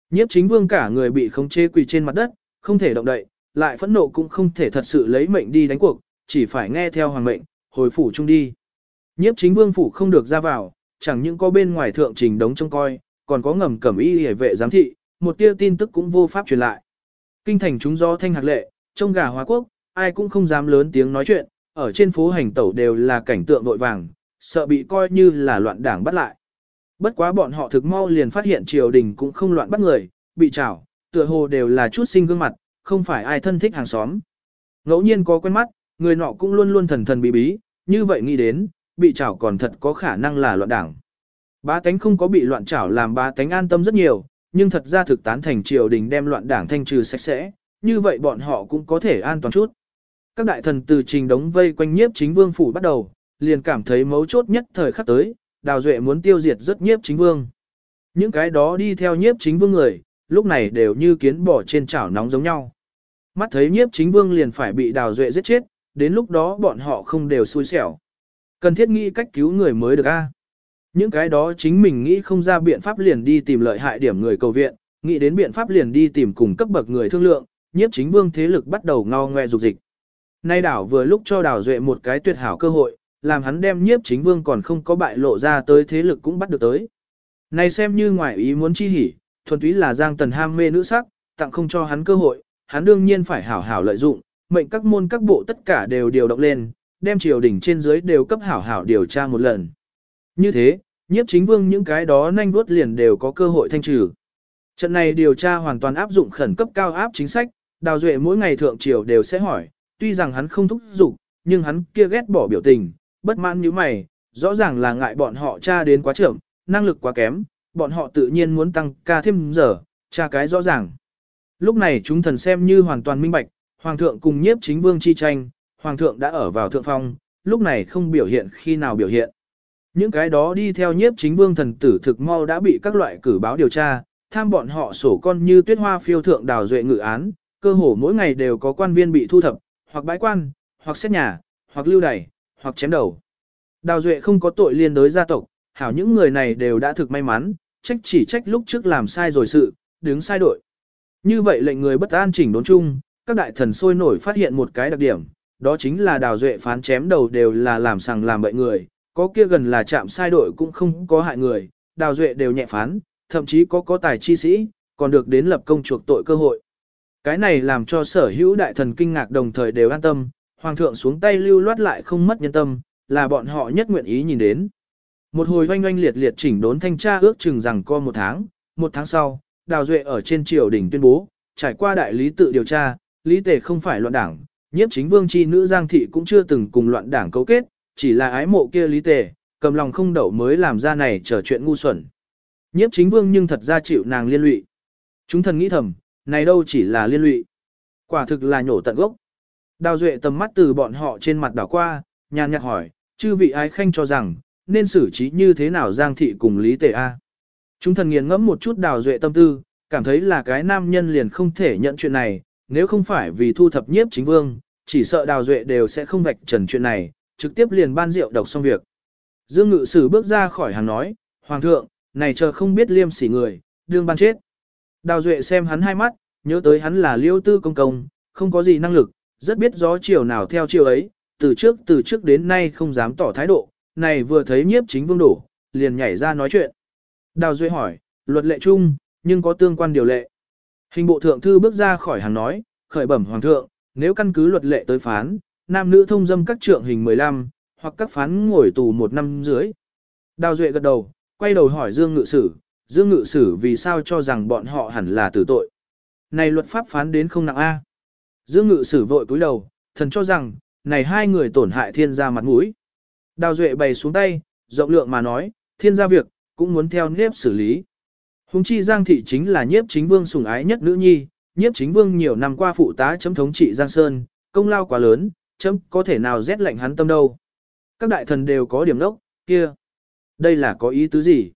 Nhiếp chính vương cả người bị khống chế quỳ trên mặt đất, không thể động đậy, lại phẫn nộ cũng không thể thật sự lấy mệnh đi đánh cuộc, chỉ phải nghe theo hoàng mệnh, hồi phủ chung đi. Nhiếp chính vương phủ không được ra vào, chẳng những có bên ngoài thượng trình đống trông coi, còn có ngầm cẩm y hề vệ giám thị, một tia tin tức cũng vô pháp truyền lại. Kinh thành chúng do thanh hạc lệ, trông gà hóa quốc, ai cũng không dám lớn tiếng nói chuyện, ở trên phố hành tẩu đều là cảnh tượng vội vàng, sợ bị coi như là loạn đảng bắt lại. Bất quá bọn họ thực mau liền phát hiện triều đình cũng không loạn bắt người, bị trảo, tựa hồ đều là chút sinh gương mặt, không phải ai thân thích hàng xóm. Ngẫu nhiên có quen mắt, người nọ cũng luôn luôn thần thần bí bí, như vậy nghĩ đến, bị chảo còn thật có khả năng là loạn đảng. Bá tánh không có bị loạn chảo làm bá tánh an tâm rất nhiều, nhưng thật ra thực tán thành triều đình đem loạn đảng thanh trừ sạch sẽ, như vậy bọn họ cũng có thể an toàn chút. Các đại thần từ trình đống vây quanh nhiếp chính vương phủ bắt đầu, liền cảm thấy mấu chốt nhất thời khắc tới, đào duệ muốn tiêu diệt rất nhiếp chính vương. Những cái đó đi theo nhiếp chính vương người, lúc này đều như kiến bỏ trên chảo nóng giống nhau. Mắt thấy nhiếp chính vương liền phải bị đào duệ giết chết, đến lúc đó bọn họ không đều xui xẻo. Cần thiết nghĩ cách cứu người mới được a. Những cái đó chính mình nghĩ không ra biện pháp liền đi tìm lợi hại điểm người cầu viện, nghĩ đến biện pháp liền đi tìm cùng cấp bậc người thương lượng, nhiếp chính vương thế lực bắt đầu ngao ngoe dục dịch. Nay đảo vừa lúc cho đảo duệ một cái tuyệt hảo cơ hội, làm hắn đem nhiếp chính vương còn không có bại lộ ra tới thế lực cũng bắt được tới. Này xem như ngoài ý muốn chi hỉ, thuần túy là giang tần ham mê nữ sắc, tặng không cho hắn cơ hội, hắn đương nhiên phải hảo hảo lợi dụng, mệnh các môn các bộ tất cả đều điều động lên, đem triều đỉnh trên dưới đều cấp hảo hảo điều tra một lần. Như thế, nhiếp chính vương những cái đó nhanh vuốt liền đều có cơ hội thanh trừ. Trận này điều tra hoàn toàn áp dụng khẩn cấp cao áp chính sách, đào duệ mỗi ngày thượng triều đều sẽ hỏi, tuy rằng hắn không thúc giục, nhưng hắn kia ghét bỏ biểu tình, bất mãn như mày, rõ ràng là ngại bọn họ tra đến quá trưởng, năng lực quá kém, bọn họ tự nhiên muốn tăng ca thêm giờ, tra cái rõ ràng. Lúc này chúng thần xem như hoàn toàn minh bạch, hoàng thượng cùng nhiếp chính vương chi tranh, hoàng thượng đã ở vào thượng phong, lúc này không biểu hiện khi nào biểu hiện. Những cái đó đi theo nhiếp chính vương thần tử thực mau đã bị các loại cử báo điều tra, tham bọn họ sổ con như tuyết hoa phiêu thượng đào duệ ngự án, cơ hồ mỗi ngày đều có quan viên bị thu thập, hoặc bãi quan, hoặc xét nhà, hoặc lưu đày, hoặc chém đầu. Đào duệ không có tội liên đối gia tộc, hảo những người này đều đã thực may mắn, trách chỉ trách lúc trước làm sai rồi sự, đứng sai đội. Như vậy lệnh người bất an chỉnh đốn chung, các đại thần sôi nổi phát hiện một cái đặc điểm, đó chính là đào duệ phán chém đầu đều là làm sằng làm bậy người, có kia gần là chạm sai đội cũng không có hại người, đào duệ đều nhẹ phán, thậm chí có có tài chi sĩ, còn được đến lập công chuộc tội cơ hội. Cái này làm cho sở hữu đại thần kinh ngạc đồng thời đều an tâm, hoàng thượng xuống tay lưu loát lại không mất nhân tâm, là bọn họ nhất nguyện ý nhìn đến. Một hồi oanh oanh liệt liệt chỉnh đốn thanh tra ước chừng rằng co một tháng, một tháng sau, Đào Duệ ở trên triều đình tuyên bố, trải qua đại lý tự điều tra, lý tề không phải loạn đảng, nhiếp chính vương chi nữ Giang Thị cũng chưa từng cùng loạn đảng cấu kết, chỉ là ái mộ kia lý tề, cầm lòng không đậu mới làm ra này trở chuyện ngu xuẩn. Nhiếp chính vương nhưng thật ra chịu nàng liên lụy. Chúng thần nghĩ thầm, này đâu chỉ là liên lụy. Quả thực là nhổ tận gốc. Đào Duệ tầm mắt từ bọn họ trên mặt đảo qua, nhàn nhạt hỏi, chư vị ái khanh cho rằng, nên xử trí như thế nào Giang Thị cùng Lý Tề A. Chúng thần nghiền ngẫm một chút Đào Duệ tâm tư, cảm thấy là cái nam nhân liền không thể nhận chuyện này, nếu không phải vì thu thập nhiếp chính vương, chỉ sợ Đào Duệ đều sẽ không vạch trần chuyện này, trực tiếp liền ban rượu độc xong việc. Dương Ngự Sử bước ra khỏi hàng nói, Hoàng thượng, này chờ không biết liêm sỉ người, đương ban chết. Đào Duệ xem hắn hai mắt, nhớ tới hắn là liêu tư công công, không có gì năng lực, rất biết gió chiều nào theo chiều ấy, từ trước từ trước đến nay không dám tỏ thái độ, này vừa thấy nhiếp chính vương đổ, liền nhảy ra nói chuyện. Đào Duệ hỏi, luật lệ chung, nhưng có tương quan điều lệ. Hình bộ thượng thư bước ra khỏi hàng nói, khởi bẩm hoàng thượng, nếu căn cứ luật lệ tới phán, nam nữ thông dâm các trượng hình 15, hoặc các phán ngồi tù một năm dưới. Đào Duệ gật đầu, quay đầu hỏi Dương Ngự Sử, Dương Ngự Sử vì sao cho rằng bọn họ hẳn là tử tội. Này luật pháp phán đến không nặng A. Dương Ngự Sử vội cúi đầu, thần cho rằng, này hai người tổn hại thiên gia mặt mũi. Đào Duệ bày xuống tay, rộng lượng mà nói, thiên gia việc, cũng muốn theo nếp xử lý. Hùng chi Giang Thị chính là nhiếp chính vương sủng ái nhất nữ nhi, nhiếp chính vương nhiều năm qua phụ tá chấm thống trị Giang Sơn, công lao quá lớn, chấm có thể nào rét lạnh hắn tâm đâu. Các đại thần đều có điểm đốc, kia. Đây là có ý tứ gì?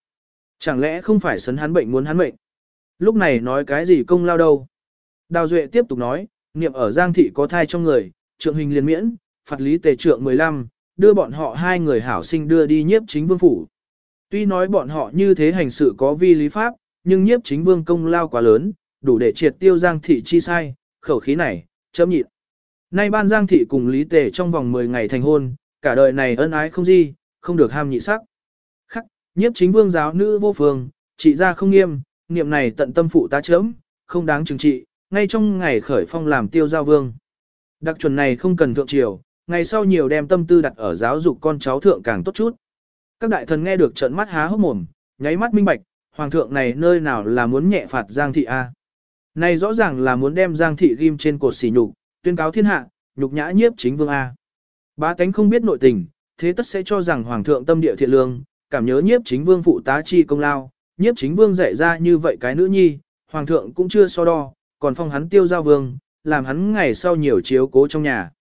Chẳng lẽ không phải sấn hắn bệnh muốn hắn bệnh? Lúc này nói cái gì công lao đâu? Đào Duệ tiếp tục nói, niệm ở Giang Thị có thai trong người, trượng hình liền miễn, phạt lý tề trượng 15, đưa bọn họ hai người hảo sinh đưa đi nhiếp chính vương phủ. Tuy nói bọn họ như thế hành sự có vi lý pháp, nhưng nhiếp chính vương công lao quá lớn, đủ để triệt tiêu Giang Thị chi sai, khẩu khí này, chấm nhịn. Nay ban Giang Thị cùng Lý Tề trong vòng 10 ngày thành hôn, cả đời này ân ái không gì, không được ham nhị sắc. Khắc, nhiếp chính vương giáo nữ vô phương, trị ra không nghiêm, niệm này tận tâm phụ tá chấm, không đáng trừng trị, ngay trong ngày khởi phong làm tiêu giao vương. Đặc chuẩn này không cần thượng triều, ngày sau nhiều đem tâm tư đặt ở giáo dục con cháu thượng càng tốt chút. Các đại thần nghe được trận mắt há hốc mồm, nháy mắt minh bạch, hoàng thượng này nơi nào là muốn nhẹ phạt Giang thị a? Này rõ ràng là muốn đem Giang thị ghim trên cột xỉ nhục, tuyên cáo thiên hạ, nhục nhã nhiếp chính vương a. Bá tánh không biết nội tình, thế tất sẽ cho rằng hoàng thượng tâm địa thiện lương, cảm nhớ nhiếp chính vương phụ tá chi công lao, nhiếp chính vương dạy ra như vậy cái nữ nhi, hoàng thượng cũng chưa so đo, còn phong hắn tiêu giao vương, làm hắn ngày sau nhiều chiếu cố trong nhà.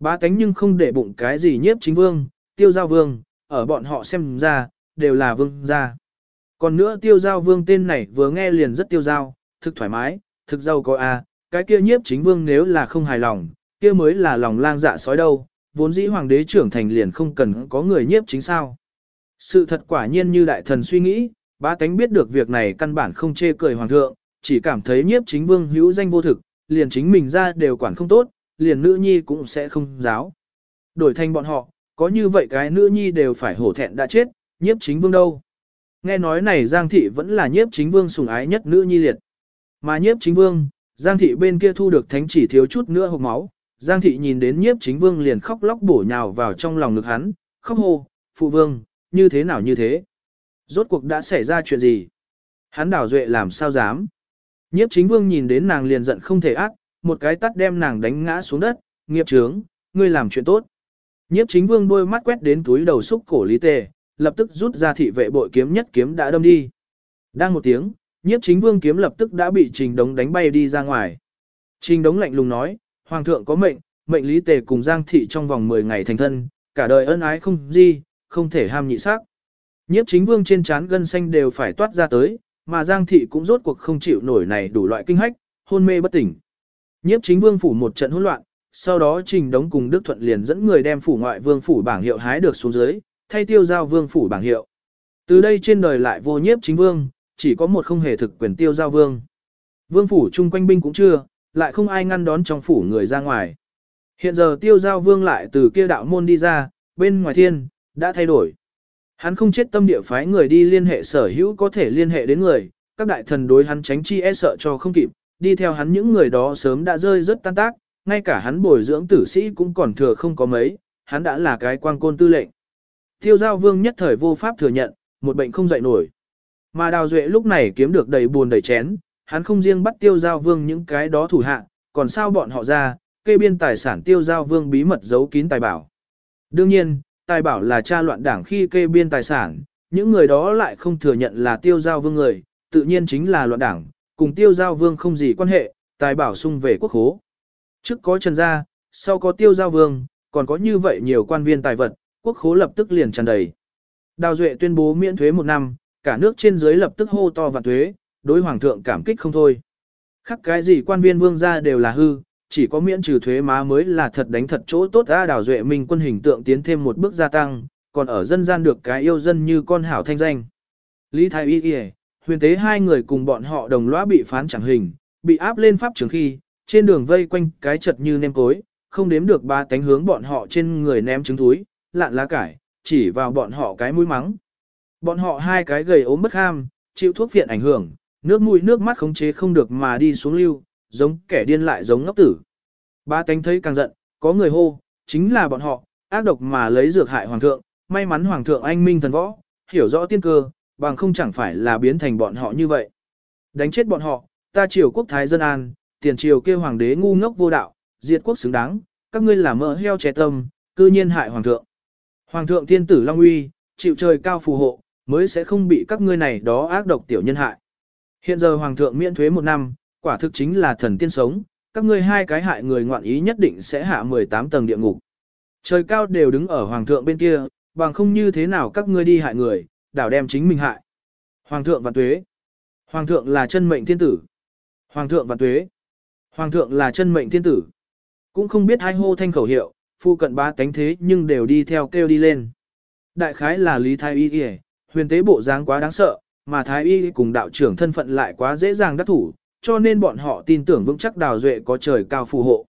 Bá tánh nhưng không để bụng cái gì nhiếp chính vương, tiêu giao vương, ở bọn họ xem ra, đều là vương gia. Còn nữa tiêu giao vương tên này vừa nghe liền rất tiêu giao, thực thoải mái, thực giàu có a, cái kia nhiếp chính vương nếu là không hài lòng, kia mới là lòng lang dạ sói đâu, vốn dĩ hoàng đế trưởng thành liền không cần có người nhiếp chính sao. Sự thật quả nhiên như đại thần suy nghĩ, bá tánh biết được việc này căn bản không chê cười hoàng thượng, chỉ cảm thấy nhiếp chính vương hữu danh vô thực, liền chính mình ra đều quản không tốt, liền nữ nhi cũng sẽ không giáo. Đổi thành bọn họ, có như vậy cái nữ nhi đều phải hổ thẹn đã chết, nhiếp chính vương đâu. Nghe nói này Giang thị vẫn là nhiếp chính vương sủng ái nhất nữ nhi liệt. Mà nhiếp chính vương, Giang thị bên kia thu được thánh chỉ thiếu chút nữa hộp máu, Giang thị nhìn đến nhiếp chính vương liền khóc lóc bổ nhào vào trong lòng ngực hắn, khóc hô, phụ vương, như thế nào như thế? Rốt cuộc đã xảy ra chuyện gì? Hắn đảo duệ làm sao dám? Nhiếp chính vương nhìn đến nàng liền giận không thể ác, một cái tắt đem nàng đánh ngã xuống đất, nghiệp trướng, ngươi làm chuyện tốt. Nhiếp chính vương đôi mắt quét đến túi đầu xúc cổ lý tề, lập tức rút ra thị vệ bội kiếm nhất kiếm đã đâm đi. Đang một tiếng, nhiếp chính vương kiếm lập tức đã bị trình đống đánh bay đi ra ngoài. Trình đống lạnh lùng nói, Hoàng thượng có mệnh, mệnh lý tề cùng Giang thị trong vòng 10 ngày thành thân, cả đời ân ái không gì, không thể ham nhị sắc. Nhiếp chính vương trên trán gân xanh đều phải toát ra tới, mà Giang thị cũng rốt cuộc không chịu nổi này đủ loại kinh hách, hôn mê bất tỉnh. Nhiếp chính vương phủ một trận hỗn loạn, sau đó trình đống cùng Đức Thuận liền dẫn người đem phủ ngoại vương phủ bảng hiệu hái được xuống dưới, thay tiêu giao vương phủ bảng hiệu. Từ đây trên đời lại vô nhiếp chính vương, chỉ có một không hề thực quyền tiêu giao vương. Vương phủ chung quanh binh cũng chưa, lại không ai ngăn đón trong phủ người ra ngoài. Hiện giờ tiêu giao vương lại từ kia đạo môn đi ra, bên ngoài thiên, đã thay đổi. Hắn không chết tâm địa phái người đi liên hệ sở hữu có thể liên hệ đến người, các đại thần đối hắn tránh chi e sợ cho không kịp, đi theo hắn những người đó sớm đã rơi rất tan tác, ngay cả hắn bồi dưỡng tử sĩ cũng còn thừa không có mấy, hắn đã là cái quan côn tư lệnh. Tiêu giao vương nhất thời vô pháp thừa nhận, một bệnh không dậy nổi. Mà đào duệ lúc này kiếm được đầy buồn đầy chén, hắn không riêng bắt tiêu giao vương những cái đó thủ hạ, còn sao bọn họ ra, kê biên tài sản tiêu giao vương bí mật giấu kín tài bảo. Đương nhiên, tài bảo là cha loạn đảng khi kê biên tài sản, những người đó lại không thừa nhận là tiêu giao vương người, tự nhiên chính là loạn đảng, cùng tiêu giao vương không gì quan hệ, tài bảo sung về quốc hố. Trước có trần gia, sau có tiêu giao vương, còn có như vậy nhiều quan viên tài vật, quốc khố lập tức liền tràn đầy. Đào Duệ tuyên bố miễn thuế một năm, cả nước trên dưới lập tức hô to và thuế, đối hoàng thượng cảm kích không thôi. Khắc cái gì quan viên vương gia đều là hư, chỉ có miễn trừ thuế má mới là thật đánh thật chỗ tốt ra đào duệ minh quân hình tượng tiến thêm một bước gia tăng, còn ở dân gian được cái yêu dân như con hảo thanh danh. Lý Thái Y Y, huyền tế hai người cùng bọn họ đồng lõa bị phán chẳng hình, bị áp lên pháp trường khi, trên đường vây quanh cái chật như nêm cối, không đếm được ba tánh hướng bọn họ trên người ném trứng túi, lạn lá cải, chỉ vào bọn họ cái mũi mắng. Bọn họ hai cái gầy ốm bất ham, chịu thuốc viện ảnh hưởng, nước mũi nước mắt khống chế không được mà đi xuống lưu, giống kẻ điên lại giống ngốc tử. Ba tánh thấy càng giận, có người hô, chính là bọn họ, ác độc mà lấy dược hại hoàng thượng, may mắn hoàng thượng anh minh thần võ, hiểu rõ tiên cơ, bằng không chẳng phải là biến thành bọn họ như vậy. Đánh chết bọn họ, ta triều quốc thái dân an, tiền triều kêu hoàng đế ngu ngốc vô đạo, diệt quốc xứng đáng, các ngươi là mỡ heo trẻ tâm, cư nhiên hại hoàng thượng. Hoàng thượng thiên tử Long Uy, chịu trời cao phù hộ, mới sẽ không bị các ngươi này đó ác độc tiểu nhân hại. Hiện giờ hoàng thượng miễn thuế một năm, quả thực chính là thần tiên sống, các ngươi hai cái hại người ngoạn ý nhất định sẽ hạ 18 tầng địa ngục. Trời cao đều đứng ở hoàng thượng bên kia, bằng không như thế nào các ngươi đi hại người, đảo đem chính mình hại. Hoàng thượng và tuế. Hoàng thượng là chân mệnh thiên tử. Hoàng thượng và tuế. Hoàng thượng là chân mệnh thiên tử. Cũng không biết hai hô thanh khẩu hiệu, phu cận ba tánh thế nhưng đều đi theo kêu đi lên. Đại khái là Lý Thái Y Y, huyền tế bộ dáng quá đáng sợ, mà Thái Y cùng đạo trưởng thân phận lại quá dễ dàng đắc thủ, cho nên bọn họ tin tưởng vững chắc Đào Duệ có trời cao phù hộ.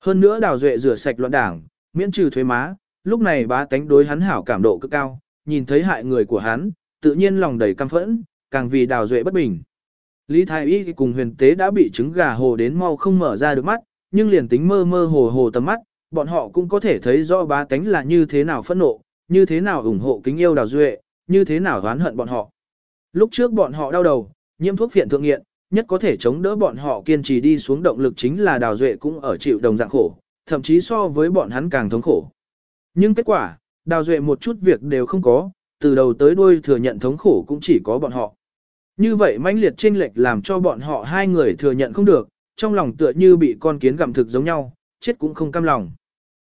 Hơn nữa Đào Duệ rửa sạch loạn đảng, miễn trừ thuế má, lúc này bá tánh đối hắn hảo cảm độ cực cao, nhìn thấy hại người của hắn, tự nhiên lòng đầy căm phẫn, càng vì Đào Duệ bất bình. Lý Thái Y cùng huyền tế đã bị trứng gà hồ đến mau không mở ra được mắt, nhưng liền tính mơ mơ hồ hồ tầm mắt, bọn họ cũng có thể thấy rõ bá tánh là như thế nào phẫn nộ, như thế nào ủng hộ kính yêu đào duệ, như thế nào oán hận bọn họ. Lúc trước bọn họ đau đầu, nhiễm thuốc phiện thượng nghiện, nhất có thể chống đỡ bọn họ kiên trì đi xuống động lực chính là đào duệ cũng ở chịu đồng dạng khổ, thậm chí so với bọn hắn càng thống khổ. Nhưng kết quả, đào duệ một chút việc đều không có, từ đầu tới đuôi thừa nhận thống khổ cũng chỉ có bọn họ. Như vậy mãnh liệt chênh lệch làm cho bọn họ hai người thừa nhận không được, trong lòng tựa như bị con kiến gặm thực giống nhau, chết cũng không cam lòng.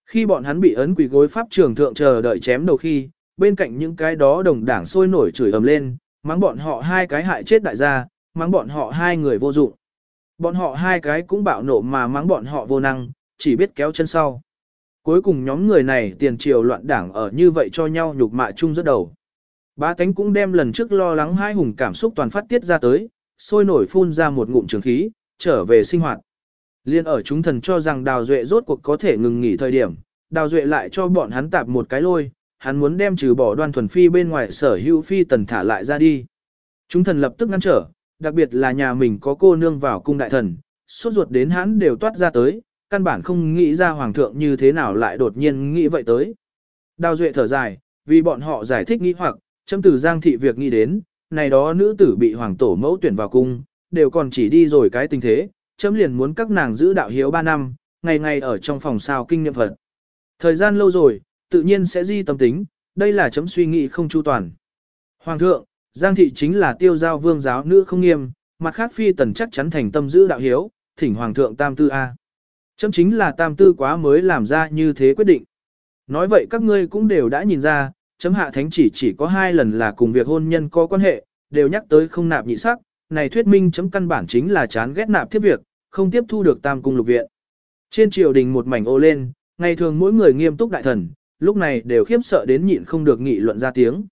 Khi bọn hắn bị ấn quỷ gối pháp trường thượng chờ đợi chém đầu khi, bên cạnh những cái đó đồng đảng sôi nổi chửi ầm lên, mắng bọn họ hai cái hại chết đại gia, mắng bọn họ hai người vô dụng. Bọn họ hai cái cũng bạo nộ mà mắng bọn họ vô năng, chỉ biết kéo chân sau. Cuối cùng nhóm người này tiền triều loạn đảng ở như vậy cho nhau nhục mạ chung rất đầu. Bá tánh cũng đem lần trước lo lắng hai hùng cảm xúc toàn phát tiết ra tới, sôi nổi phun ra một ngụm trường khí, trở về sinh hoạt. Liên ở chúng thần cho rằng đào duệ rốt cuộc có thể ngừng nghỉ thời điểm, đào duệ lại cho bọn hắn tạp một cái lôi, hắn muốn đem trừ bỏ đoan thuần phi bên ngoài sở hữu phi tần thả lại ra đi. Chúng thần lập tức ngăn trở, đặc biệt là nhà mình có cô nương vào cung đại thần, suốt ruột đến hắn đều toát ra tới, căn bản không nghĩ ra hoàng thượng như thế nào lại đột nhiên nghĩ vậy tới. Đào duệ thở dài, vì bọn họ giải thích nghĩ hoặc, châm từ giang thị việc nghĩ đến, này đó nữ tử bị hoàng tổ mẫu tuyển vào cung, đều còn chỉ đi rồi cái tình thế, chấm liền muốn các nàng giữ đạo hiếu 3 năm, ngày ngày ở trong phòng sao kinh nghiệm Phật. Thời gian lâu rồi, tự nhiên sẽ di tâm tính, đây là chấm suy nghĩ không chu toàn. Hoàng thượng, Giang thị chính là tiêu giao vương giáo nữ không nghiêm, mặt khác phi tần chắc chắn thành tâm giữ đạo hiếu, thỉnh hoàng thượng tam tư A. Chấm chính là tam tư quá mới làm ra như thế quyết định. Nói vậy các ngươi cũng đều đã nhìn ra, chấm hạ thánh chỉ chỉ có hai lần là cùng việc hôn nhân có quan hệ, đều nhắc tới không nạp nhị sắc, này thuyết minh chấm căn bản chính là chán ghét nạp tiếp việc, không tiếp thu được tam cung lục viện. Trên triều đình một mảnh ô lên, ngày thường mỗi người nghiêm túc đại thần, lúc này đều khiếp sợ đến nhịn không được nghị luận ra tiếng.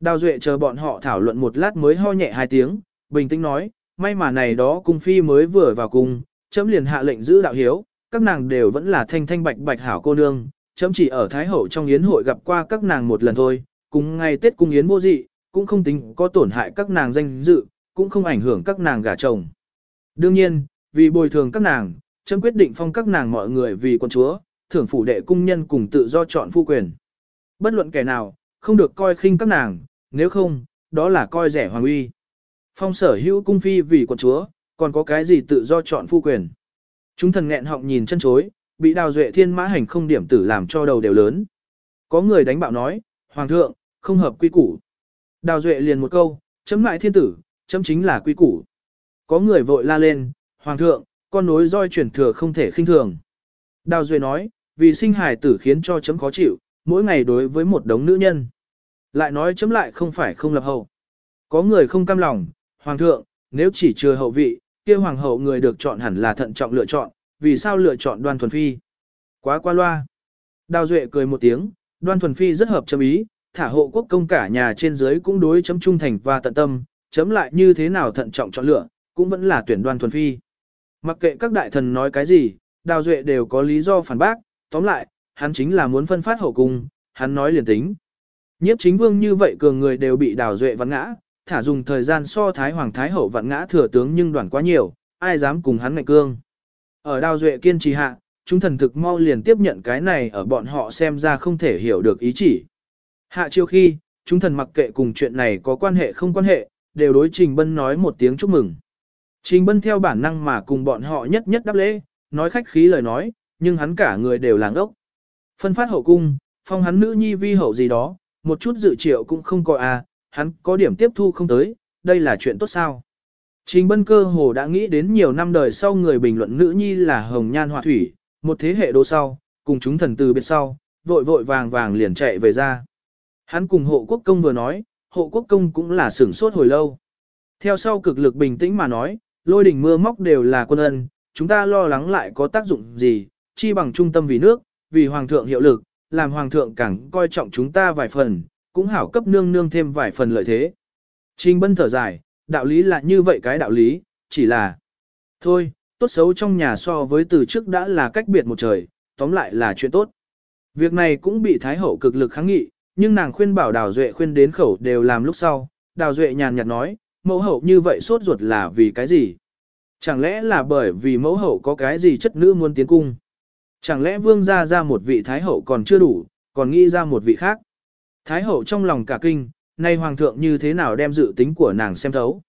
Đào Duệ chờ bọn họ thảo luận một lát mới ho nhẹ hai tiếng, bình tĩnh nói, may mà này đó cung phi mới vừa vào cung, chấm liền hạ lệnh giữ đạo hiếu, các nàng đều vẫn là thanh thanh bạch bạch hảo cô nương, chấm chỉ ở Thái Hậu trong yến hội gặp qua các nàng một lần thôi, cùng ngày Tết cung yến vô dị, cũng không tính có tổn hại các nàng danh dự, cũng không ảnh hưởng các nàng gả chồng. Đương nhiên, vì bồi thường các nàng, chấm quyết định phong các nàng mọi người vì con chúa, thưởng phủ đệ cung nhân cùng tự do chọn phu quyền. Bất luận kẻ nào, không được coi khinh các nàng, nếu không, đó là coi rẻ hoàng uy. Phong sở hữu cung phi vì quận chúa, còn có cái gì tự do chọn phu quyền. Chúng thần nghẹn họng nhìn chân chối, bị đào duệ thiên mã hành không điểm tử làm cho đầu đều lớn. Có người đánh bạo nói, Hoàng thượng, không hợp quy củ. Đào duệ liền một câu, chấm lại thiên tử, chấm chính là quy củ. Có người vội la lên, Hoàng thượng, con nối roi chuyển thừa không thể khinh thường. Đào duệ nói, vì sinh hài tử khiến cho chấm khó chịu, mỗi ngày đối với một đống nữ nhân. Lại nói chấm lại không phải không lập hậu. Có người không cam lòng, Hoàng thượng, nếu chỉ chưa hậu vị, kia hoàng hậu người được chọn hẳn là thận trọng lựa chọn, vì sao lựa chọn đoan thuần phi? Quá qua loa. Đào Duệ cười một tiếng, đoan thuần phi rất hợp chấm ý, thả hộ quốc công cả nhà trên dưới cũng đối chấm trung thành và tận tâm, chấm lại như thế nào thận trọng chọn lựa, cũng vẫn là tuyển đoan thuần phi. Mặc kệ các đại thần nói cái gì, Đào Duệ đều có lý do phản bác, tóm lại, hắn chính là muốn phân phát hậu cung, hắn nói liền tính. Nhiếp chính vương như vậy cường người đều bị Đào Duệ vặn ngã, thả dùng thời gian so Thái Hoàng Thái Hậu vặn ngã thừa tướng nhưng đoàn quá nhiều, ai dám cùng hắn ngạch cương. Ở đao Duệ kiên trì hạ, chúng thần thực mau liền tiếp nhận cái này ở bọn họ xem ra không thể hiểu được ý chỉ. Hạ chiêu khi, chúng thần mặc kệ cùng chuyện này có quan hệ không quan hệ, đều đối Trình Bân nói một tiếng chúc mừng. Trình Bân theo bản năng mà cùng bọn họ nhất nhất đáp lễ, nói khách khí lời nói, nhưng hắn cả người đều làng ốc. Phân phát hậu cung, phong hắn nữ nhi vi hậu gì đó, một chút dự triệu cũng không có à, hắn có điểm tiếp thu không tới, đây là chuyện tốt sao. Trình bân cơ hồ đã nghĩ đến nhiều năm đời sau người bình luận nữ nhi là hồng nhan họa thủy, một thế hệ đô sau, cùng chúng thần từ biệt sau, vội vội vàng vàng liền chạy về ra. Hắn cùng hộ quốc công vừa nói, hộ quốc công cũng là sửng sốt hồi lâu. Theo sau cực lực bình tĩnh mà nói, lôi đỉnh mưa móc đều là quân ân, chúng ta lo lắng lại có tác dụng gì, chi bằng trung tâm vì nước, vì hoàng thượng hiệu lực, làm hoàng thượng càng coi trọng chúng ta vài phần, cũng hảo cấp nương nương thêm vài phần lợi thế. Trình bân thở dài, đạo lý là như vậy cái đạo lý, chỉ là... Thôi, tốt xấu trong nhà so với từ trước đã là cách biệt một trời, tóm lại là chuyện tốt. Việc này cũng bị Thái Hậu cực lực kháng nghị, nhưng nàng khuyên bảo Đào Duệ khuyên đến khẩu đều làm lúc sau. Đào Duệ nhàn nhạt nói, mẫu hậu như vậy sốt ruột là vì cái gì? Chẳng lẽ là bởi vì mẫu hậu có cái gì chất nữ muốn tiến cung? Chẳng lẽ vương gia ra một vị thái hậu còn chưa đủ, còn nghĩ ra một vị khác. Thái hậu trong lòng cả kinh, nay hoàng thượng như thế nào đem dự tính của nàng xem thấu.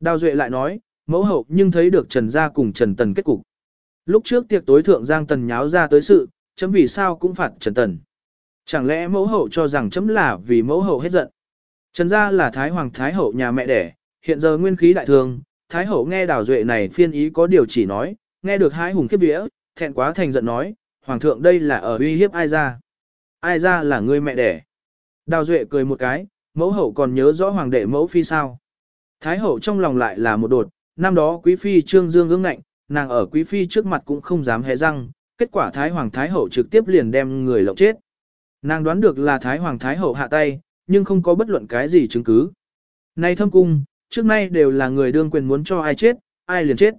Đào Duệ lại nói, mẫu hậu nhưng thấy được Trần Gia cùng Trần Tần kết cục. Lúc trước tiệc tối thượng Giang Tần nháo ra tới sự, chấm vì sao cũng phạt Trần Tần. Chẳng lẽ mẫu hậu cho rằng chấm là vì mẫu hậu hết giận. Trần Gia là Thái Hoàng Thái Hậu nhà mẹ đẻ, hiện giờ nguyên khí đại thường, Thái Hậu nghe Đào Duệ này phiên ý có điều chỉ nói, nghe được hai hùng kiếp vía, thẹn quá thành giận nói, Hoàng thượng đây là ở uy hiếp ai ra. Ai ra là người mẹ đẻ. Đào Duệ cười một cái, mẫu hậu còn nhớ rõ hoàng đệ mẫu phi sao. Thái hậu trong lòng lại là một đột, năm đó quý phi trương dương ương ngạnh, nàng ở quý phi trước mặt cũng không dám hé răng, kết quả thái hoàng thái hậu trực tiếp liền đem người lộng chết. Nàng đoán được là thái hoàng thái hậu hạ tay, nhưng không có bất luận cái gì chứng cứ. Nay thâm cung, trước nay đều là người đương quyền muốn cho ai chết, ai liền chết.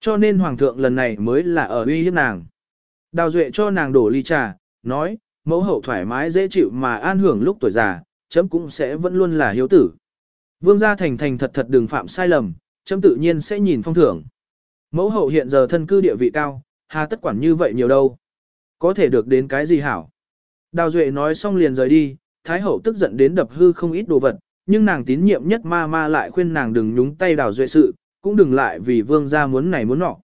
Cho nên hoàng thượng lần này mới là ở uy hiếp nàng. Đào duệ cho nàng đổ ly trà, nói, mẫu hậu thoải mái dễ chịu mà an hưởng lúc tuổi già, chấm cũng sẽ vẫn luôn là hiếu tử. Vương gia thành thành thật thật đừng phạm sai lầm, chấm tự nhiên sẽ nhìn phong thưởng. Mẫu hậu hiện giờ thân cư địa vị cao, hà tất quản như vậy nhiều đâu. Có thể được đến cái gì hảo. Đào Duệ nói xong liền rời đi, Thái hậu tức giận đến đập hư không ít đồ vật, nhưng nàng tín nhiệm nhất ma ma lại khuyên nàng đừng nhúng tay Đào Duệ sự, cũng đừng lại vì vương gia muốn này muốn nọ.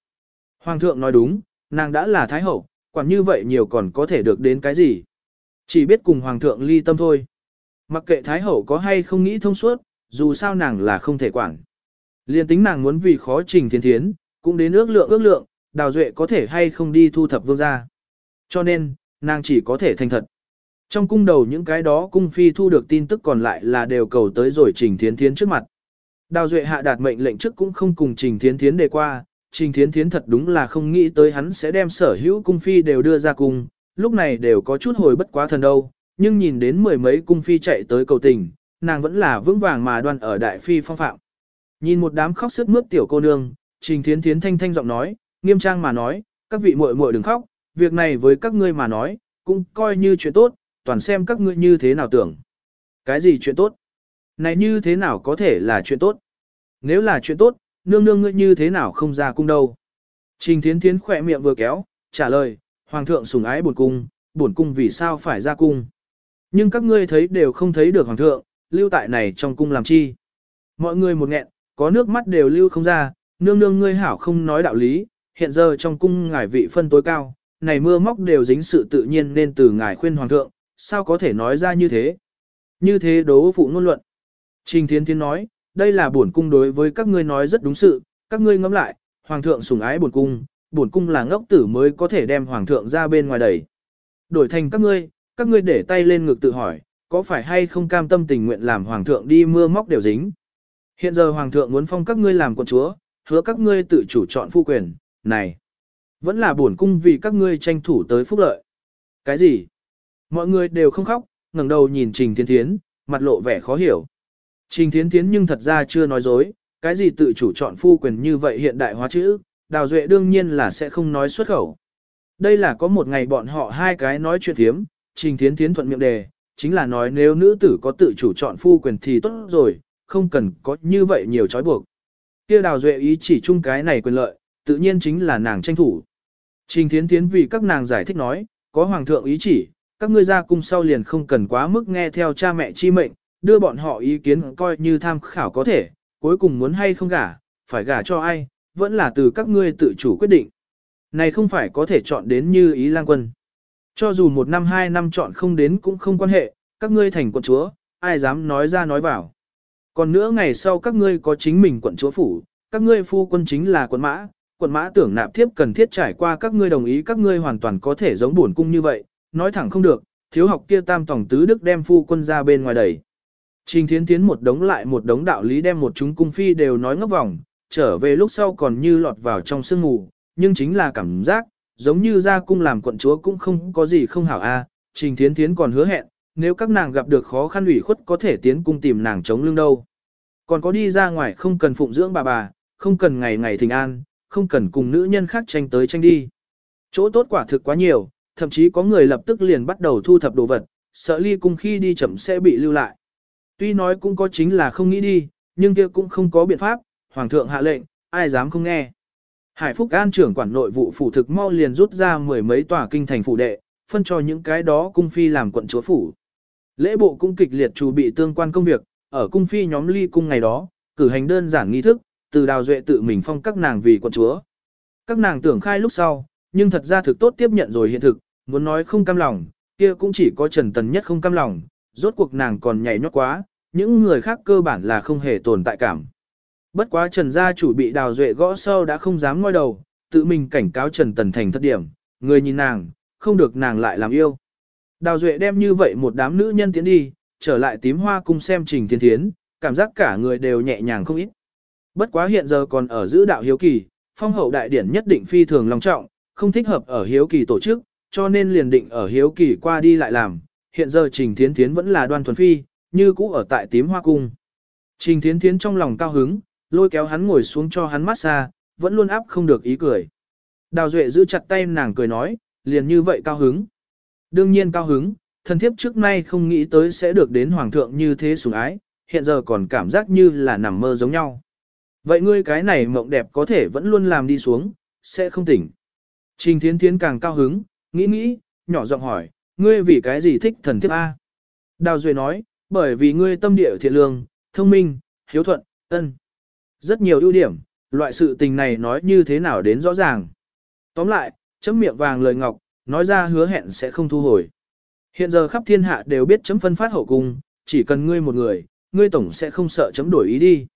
Hoàng thượng nói đúng, nàng đã là Thái hậu, quản như vậy nhiều còn có thể được đến cái gì. Chỉ biết cùng Hoàng thượng ly tâm thôi. Mặc kệ Thái hậu có hay không nghĩ thông suốt, dù sao nàng là không thể quản. Liên tính nàng muốn vì khó trình thiên thiến, cũng đến ước lượng ước lượng, đào duệ có thể hay không đi thu thập vương gia. Cho nên, nàng chỉ có thể thành thật. Trong cung đầu những cái đó cung phi thu được tin tức còn lại là đều cầu tới rồi trình thiến thiến trước mặt. Đào duệ hạ đạt mệnh lệnh trước cũng không cùng trình thiến thiến đề qua, trình thiến thiến thật đúng là không nghĩ tới hắn sẽ đem sở hữu cung phi đều đưa ra cung, lúc này đều có chút hồi bất quá thần đâu, nhưng nhìn đến mười mấy cung phi chạy tới cầu tình, nàng vẫn là vững vàng mà đoan ở đại phi phong phạm. Nhìn một đám khóc sướt mướt tiểu cô nương, Trình Thiến Thiến thanh thanh giọng nói, nghiêm trang mà nói, các vị muội muội đừng khóc, việc này với các ngươi mà nói, cũng coi như chuyện tốt, toàn xem các ngươi như thế nào tưởng. Cái gì chuyện tốt? Này như thế nào có thể là chuyện tốt? Nếu là chuyện tốt, nương nương ngươi như thế nào không ra cung đâu? Trình Thiến Thiến khỏe miệng vừa kéo, trả lời, Hoàng thượng sủng ái buồn cung, buồn cung vì sao phải ra cung? Nhưng các ngươi thấy đều không thấy được Hoàng thượng, lưu tại này trong cung làm chi. Mọi người một nghẹn, có nước mắt đều lưu không ra, nương nương ngươi hảo không nói đạo lý, hiện giờ trong cung ngài vị phân tối cao, này mưa móc đều dính sự tự nhiên nên từ ngài khuyên hoàng thượng, sao có thể nói ra như thế. Như thế đố phụ ngôn luận. Trình Thiên Thiên nói, đây là bổn cung đối với các ngươi nói rất đúng sự, các ngươi ngẫm lại, hoàng thượng sủng ái bổn cung, bổn cung là ngốc tử mới có thể đem hoàng thượng ra bên ngoài đẩy. Đổi thành các ngươi, các ngươi để tay lên ngực tự hỏi, có phải hay không cam tâm tình nguyện làm hoàng thượng đi mưa móc đều dính. Hiện giờ hoàng thượng muốn phong các ngươi làm quận chúa, hứa các ngươi tự chủ chọn phu quyền, này, vẫn là buồn cung vì các ngươi tranh thủ tới phúc lợi. Cái gì? Mọi người đều không khóc, ngẩng đầu nhìn Trình Thiến Thiến, mặt lộ vẻ khó hiểu. Trình Thiến Thiến nhưng thật ra chưa nói dối, cái gì tự chủ chọn phu quyền như vậy hiện đại hóa chữ, Đào Duệ đương nhiên là sẽ không nói xuất khẩu. Đây là có một ngày bọn họ hai cái nói chuyện thiếm, Trình Thiến Thiến thuận miệng đề, chính là nói nếu nữ tử có tự chủ chọn phu quyền thì tốt rồi, không cần có như vậy nhiều trói buộc. Kia đào duệ ý chỉ chung cái này quyền lợi, tự nhiên chính là nàng tranh thủ. Trình thiến thiến vì các nàng giải thích nói, có hoàng thượng ý chỉ, các ngươi ra cung sau liền không cần quá mức nghe theo cha mẹ chi mệnh, đưa bọn họ ý kiến coi như tham khảo có thể, cuối cùng muốn hay không gả, phải gả cho ai, vẫn là từ các ngươi tự chủ quyết định. Này không phải có thể chọn đến như ý lang quân. Cho dù một năm hai năm chọn không đến cũng không quan hệ, các ngươi thành quận chúa, ai dám nói ra nói vào. Còn nữa ngày sau các ngươi có chính mình quận chúa phủ, các ngươi phu quân chính là quận mã, quận mã tưởng nạp thiếp cần thiết trải qua các ngươi đồng ý các ngươi hoàn toàn có thể giống bổn cung như vậy, nói thẳng không được, thiếu học kia tam tổng tứ đức đem phu quân ra bên ngoài đẩy. Trình thiến thiến một đống lại một đống đạo lý đem một chúng cung phi đều nói ngốc vòng, trở về lúc sau còn như lọt vào trong sương mù, nhưng chính là cảm giác, giống như ra cung làm quận chúa cũng không có gì không hảo a. À. Trình Thiến Thiến còn hứa hẹn, nếu các nàng gặp được khó khăn ủy khuất có thể tiến cung tìm nàng chống lưng đâu. Còn có đi ra ngoài không cần phụng dưỡng bà bà, không cần ngày ngày thình an, không cần cùng nữ nhân khác tranh tới tranh đi. Chỗ tốt quả thực quá nhiều, thậm chí có người lập tức liền bắt đầu thu thập đồ vật, sợ ly cung khi đi chậm sẽ bị lưu lại. Tuy nói cũng có chính là không nghĩ đi, nhưng kia cũng không có biện pháp, hoàng thượng hạ lệnh, ai dám không nghe. Hải Phúc An trưởng quản nội vụ phủ thực mau liền rút ra mười mấy tòa kinh thành phủ đệ, phân cho những cái đó cung phi làm quận chúa phủ. Lễ bộ cung kịch liệt chủ bị tương quan công việc, ở cung phi nhóm ly cung ngày đó, cử hành đơn giản nghi thức, từ đào duệ tự mình phong các nàng vì quận chúa. Các nàng tưởng khai lúc sau, nhưng thật ra thực tốt tiếp nhận rồi hiện thực, muốn nói không cam lòng, kia cũng chỉ có Trần Tần nhất không cam lòng, rốt cuộc nàng còn nhảy nhót quá, những người khác cơ bản là không hề tồn tại cảm. Bất quá Trần gia chủ bị đào duệ gõ sâu đã không dám ngoi đầu, tự mình cảnh cáo Trần Tần thành thất điểm, người nhìn nàng, không được nàng lại làm yêu. Đào duệ đem như vậy một đám nữ nhân tiến đi, trở lại tím hoa cung xem trình thiên thiến, cảm giác cả người đều nhẹ nhàng không ít. Bất quá hiện giờ còn ở giữ đạo hiếu kỳ, phong hậu đại điển nhất định phi thường long trọng, không thích hợp ở hiếu kỳ tổ chức, cho nên liền định ở hiếu kỳ qua đi lại làm. Hiện giờ Trình Thiến Thiến vẫn là đoan thuần phi, như cũ ở tại tím hoa cung. Trình Thiến Thiến trong lòng cao hứng, lôi kéo hắn ngồi xuống cho hắn massage, vẫn luôn áp không được ý cười. Đào Duệ giữ chặt tay nàng cười nói, liền như vậy cao hứng. Đương nhiên cao hứng, thần thiếp trước nay không nghĩ tới sẽ được đến hoàng thượng như thế sủng ái, hiện giờ còn cảm giác như là nằm mơ giống nhau. Vậy ngươi cái này mộng đẹp có thể vẫn luôn làm đi xuống, sẽ không tỉnh. Trình Thiến Thiến càng cao hứng, nghĩ nghĩ, nhỏ giọng hỏi, ngươi vì cái gì thích thần thiếp A? Đào Duệ nói, bởi vì ngươi tâm địa thiện lương, thông minh, hiếu thuận, ân. Rất nhiều ưu điểm, loại sự tình này nói như thế nào đến rõ ràng. Tóm lại, chấm miệng vàng lời ngọc, nói ra hứa hẹn sẽ không thu hồi. Hiện giờ khắp thiên hạ đều biết chấm phân phát hậu cung, chỉ cần ngươi một người, ngươi tổng sẽ không sợ chấm đổi ý đi.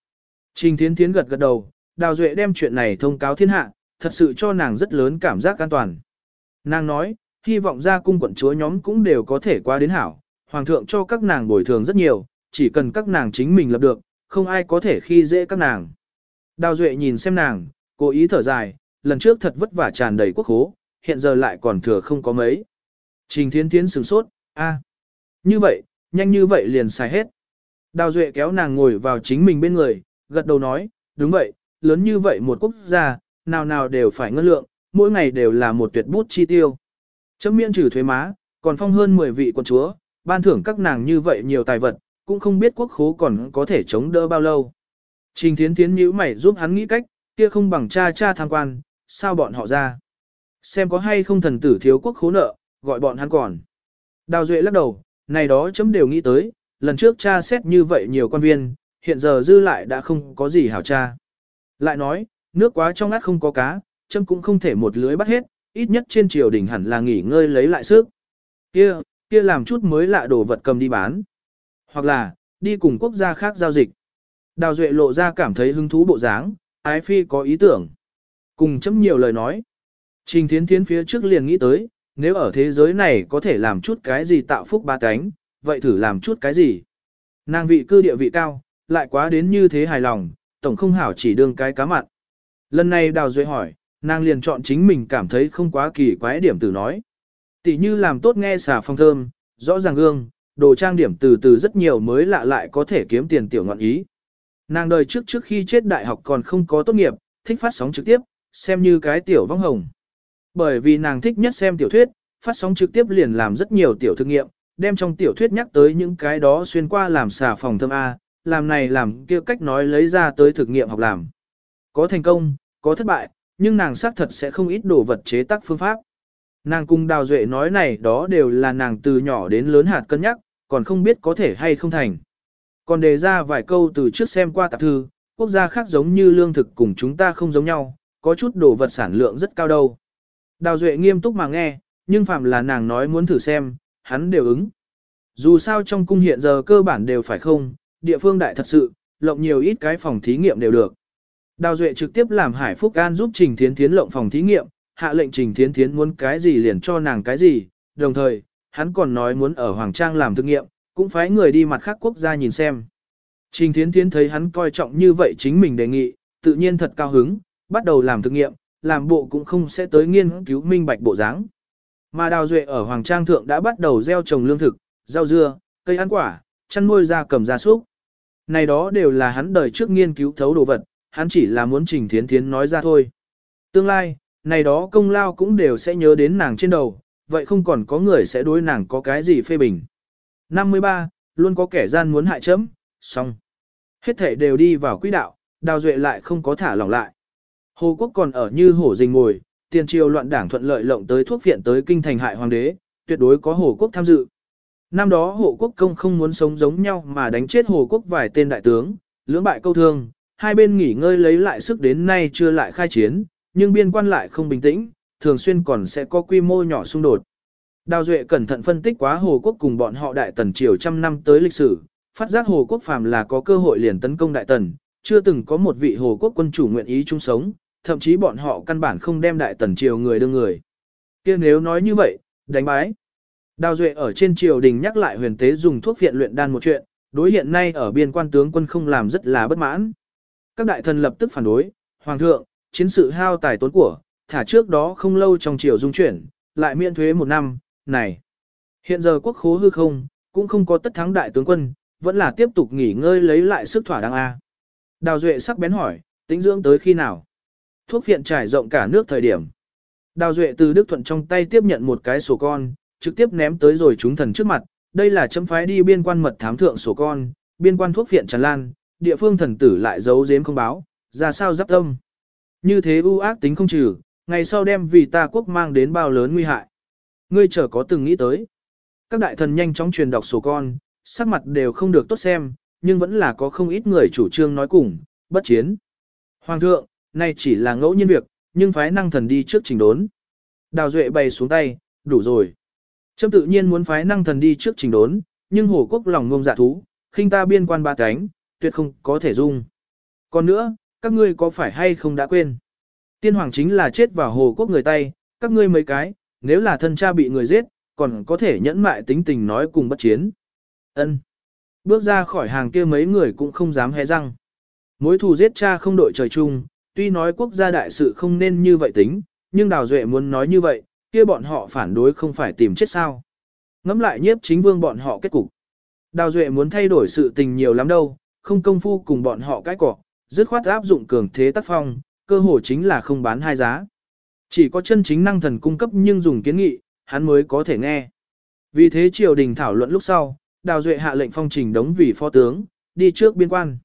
Trình Thiến Thiến gật gật đầu, Đào Duệ đem chuyện này thông cáo thiên hạ, thật sự cho nàng rất lớn cảm giác an toàn. Nàng nói, hy vọng ra cung quận chúa nhóm cũng đều có thể qua đến hảo, hoàng thượng cho các nàng bồi thường rất nhiều, chỉ cần các nàng chính mình lập được, không ai có thể khi dễ các nàng. Đào Duệ nhìn xem nàng, cố ý thở dài, lần trước thật vất vả tràn đầy quốc hố, hiện giờ lại còn thừa không có mấy. Trình Thiến Thiến sửng sốt, a, như vậy, nhanh như vậy liền xài hết. Đào Duệ kéo nàng ngồi vào chính mình bên người, gật đầu nói, đúng vậy, lớn như vậy một quốc gia, nào nào đều phải ngân lượng, mỗi ngày đều là một tuyệt bút chi tiêu. Chấm miễn trừ thuế má, còn phong hơn 10 vị quân chúa, ban thưởng các nàng như vậy nhiều tài vật, cũng không biết quốc khố còn có thể chống đỡ bao lâu. Trình Thiến Thiến nhíu mày giúp hắn nghĩ cách, kia không bằng cha cha tham quan, sao bọn họ ra. Xem có hay không thần tử thiếu quốc khố nợ, gọi bọn hắn còn. Đào Duệ lắc đầu, này đó chấm đều nghĩ tới, lần trước cha xét như vậy nhiều quan viên, hiện giờ dư lại đã không có gì hảo cha. Lại nói, nước quá trong ngắt không có cá, châm cũng không thể một lưới bắt hết, ít nhất trên triều đình hẳn là nghỉ ngơi lấy lại sức. Kia, kia làm chút mới lạ đồ vật cầm đi bán. Hoặc là, đi cùng quốc gia khác giao dịch. Đào Duệ lộ ra cảm thấy hứng thú bộ dáng, ái phi có ý tưởng. Cùng chấm nhiều lời nói. Trình thiến thiến phía trước liền nghĩ tới, nếu ở thế giới này có thể làm chút cái gì tạo phúc ba cánh, vậy thử làm chút cái gì. Nàng vị cư địa vị cao, lại quá đến như thế hài lòng, tổng không hảo chỉ đương cái cá mặn. Lần này Đào Duệ hỏi, nàng liền chọn chính mình cảm thấy không quá kỳ quái điểm từ nói. Tỷ như làm tốt nghe xả phong thơm, rõ ràng gương, đồ trang điểm từ từ rất nhiều mới lạ lại có thể kiếm tiền tiểu ngọn ý. Nàng đời trước trước khi chết đại học còn không có tốt nghiệp, thích phát sóng trực tiếp, xem như cái tiểu vong hồng. Bởi vì nàng thích nhất xem tiểu thuyết, phát sóng trực tiếp liền làm rất nhiều tiểu thực nghiệm, đem trong tiểu thuyết nhắc tới những cái đó xuyên qua làm xà phòng thơm A, làm này làm kia cách nói lấy ra tới thực nghiệm học làm. Có thành công, có thất bại, nhưng nàng xác thật sẽ không ít đồ vật chế tác phương pháp. Nàng cùng Đào Duệ nói này đó đều là nàng từ nhỏ đến lớn hạt cân nhắc, còn không biết có thể hay không thành. Còn đề ra vài câu từ trước xem qua tạp thư, quốc gia khác giống như lương thực cùng chúng ta không giống nhau, có chút đồ vật sản lượng rất cao đâu. Đào Duệ nghiêm túc mà nghe, nhưng phạm là nàng nói muốn thử xem, hắn đều ứng. Dù sao trong cung hiện giờ cơ bản đều phải không, địa phương đại thật sự, lộng nhiều ít cái phòng thí nghiệm đều được. Đào Duệ trực tiếp làm Hải Phúc An giúp Trình Thiến Thiến lộng phòng thí nghiệm, hạ lệnh Trình Thiến Thiến muốn cái gì liền cho nàng cái gì, đồng thời, hắn còn nói muốn ở Hoàng Trang làm thực nghiệm, cũng phái người đi mặt khác quốc gia nhìn xem. Trình Thiến Thiến thấy hắn coi trọng như vậy chính mình đề nghị, tự nhiên thật cao hứng, bắt đầu làm thực nghiệm, làm bộ cũng không sẽ tới nghiên cứu minh bạch bộ dáng. Mà Đào Duệ ở Hoàng Trang Thượng đã bắt đầu gieo trồng lương thực, rau dưa, cây ăn quả, chăn nuôi gia cầm gia súc. Này đó đều là hắn đời trước nghiên cứu thấu đồ vật, hắn chỉ là muốn Trình Thiến Thiến nói ra thôi. Tương lai, này đó công lao cũng đều sẽ nhớ đến nàng trên đầu, vậy không còn có người sẽ đối nàng có cái gì phê bình. 53, luôn có kẻ gian muốn hại chấm, xong. Hết thể đều đi vào quỹ đạo, đào duệ lại không có thả lỏng lại. Hồ quốc còn ở như hổ rình ngồi, tiền triều loạn đảng thuận lợi lộng tới thuốc viện tới kinh thành hại hoàng đế, tuyệt đối có hồ quốc tham dự. Năm đó hồ quốc công không muốn sống giống nhau mà đánh chết hồ quốc vài tên đại tướng, lưỡng bại câu thương, hai bên nghỉ ngơi lấy lại sức đến nay chưa lại khai chiến, nhưng biên quan lại không bình tĩnh, thường xuyên còn sẽ có quy mô nhỏ xung đột. Đào Duệ cẩn thận phân tích quá Hồ Quốc cùng bọn họ Đại Tần triều trăm năm tới lịch sử, phát giác Hồ Quốc phàm là có cơ hội liền tấn công Đại Tần, chưa từng có một vị Hồ Quốc quân chủ nguyện ý chung sống, thậm chí bọn họ căn bản không đem Đại Tần triều người đương người. kia nếu nói như vậy, đánh bái. Đào Duệ ở trên triều đình nhắc lại huyền tế dùng thuốc viện luyện đan một chuyện, đối hiện nay ở biên quan tướng quân không làm rất là bất mãn. Các đại thần lập tức phản đối, Hoàng thượng, chiến sự hao tài tốn của, thả trước đó không lâu trong chiều dung chuyển, lại miễn thuế một năm, này. Hiện giờ quốc khố hư không, cũng không có tất thắng đại tướng quân, vẫn là tiếp tục nghỉ ngơi lấy lại sức thỏa đáng A. Đào Duệ sắc bén hỏi, tính dưỡng tới khi nào? Thuốc viện trải rộng cả nước thời điểm. Đào Duệ từ Đức Thuận trong tay tiếp nhận một cái sổ con, trực tiếp ném tới rồi chúng thần trước mặt. Đây là chấm phái đi biên quan mật thám thượng sổ con, biên quan thuốc viện tràn lan, địa phương thần tử lại giấu giếm không báo, ra sao giáp tâm. Như thế ưu ác tính không trừ, ngày sau đem vì ta quốc mang đến bao lớn nguy hại. Ngươi chờ có từng nghĩ tới. Các đại thần nhanh chóng truyền đọc sổ con, sắc mặt đều không được tốt xem, nhưng vẫn là có không ít người chủ trương nói cùng, bất chiến. Hoàng thượng, nay chỉ là ngẫu nhiên việc, nhưng phái năng thần đi trước trình đốn. Đào Duệ bày xuống tay, đủ rồi. Trâm tự nhiên muốn phái năng thần đi trước trình đốn, nhưng hồ quốc lòng ngông dạ thú, khinh ta biên quan ba cánh, tuyệt không có thể dung. Còn nữa, các ngươi có phải hay không đã quên? Tiên hoàng chính là chết vào hồ quốc người tay, các ngươi mấy cái, nếu là thân cha bị người giết, còn có thể nhẫn mại tính tình nói cùng bất chiến. Ân. Bước ra khỏi hàng kia mấy người cũng không dám hé răng. Mối thù giết cha không đội trời chung, tuy nói quốc gia đại sự không nên như vậy tính, nhưng Đào Duệ muốn nói như vậy, kia bọn họ phản đối không phải tìm chết sao. Ngắm lại nhiếp chính vương bọn họ kết cục. Đào Duệ muốn thay đổi sự tình nhiều lắm đâu, không công phu cùng bọn họ cái cỏ, dứt khoát áp dụng cường thế tác phong, cơ hội chính là không bán hai giá. Chỉ có chân chính năng thần cung cấp nhưng dùng kiến nghị, hắn mới có thể nghe. Vì thế triều đình thảo luận lúc sau, Đào Duệ hạ lệnh phong trình đống vì phó tướng, đi trước biên quan.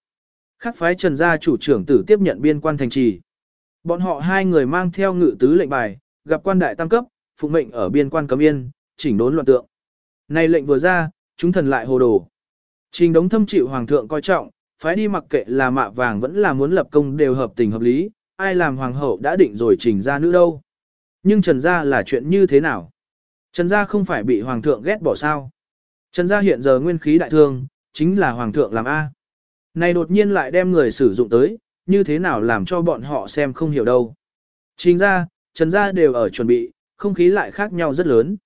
Khắc phái Trần gia chủ trưởng tử tiếp nhận biên quan thành trì. Bọn họ hai người mang theo ngự tứ lệnh bài, gặp quan đại tam cấp, phụ mệnh ở biên quan cấm yên, chỉnh đốn loạn tượng. Này lệnh vừa ra, chúng thần lại hồ đồ. Trình đống thâm chịu hoàng thượng coi trọng, phái đi mặc kệ là mạ vàng vẫn là muốn lập công đều hợp tình hợp lý, ai làm hoàng hậu đã định rồi trình ra nữ đâu. Nhưng Trần Gia là chuyện như thế nào? Trần Gia không phải bị hoàng thượng ghét bỏ sao? Trần Gia hiện giờ nguyên khí đại thương, chính là hoàng thượng làm A. Này đột nhiên lại đem người sử dụng tới, như thế nào làm cho bọn họ xem không hiểu đâu. Trình ra, Trần Gia đều ở chuẩn bị, không khí lại khác nhau rất lớn.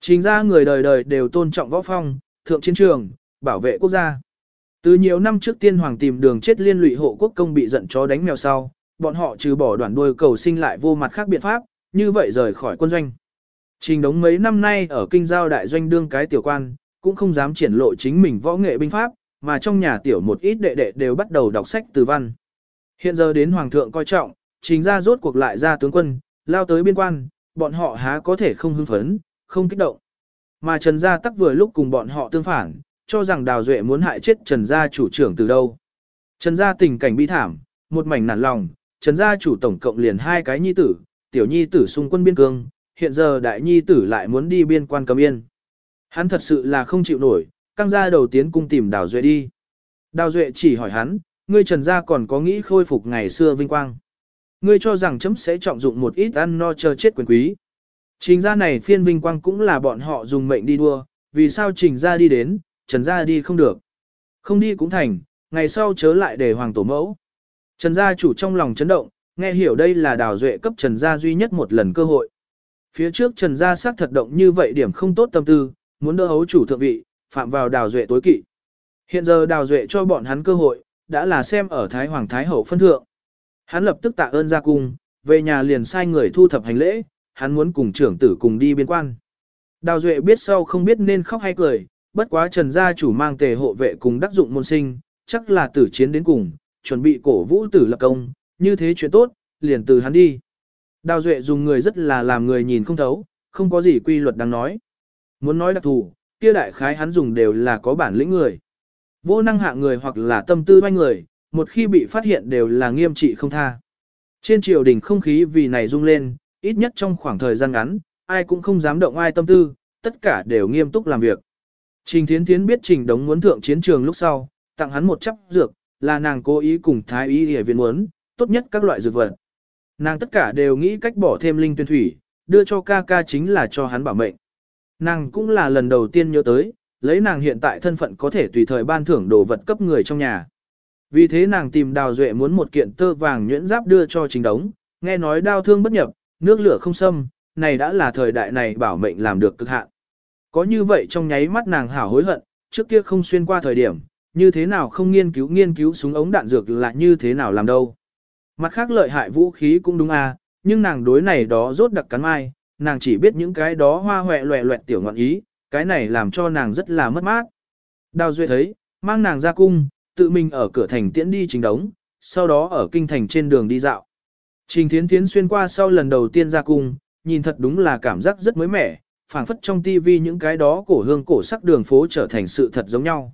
Trình ra người đời đời đều tôn trọng võ phong, thượng chiến trường, bảo vệ quốc gia. Từ nhiều năm trước tiên hoàng tìm đường chết liên lụy hộ quốc công bị giận chó đánh mèo sau, bọn họ trừ bỏ đoạn đuôi cầu sinh lại vô mặt khác biện pháp, như vậy rời khỏi quân doanh. Trình đống mấy năm nay ở kinh giao đại doanh đương cái tiểu quan, cũng không dám triển lộ chính mình võ nghệ binh pháp, mà trong nhà tiểu một ít đệ đệ đều bắt đầu đọc sách từ văn. Hiện giờ đến hoàng thượng coi trọng, trình ra rốt cuộc lại ra tướng quân, lao tới biên quan, bọn họ há có thể không hưng phấn, không kích động. Mà Trần Gia tắc vừa lúc cùng bọn họ tương phản, cho rằng Đào Duệ muốn hại chết Trần Gia chủ trưởng từ đâu. Trần Gia tình cảnh bi thảm, một mảnh nản lòng, Trần Gia chủ tổng cộng liền hai cái nhi tử, tiểu nhi tử xung quân biên cương, hiện giờ đại nhi tử lại muốn đi biên quan cầm yên. Hắn thật sự là không chịu nổi, căng ra đầu tiến cung tìm Đào Duệ đi. Đào Duệ chỉ hỏi hắn, ngươi Trần Gia còn có nghĩ khôi phục ngày xưa vinh quang. Ngươi cho rằng chấm sẽ trọng dụng một ít ăn no chờ chết quyền quý. Trình gia này phiên vinh quang cũng là bọn họ dùng mệnh đi đua, vì sao trình gia đi đến, Trần gia đi không được. Không đi cũng thành, ngày sau chớ lại để hoàng tổ mẫu. Trần gia chủ trong lòng chấn động, nghe hiểu đây là đào duệ cấp Trần gia duy nhất một lần cơ hội. Phía trước Trần gia xác thật động như vậy điểm không tốt tâm tư, muốn đỡ hấu chủ thượng vị, phạm vào đào duệ tối kỵ. Hiện giờ đào duệ cho bọn hắn cơ hội, đã là xem ở Thái Hoàng Thái Hậu phân thượng. Hắn lập tức tạ ơn ra cung, về nhà liền sai người thu thập hành lễ, hắn muốn cùng trưởng tử cùng đi biên quan. Đào Duệ biết sau không biết nên khóc hay cười, bất quá Trần gia chủ mang tề hộ vệ cùng đắc dụng môn sinh, chắc là tử chiến đến cùng, chuẩn bị cổ vũ tử lập công, như thế chuyện tốt, liền từ hắn đi. Đào Duệ dùng người rất là làm người nhìn không thấu, không có gì quy luật đáng nói. Muốn nói đặc thù, kia đại khái hắn dùng đều là có bản lĩnh người. Vô năng hạ người hoặc là tâm tư doanh người, một khi bị phát hiện đều là nghiêm trị không tha. Trên triều đình không khí vì này rung lên, ít nhất trong khoảng thời gian ngắn, ai cũng không dám động ai tâm tư, tất cả đều nghiêm túc làm việc. Trình Thiến Thiến biết Trình Đống muốn thượng chiến trường lúc sau, tặng hắn một chấp dược, là nàng cố ý cùng thái y y viện muốn, tốt nhất các loại dược vật. Nàng tất cả đều nghĩ cách bỏ thêm linh tuyên thủy, đưa cho ca ca chính là cho hắn bảo mệnh. Nàng cũng là lần đầu tiên nhớ tới, lấy nàng hiện tại thân phận có thể tùy thời ban thưởng đồ vật cấp người trong nhà. Vì thế nàng tìm đào duệ muốn một kiện tơ vàng nhuyễn giáp đưa cho trình đống, nghe nói đau thương bất nhập, nước lửa không xâm, này đã là thời đại này bảo mệnh làm được cực hạn. Có như vậy trong nháy mắt nàng hảo hối hận, trước kia không xuyên qua thời điểm, như thế nào không nghiên cứu nghiên cứu súng ống đạn dược là như thế nào làm đâu. Mặt khác lợi hại vũ khí cũng đúng à, nhưng nàng đối này đó rốt đặc cắn mai, nàng chỉ biết những cái đó hoa hoẹ loẹ loẹt tiểu ngọn ý, cái này làm cho nàng rất là mất mát. Đào Duệ thấy, mang nàng ra cung, tự mình ở cửa thành tiễn đi trình đống, sau đó ở kinh thành trên đường đi dạo. Trình Thiến Thiến xuyên qua sau lần đầu tiên ra cung, nhìn thật đúng là cảm giác rất mới mẻ, phảng phất trong tivi những cái đó cổ hương cổ sắc đường phố trở thành sự thật giống nhau.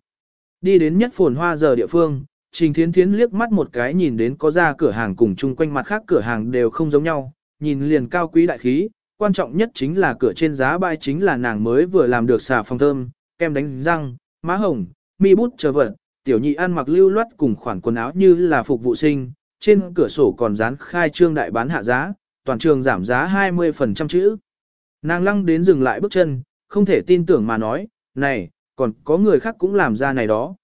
Đi đến nhất phồn hoa giờ địa phương, Trình Thiến Thiến liếc mắt một cái nhìn đến có ra cửa hàng cùng chung quanh mặt khác cửa hàng đều không giống nhau, nhìn liền cao quý đại khí, quan trọng nhất chính là cửa trên giá bãi chính là nàng mới vừa làm được xà phòng thơm, kem đánh răng, má hồng, mi bút chờ vật, tiểu nhị ăn mặc lưu loát cùng khoản quần áo như là phục vụ sinh, trên cửa sổ còn dán khai trương đại bán hạ giá, toàn trường giảm giá 20% chữ. Nàng lăng đến dừng lại bước chân, không thể tin tưởng mà nói, này, còn có người khác cũng làm ra này đó.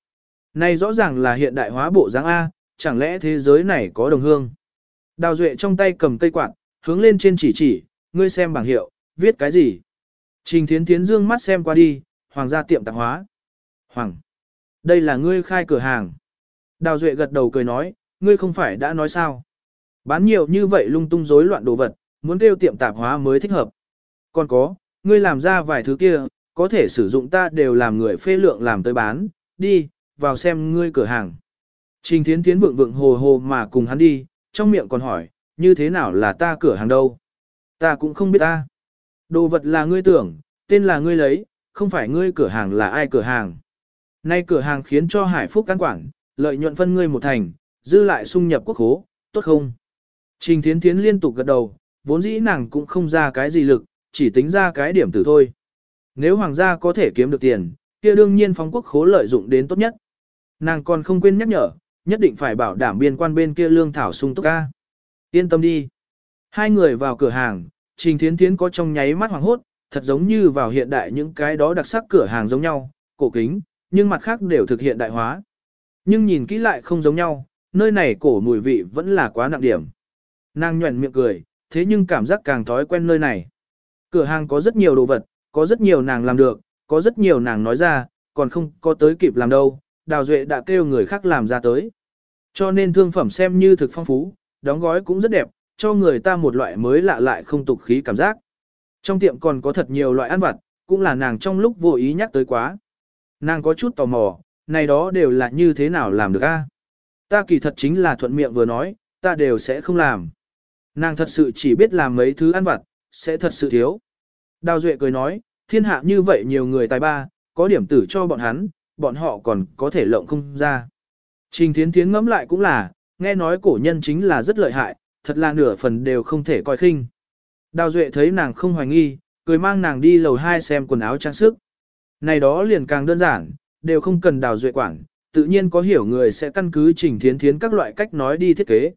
Này rõ ràng là hiện đại hóa bộ dáng A, chẳng lẽ thế giới này có đồng hương. Đào Duệ trong tay cầm cây quạt, hướng lên trên chỉ chỉ, ngươi xem bảng hiệu, viết cái gì. Trình Thiến Thiến dương mắt xem qua đi, hoàng gia tiệm tạp hóa. Hoàng, đây là ngươi khai cửa hàng. Đào Duệ gật đầu cười nói, ngươi không phải đã nói sao. Bán nhiều như vậy lung tung rối loạn đồ vật, muốn kêu tiệm tạp hóa mới thích hợp. Còn có, ngươi làm ra vài thứ kia, có thể sử dụng ta đều làm người phê lượng làm tới bán, đi, vào xem ngươi cửa hàng. Trình Thiến Thiến vượng vượng hồ hồ mà cùng hắn đi, trong miệng còn hỏi, như thế nào là ta cửa hàng đâu? Ta cũng không biết ta. Đồ vật là ngươi tưởng, tên là ngươi lấy, không phải ngươi cửa hàng là ai cửa hàng. Nay cửa hàng khiến cho Hải Phúc căn quản, lợi nhuận phân ngươi một thành, dư lại sung nhập quốc hố, tốt không? Trình Thiến Thiến liên tục gật đầu, vốn dĩ nàng cũng không ra cái gì lực, chỉ tính ra cái điểm tử thôi. Nếu hoàng gia có thể kiếm được tiền, kia đương nhiên phóng quốc khố lợi dụng đến tốt nhất. Nàng còn không quên nhắc nhở, nhất định phải bảo đảm biên quan bên kia lương thảo sung túc ca. Yên tâm đi. Hai người vào cửa hàng, Trình Thiến Thiến có trong nháy mắt hoàng hốt, thật giống như vào hiện đại những cái đó đặc sắc cửa hàng giống nhau, cổ kính, nhưng mặt khác đều thực hiện đại hóa. Nhưng nhìn kỹ lại không giống nhau, nơi này cổ mùi vị vẫn là quá nặng điểm. Nàng nhuẩn miệng cười, thế nhưng cảm giác càng thói quen nơi này. Cửa hàng có rất nhiều đồ vật, có rất nhiều nàng làm được, có rất nhiều nàng nói ra, còn không có tới kịp làm đâu, Đào Duệ đã kêu người khác làm ra tới. Cho nên thương phẩm xem như thực phong phú, đóng gói cũng rất đẹp, cho người ta một loại mới lạ lại không tục khí cảm giác. Trong tiệm còn có thật nhiều loại ăn vặt, cũng là nàng trong lúc vô ý nhắc tới quá. Nàng có chút tò mò, này đó đều là như thế nào làm được a? Ta kỳ thật chính là thuận miệng vừa nói, ta đều sẽ không làm. Nàng thật sự chỉ biết làm mấy thứ ăn vặt, sẽ thật sự thiếu. Đào Duệ cười nói, thiên hạ như vậy nhiều người tài ba, có điểm tử cho bọn hắn, bọn họ còn có thể lộng không ra. Trình Thiến Thiến ngẫm lại cũng là, nghe nói cổ nhân chính là rất lợi hại, thật là nửa phần đều không thể coi khinh. Đào Duệ thấy nàng không hoài nghi, cười mang nàng đi lầu 2 xem quần áo trang sức. Này đó liền càng đơn giản, đều không cần Đào Duệ quản, tự nhiên có hiểu người sẽ căn cứ Trình Thiến Thiến các loại cách nói đi thiết kế.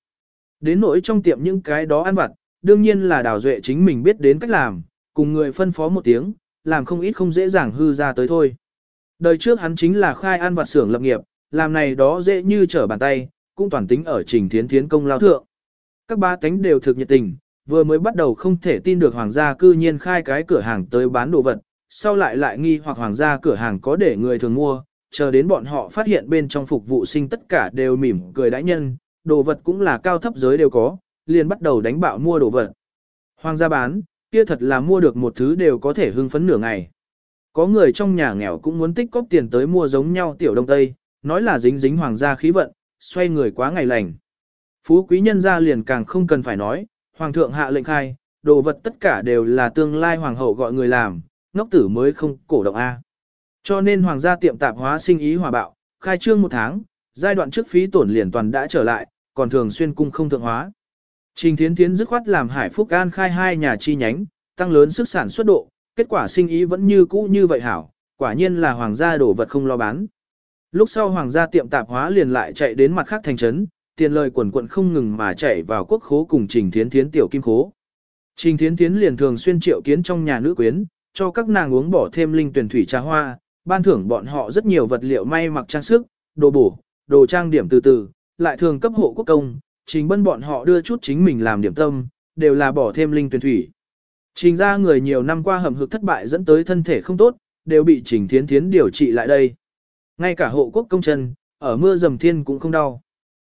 Đến nỗi trong tiệm những cái đó ăn vặt, đương nhiên là Đào Duệ chính mình biết đến cách làm, cùng người phân phó một tiếng, làm không ít không dễ dàng hư ra tới thôi. Đời trước hắn chính là khai an vặt xưởng lập nghiệp, làm này đó dễ như trở bàn tay, cũng toàn tính ở trình thiến thiến công lao thượng. Các ba tánh đều thực nhiệt tình, vừa mới bắt đầu không thể tin được hoàng gia cư nhiên khai cái cửa hàng tới bán đồ vật, sau lại lại nghi hoặc hoàng gia cửa hàng có để người thường mua, chờ đến bọn họ phát hiện bên trong phục vụ sinh tất cả đều mỉm cười đãi nhân, đồ vật cũng là cao thấp giới đều có, liền bắt đầu đánh bạo mua đồ vật. Hoàng gia bán, kia thật là mua được một thứ đều có thể hưng phấn nửa ngày. Có người trong nhà nghèo cũng muốn tích cóp tiền tới mua giống nhau tiểu đông tây, nói là dính dính hoàng gia khí vận, xoay người quá ngày lành. Phú quý nhân gia liền càng không cần phải nói, hoàng thượng hạ lệnh khai, đồ vật tất cả đều là tương lai hoàng hậu gọi người làm, ngốc tử mới không cổ động A. Cho nên hoàng gia tiệm tạp hóa sinh ý hòa bạo, khai trương một tháng, giai đoạn trước phí tổn liền toàn đã trở lại, còn thường xuyên cung không thượng hóa. Trình Thiến Thiến dứt khoát làm Hải Phúc An khai hai nhà chi nhánh, tăng lớn sức sản xuất độ, kết quả sinh ý vẫn như cũ như vậy hảo, quả nhiên là hoàng gia đổ vật không lo bán. Lúc sau hoàng gia tiệm tạp hóa liền lại chạy đến mặt khác thành trấn, tiền lời quần quận không ngừng mà chạy vào quốc khố cùng Trình Thiến Thiến tiểu kim khố. Trình Thiến Thiến liền thường xuyên triệu kiến trong nhà nữ quyến, cho các nàng uống bỏ thêm linh tuyển thủy trà hoa, ban thưởng bọn họ rất nhiều vật liệu may mặc trang sức, đồ bổ, đồ trang điểm từ từ, lại thường cấp hộ quốc công, trình bân bọn họ đưa chút chính mình làm điểm tâm, đều là bỏ thêm linh tuyển thủy. Trình ra người nhiều năm qua hầm hực thất bại dẫn tới thân thể không tốt, đều bị trình thiến thiến điều trị lại đây. Ngay cả hộ quốc công chân, ở mưa dầm thiên cũng không đau.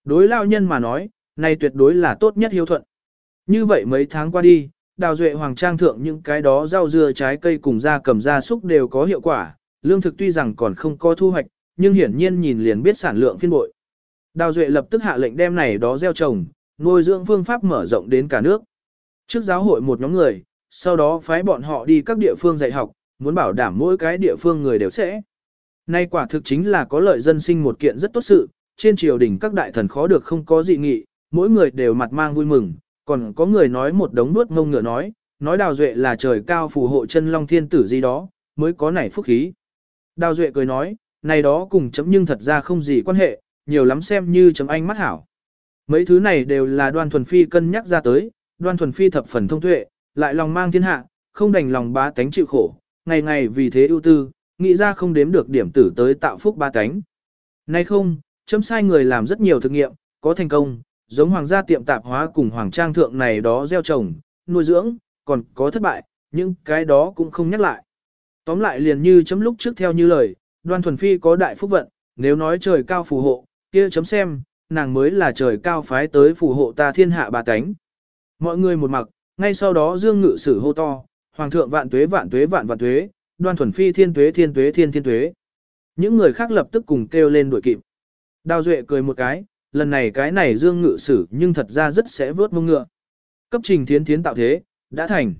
Đối lao nhân mà nói, này tuyệt đối là tốt nhất hiếu thuận. Như vậy mấy tháng qua đi, đào duệ hoàng trang thượng những cái đó rau dưa trái cây cùng da cầm da súc đều có hiệu quả, lương thực tuy rằng còn không có thu hoạch, nhưng hiển nhiên nhìn liền biết sản lượng phiên bội. Đào duệ lập tức hạ lệnh đem này đó gieo trồng, nuôi dưỡng phương pháp mở rộng đến cả nước. Trước giáo hội một nhóm người, sau đó phái bọn họ đi các địa phương dạy học, muốn bảo đảm mỗi cái địa phương người đều sẽ. Nay quả thực chính là có lợi dân sinh một kiện rất tốt sự, trên triều đình các đại thần khó được không có dị nghị, mỗi người đều mặt mang vui mừng, còn có người nói một đống nuốt ngông ngựa nói, nói đào duệ là trời cao phù hộ chân long thiên tử gì đó, mới có nảy phúc khí. Đào duệ cười nói, này đó cùng chấm nhưng thật ra không gì quan hệ, nhiều lắm xem như chấm anh mắt hảo. Mấy thứ này đều là đoan thuần phi cân nhắc ra tới, đoan thuần phi thập phần thông tuệ, lại lòng mang thiên hạ, không đành lòng bá tánh chịu khổ, ngày ngày vì thế ưu tư, nghĩ ra không đếm được điểm tử tới tạo phúc ba tánh. Nay không, chấm sai người làm rất nhiều thực nghiệm, có thành công, giống hoàng gia tiệm tạp hóa cùng hoàng trang thượng này đó gieo trồng, nuôi dưỡng, còn có thất bại, nhưng cái đó cũng không nhắc lại. Tóm lại liền như chấm lúc trước theo như lời, đoan thuần phi có đại phúc vận, nếu nói trời cao phù hộ, kia chấm xem, nàng mới là trời cao phái tới phù hộ ta thiên hạ bà tánh. Mọi người một mặc, ngay sau đó dương ngự sử hô to, hoàng thượng vạn tuế vạn tuế vạn vạn tuế, đoan thuần phi thiên tuế thiên tuế thiên thiên tuế. Những người khác lập tức cùng kêu lên đuổi kịp. Đào Duệ cười một cái, lần này cái này dương ngự sử nhưng thật ra rất sẽ vớt mông ngựa. Cấp trình thiến thiến tạo thế, đã thành.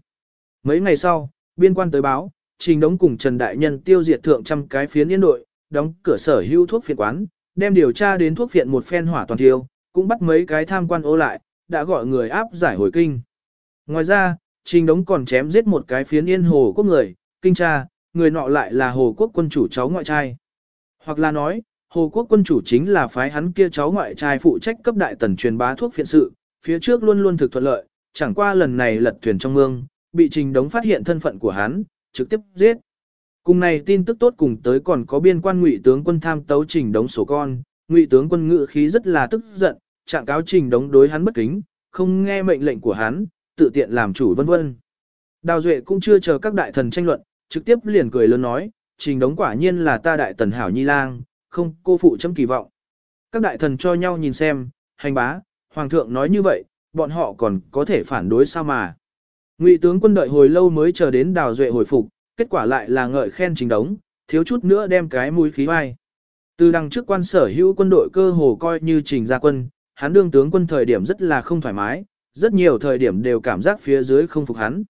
Mấy ngày sau, biên quan tới báo, trình đống cùng Trần Đại Nhân tiêu diệt thượng trăm cái phiến yên đội, đóng cửa sở hữu thuốc phiện quán, đem điều tra đến thuốc viện một phen hỏa toàn thiêu, cũng bắt mấy cái tham quan ô lại, đã gọi người áp giải hồi kinh. Ngoài ra, trình đống còn chém giết một cái phiến yên hồ quốc người, kinh tra, người nọ lại là hồ quốc quân chủ cháu ngoại trai. Hoặc là nói, Hồ quốc quân chủ chính là phái hắn kia cháu ngoại trai phụ trách cấp đại tần truyền bá thuốc phiện sự, phía trước luôn luôn thực thuận lợi, chẳng qua lần này lật thuyền trong mương, bị trình đống phát hiện thân phận của hắn, trực tiếp giết. Cùng này tin tức tốt cùng tới còn có biên quan ngụy tướng quân tham tấu trình đống sổ con, ngụy tướng quân ngự khí rất là tức giận, trạng cáo trình đống đối hắn bất kính, không nghe mệnh lệnh của hắn, tự tiện làm chủ vân vân. Đào Duệ cũng chưa chờ các đại thần tranh luận, trực tiếp liền cười lớn nói, trình đống quả nhiên là ta đại tần hảo nhi lang, không cô phụ chấm kỳ vọng. Các đại thần cho nhau nhìn xem, hành bá, hoàng thượng nói như vậy, bọn họ còn có thể phản đối sao mà. Ngụy tướng quân đợi hồi lâu mới chờ đến đào duệ hồi phục, kết quả lại là ngợi khen trình đống, thiếu chút nữa đem cái mũi khí vai. Từ đằng trước quan sở hữu quân đội cơ hồ coi như trình ra quân, hắn đương tướng quân thời điểm rất là không thoải mái, rất nhiều thời điểm đều cảm giác phía dưới không phục hắn.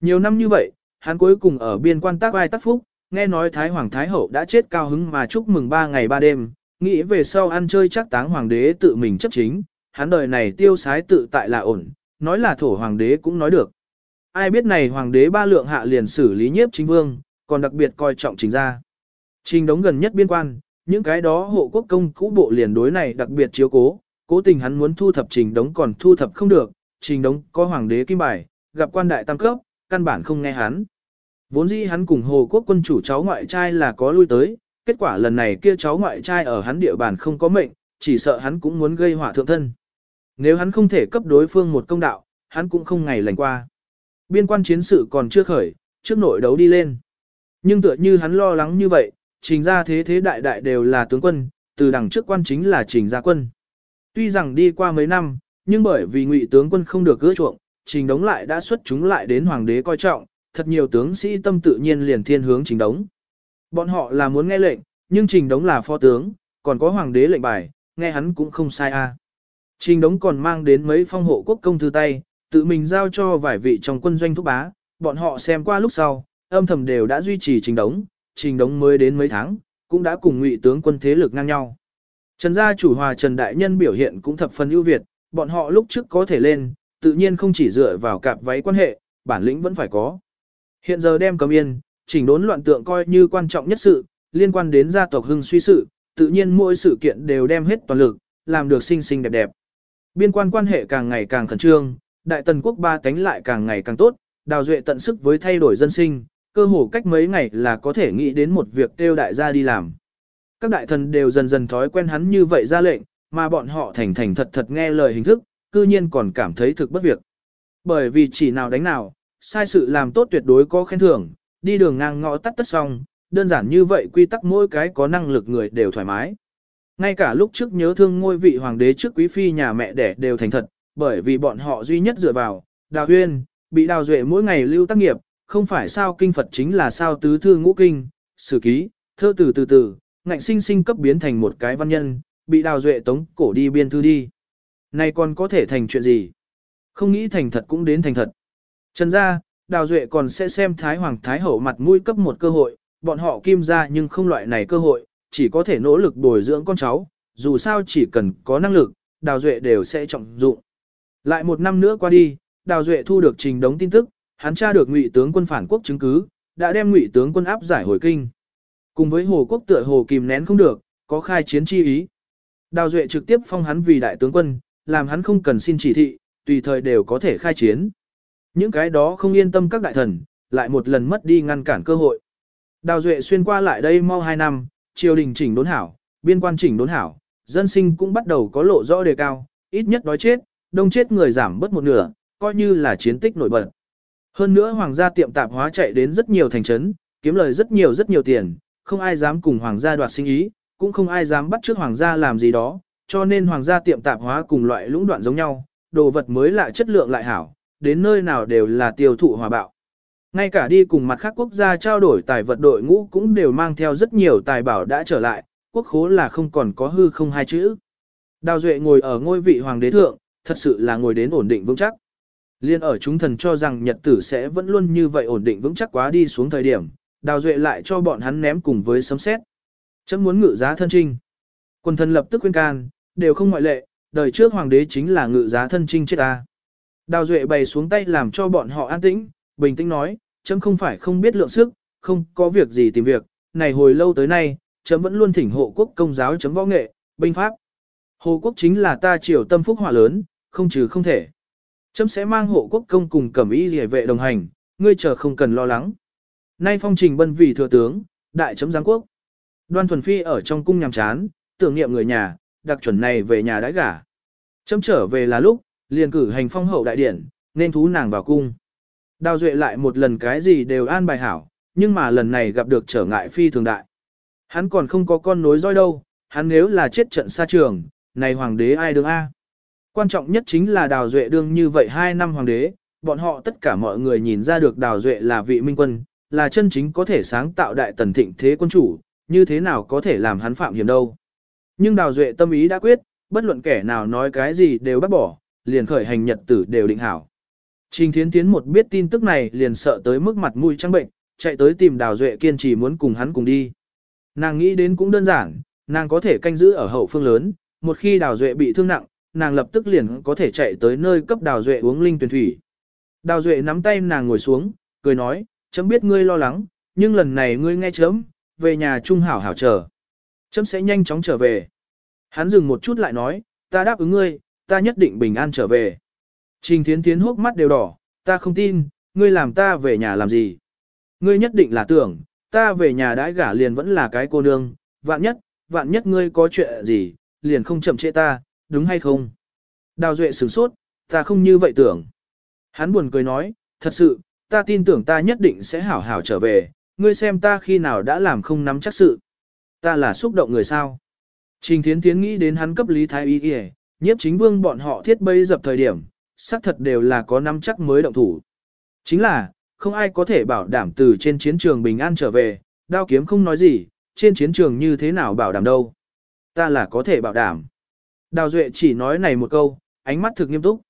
Nhiều năm như vậy, hắn cuối cùng ở biên quan tác vai tác phúc, nghe nói Thái Hoàng Thái Hậu đã chết cao hứng mà chúc mừng ba ngày ba đêm, nghĩ về sau ăn chơi chắc táng Hoàng đế tự mình chấp chính, hắn đời này tiêu sái tự tại là ổn, nói là thổ Hoàng đế cũng nói được. Ai biết này Hoàng đế ba lượng hạ liền xử lý nhiếp chính vương, còn đặc biệt coi trọng chính gia. Trình đống gần nhất biên quan, những cái đó hộ quốc công cũ bộ liền đối này đặc biệt chiếu cố, cố tình hắn muốn thu thập trình đống còn thu thập không được, trình đống có hoàng đế kim bài, gặp quan đại tam cấp, căn bản không nghe hắn. Vốn dĩ hắn cùng Hồ Quốc quân chủ cháu ngoại trai là có lui tới, kết quả lần này kia cháu ngoại trai ở hắn địa bàn không có mệnh, chỉ sợ hắn cũng muốn gây họa thượng thân. Nếu hắn không thể cấp đối phương một công đạo, hắn cũng không ngày lành qua. Biên quan chiến sự còn chưa khởi, trước nội đấu đi lên. Nhưng tựa như hắn lo lắng như vậy, trình ra thế thế đại đại đều là tướng quân, từ đằng trước quan chính là trình gia quân. Tuy rằng đi qua mấy năm, nhưng bởi vì ngụy tướng quân không được gỡ chuộng, trình đống lại đã xuất chúng lại đến hoàng đế coi trọng, thật nhiều tướng sĩ tâm tự nhiên liền thiên hướng trình đống. Bọn họ là muốn nghe lệnh, nhưng trình đống là phó tướng, còn có hoàng đế lệnh bài, nghe hắn cũng không sai a. Trình đống còn mang đến mấy phong hộ quốc công thư tay, tự mình giao cho vài vị trong quân doanh thúc bá, bọn họ xem qua lúc sau, âm thầm đều đã duy trì trình đống, trình đống mới đến mấy tháng, cũng đã cùng ngụy tướng quân thế lực ngang nhau. Trần gia chủ hòa Trần Đại Nhân biểu hiện cũng thập phần ưu việt, bọn họ lúc trước có thể lên, tự nhiên không chỉ dựa vào cạp váy quan hệ, bản lĩnh vẫn phải có. Hiện giờ đem cầm yên, chỉnh đốn loạn tượng coi như quan trọng nhất sự, liên quan đến gia tộc hưng suy sự, tự nhiên mỗi sự kiện đều đem hết toàn lực, làm được xinh xinh đẹp đẹp. Biên quan quan hệ càng ngày càng khẩn trương, đại tần quốc ba tánh lại càng ngày càng tốt, đào duệ tận sức với thay đổi dân sinh, cơ hồ cách mấy ngày là có thể nghĩ đến một việc kêu đại gia đi làm. Các đại thần đều dần dần thói quen hắn như vậy ra lệnh, mà bọn họ thành thành thật thật nghe lời hình thức, cư nhiên còn cảm thấy thực bất việc. Bởi vì chỉ nào đánh nào, sai sự làm tốt tuyệt đối có khen thưởng, đi đường ngang ngõ tắt tất xong, đơn giản như vậy quy tắc mỗi cái có năng lực người đều thoải mái. Ngay cả lúc trước nhớ thương ngôi vị hoàng đế trước quý phi nhà mẹ đẻ đều thành thật, bởi vì bọn họ duy nhất dựa vào, đào huyên, bị đào duệ mỗi ngày lưu tác nghiệp, không phải sao kinh Phật chính là sao tứ thư ngũ kinh, sử ký, thơ từ từ từ, ngạnh sinh sinh cấp biến thành một cái văn nhân, bị đào duệ tống cổ đi biên thư đi. Này còn có thể thành chuyện gì? Không nghĩ thành thật cũng đến thành thật. Trần ra đào duệ còn sẽ xem Thái Hoàng Thái Hậu mặt mũi cấp một cơ hội, bọn họ kim ra nhưng không loại này cơ hội, chỉ có thể nỗ lực bồi dưỡng con cháu, dù sao chỉ cần có năng lực, đào duệ đều sẽ trọng dụng. Lại một năm nữa qua đi, đào duệ thu được trình đống tin tức, hắn tra được ngụy tướng quân phản quốc chứng cứ, đã đem ngụy tướng quân áp giải hồi kinh. Cùng với hồ quốc tựa hồ kìm nén không được, có khai chiến chi ý. Đào duệ trực tiếp phong hắn vì đại tướng quân, làm hắn không cần xin chỉ thị, tùy thời đều có thể khai chiến. Những cái đó không yên tâm các đại thần, lại một lần mất đi ngăn cản cơ hội. Đào Duệ xuyên qua lại đây mau 2 năm, triều đình chỉnh đốn hảo, biên quan chỉnh đốn hảo, dân sinh cũng bắt đầu có lộ rõ đề cao, ít nhất đói chết, đông chết người giảm bớt một nửa, coi như là chiến tích nổi bật. Hơn nữa hoàng gia tiệm tạp hóa chạy đến rất nhiều thành trấn, kiếm lời rất nhiều rất nhiều tiền, không ai dám cùng hoàng gia đoạt sinh ý, cũng không ai dám bắt trước hoàng gia làm gì đó, cho nên hoàng gia tiệm tạp hóa cùng loại lũng đoạn giống nhau, đồ vật mới lại chất lượng lại hảo, đến nơi nào đều là tiêu thụ hòa bạo. Ngay cả đi cùng mặt khác quốc gia trao đổi tài vật đội ngũ cũng đều mang theo rất nhiều tài bảo đã trở lại, quốc khố là không còn có hư không hai chữ. Đào Duệ ngồi ở ngôi vị hoàng đế thượng, thật sự là ngồi đến ổn định vững chắc. Liên ở chúng thần cho rằng nhật tử sẽ vẫn luôn như vậy ổn định vững chắc quá đi xuống thời điểm, Đào Duệ lại cho bọn hắn ném cùng với sấm xét. Chấm muốn ngự giá thân trinh. Quân thần lập tức khuyên can, đều không ngoại lệ, đời trước hoàng đế chính là ngự giá thân trinh chết ta. Đào Duệ bày xuống tay làm cho bọn họ an tĩnh, bình tĩnh nói, chấm không phải không biết lượng sức, không có việc gì tìm việc, này hồi lâu tới nay, chấm vẫn luôn thỉnh hộ quốc công giáo chấm võ nghệ, binh pháp. Hồ quốc chính là ta triều tâm phúc hỏa lớn, không trừ không thể. Chấm sẽ mang hộ quốc công cùng cẩm y rỉa vệ đồng hành, ngươi chờ không cần lo lắng. Nay phong trình bân vì thừa tướng, đại chấm giáng quốc. Đoan thuần phi ở trong cung nhằm chán, tưởng niệm người nhà, đặc chuẩn này về nhà đãi gả. Chấm trở về là lúc, liền cử hành phong hậu đại điển, nên thú nàng vào cung. Đào Duệ lại một lần cái gì đều an bài hảo, nhưng mà lần này gặp được trở ngại phi thường đại. Hắn còn không có con nối roi đâu, hắn nếu là chết trận xa trường, này hoàng đế ai đứng A. Quan trọng nhất chính là Đào Duệ đương như vậy hai năm hoàng đế, bọn họ tất cả mọi người nhìn ra được Đào Duệ là vị minh quân, là chân chính có thể sáng tạo đại tần thịnh thế quân chủ, như thế nào có thể làm hắn phạm hiểm đâu. Nhưng Đào Duệ tâm ý đã quyết, bất luận kẻ nào nói cái gì đều bắt bỏ, liền khởi hành nhật tử đều định hảo. Trình Thiến Thiến một biết tin tức này liền sợ tới mức mặt mũi trắng bệnh, chạy tới tìm Đào Duệ kiên trì muốn cùng hắn cùng đi. Nàng nghĩ đến cũng đơn giản, nàng có thể canh giữ ở hậu phương lớn, một khi Đào Duệ bị thương nặng, nàng lập tức liền có thể chạy tới nơi cấp Đào Duệ uống linh tuyển thủy. Đào Duệ nắm tay nàng ngồi xuống, cười nói, chấm biết ngươi lo lắng, nhưng lần này ngươi nghe chấm, về nhà trung hảo hảo chờ. Chấm sẽ nhanh chóng trở về. Hắn dừng một chút lại nói, ta đáp ứng ngươi, ta nhất định bình an trở về. Trình Thiến Thiến hốc mắt đều đỏ, ta không tin, ngươi làm ta về nhà làm gì. Ngươi nhất định là tưởng, ta về nhà đãi gả liền vẫn là cái cô nương, vạn nhất, vạn nhất ngươi có chuyện gì, liền không chậm trễ ta, đúng hay không? Đào Duệ sửng sốt, ta không như vậy tưởng. Hắn buồn cười nói, thật sự, ta tin tưởng ta nhất định sẽ hảo hảo trở về, ngươi xem ta khi nào đã làm không nắm chắc sự. Ta là xúc động người sao? Trình Thiến Thiến nghĩ đến hắn cấp lý thái y y, nhiếp chính vương bọn họ thiết bấy dập thời điểm, xác thật đều là có nắm chắc mới động thủ. Chính là, không ai có thể bảo đảm từ trên chiến trường bình an trở về, đao kiếm không nói gì, trên chiến trường như thế nào bảo đảm đâu. Ta là có thể bảo đảm. Đào Duệ chỉ nói này một câu, ánh mắt thực nghiêm túc.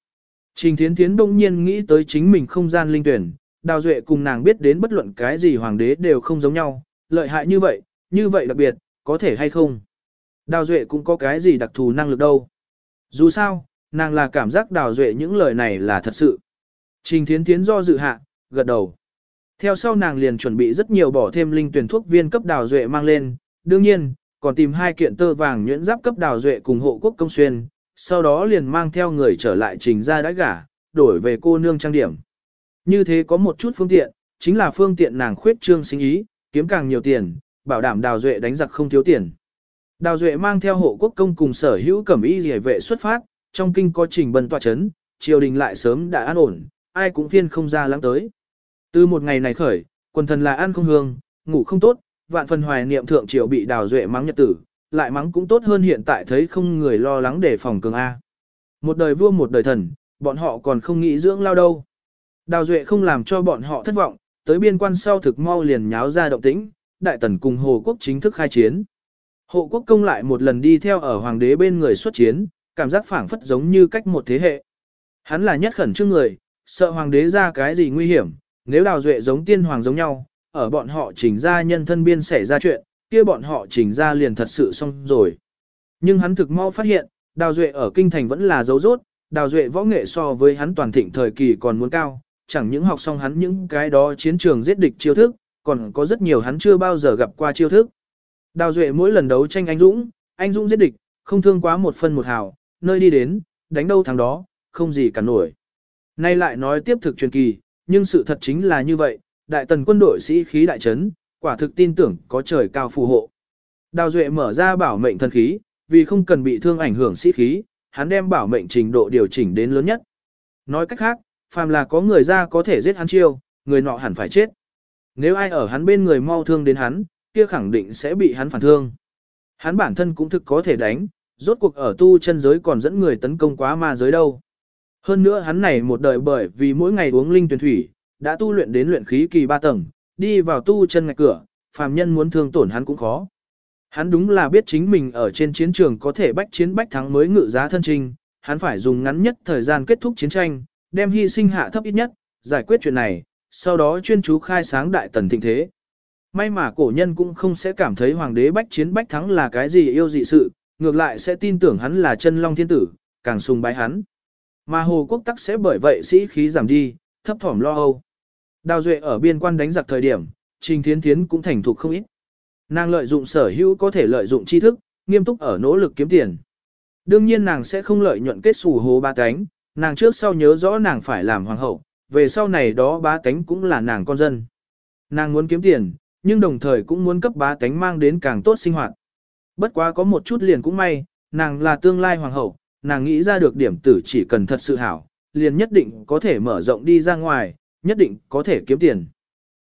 Trình Thiến Thiến đông nhiên nghĩ tới chính mình không gian linh tuyển, Đào Duệ cùng nàng biết đến bất luận cái gì hoàng đế đều không giống nhau, lợi hại như vậy, như vậy đặc biệt, có thể hay không. Đào Duệ cũng có cái gì đặc thù năng lực đâu. Dù sao, nàng là cảm giác đào duệ những lời này là thật sự. Trình thiến thiến do dự hạ, gật đầu. Theo sau nàng liền chuẩn bị rất nhiều bỏ thêm linh tuyển thuốc viên cấp đào duệ mang lên, đương nhiên, còn tìm hai kiện tơ vàng nhuyễn giáp cấp đào duệ cùng hộ quốc công xuyên, sau đó liền mang theo người trở lại trình ra đãi gả, đổi về cô nương trang điểm. Như thế có một chút phương tiện, chính là phương tiện nàng khuyết trương sinh ý, kiếm càng nhiều tiền, bảo đảm đào duệ đánh giặc không thiếu tiền. Đào duệ mang theo hộ quốc công cùng sở hữu cẩm y rỉa vệ xuất phát, trong kinh có trình bần tọa chấn, triều đình lại sớm đã an ổn, ai cũng phiên không ra lắng tới. Từ một ngày này khởi, quần thần là ăn không hương, ngủ không tốt, vạn phần hoài niệm thượng triều bị đào duệ mắng nhật tử, lại mắng cũng tốt hơn hiện tại thấy không người lo lắng để phòng cường A. Một đời vua một đời thần, bọn họ còn không nghĩ dưỡng lao đâu. Đào duệ không làm cho bọn họ thất vọng, tới biên quan sau thực mau liền nháo ra động tĩnh, đại tần cùng Hồ Quốc chính thức khai chiến. Hộ quốc công lại một lần đi theo ở hoàng đế bên người xuất chiến, cảm giác phảng phất giống như cách một thế hệ. Hắn là nhất khẩn trương người, sợ hoàng đế ra cái gì nguy hiểm, nếu đào duệ giống tiên hoàng giống nhau, ở bọn họ chỉnh ra nhân thân biên xảy ra chuyện, kia bọn họ chỉnh ra liền thật sự xong rồi. Nhưng hắn thực mau phát hiện, đào duệ ở kinh thành vẫn là dấu rốt, đào duệ võ nghệ so với hắn toàn thịnh thời kỳ còn muốn cao, chẳng những học xong hắn những cái đó chiến trường giết địch chiêu thức, còn có rất nhiều hắn chưa bao giờ gặp qua chiêu thức. Đào duệ mỗi lần đấu tranh anh Dũng, anh Dũng giết địch, không thương quá một phân một hào, nơi đi đến, đánh đâu thằng đó, không gì cả nổi. Nay lại nói tiếp thực truyền kỳ, nhưng sự thật chính là như vậy, đại tần quân đội sĩ khí đại trấn, quả thực tin tưởng có trời cao phù hộ. Đào Duệ mở ra bảo mệnh thần khí, vì không cần bị thương ảnh hưởng sĩ khí, hắn đem bảo mệnh trình độ điều chỉnh đến lớn nhất. Nói cách khác, phàm là có người ra có thể giết hắn chiêu, người nọ hẳn phải chết. Nếu ai ở hắn bên người mau thương đến hắn, kia khẳng định sẽ bị hắn phản thương. Hắn bản thân cũng thực có thể đánh, rốt cuộc ở tu chân giới còn dẫn người tấn công quá ma giới đâu. Hơn nữa hắn này một đời bởi vì mỗi ngày uống linh tuyển thủy, đã tu luyện đến luyện khí kỳ ba tầng, đi vào tu chân ngạch cửa, phàm nhân muốn thương tổn hắn cũng khó. Hắn đúng là biết chính mình ở trên chiến trường có thể bách chiến bách thắng mới ngự giá thân trình, hắn phải dùng ngắn nhất thời gian kết thúc chiến tranh, đem hy sinh hạ thấp ít nhất, giải quyết chuyện này, sau đó chuyên chú khai sáng đại tần thịnh thế. May mà cổ nhân cũng không sẽ cảm thấy hoàng đế bách chiến bách thắng là cái gì yêu dị sự, ngược lại sẽ tin tưởng hắn là chân long thiên tử, càng sùng bái hắn. Mà Hồ Quốc tắc sẽ bởi vậy sĩ khí giảm đi, thấp thỏm lo âu. Đào Duệ ở biên quan đánh giặc thời điểm, Trình Thiến Thiến cũng thành thục không ít. Nàng lợi dụng sở hữu có thể lợi dụng tri thức, nghiêm túc ở nỗ lực kiếm tiền. Đương nhiên nàng sẽ không lợi nhuận kết xù hố ba cánh, nàng trước sau nhớ rõ nàng phải làm hoàng hậu, về sau này đó ba cánh cũng là nàng con dân. Nàng muốn kiếm tiền, nhưng đồng thời cũng muốn cấp ba cánh mang đến càng tốt sinh hoạt. Bất quá có một chút liền cũng may, nàng là tương lai hoàng hậu, nàng nghĩ ra được điểm tử chỉ cần thật sự hảo, liền nhất định có thể mở rộng đi ra ngoài, nhất định có thể kiếm tiền.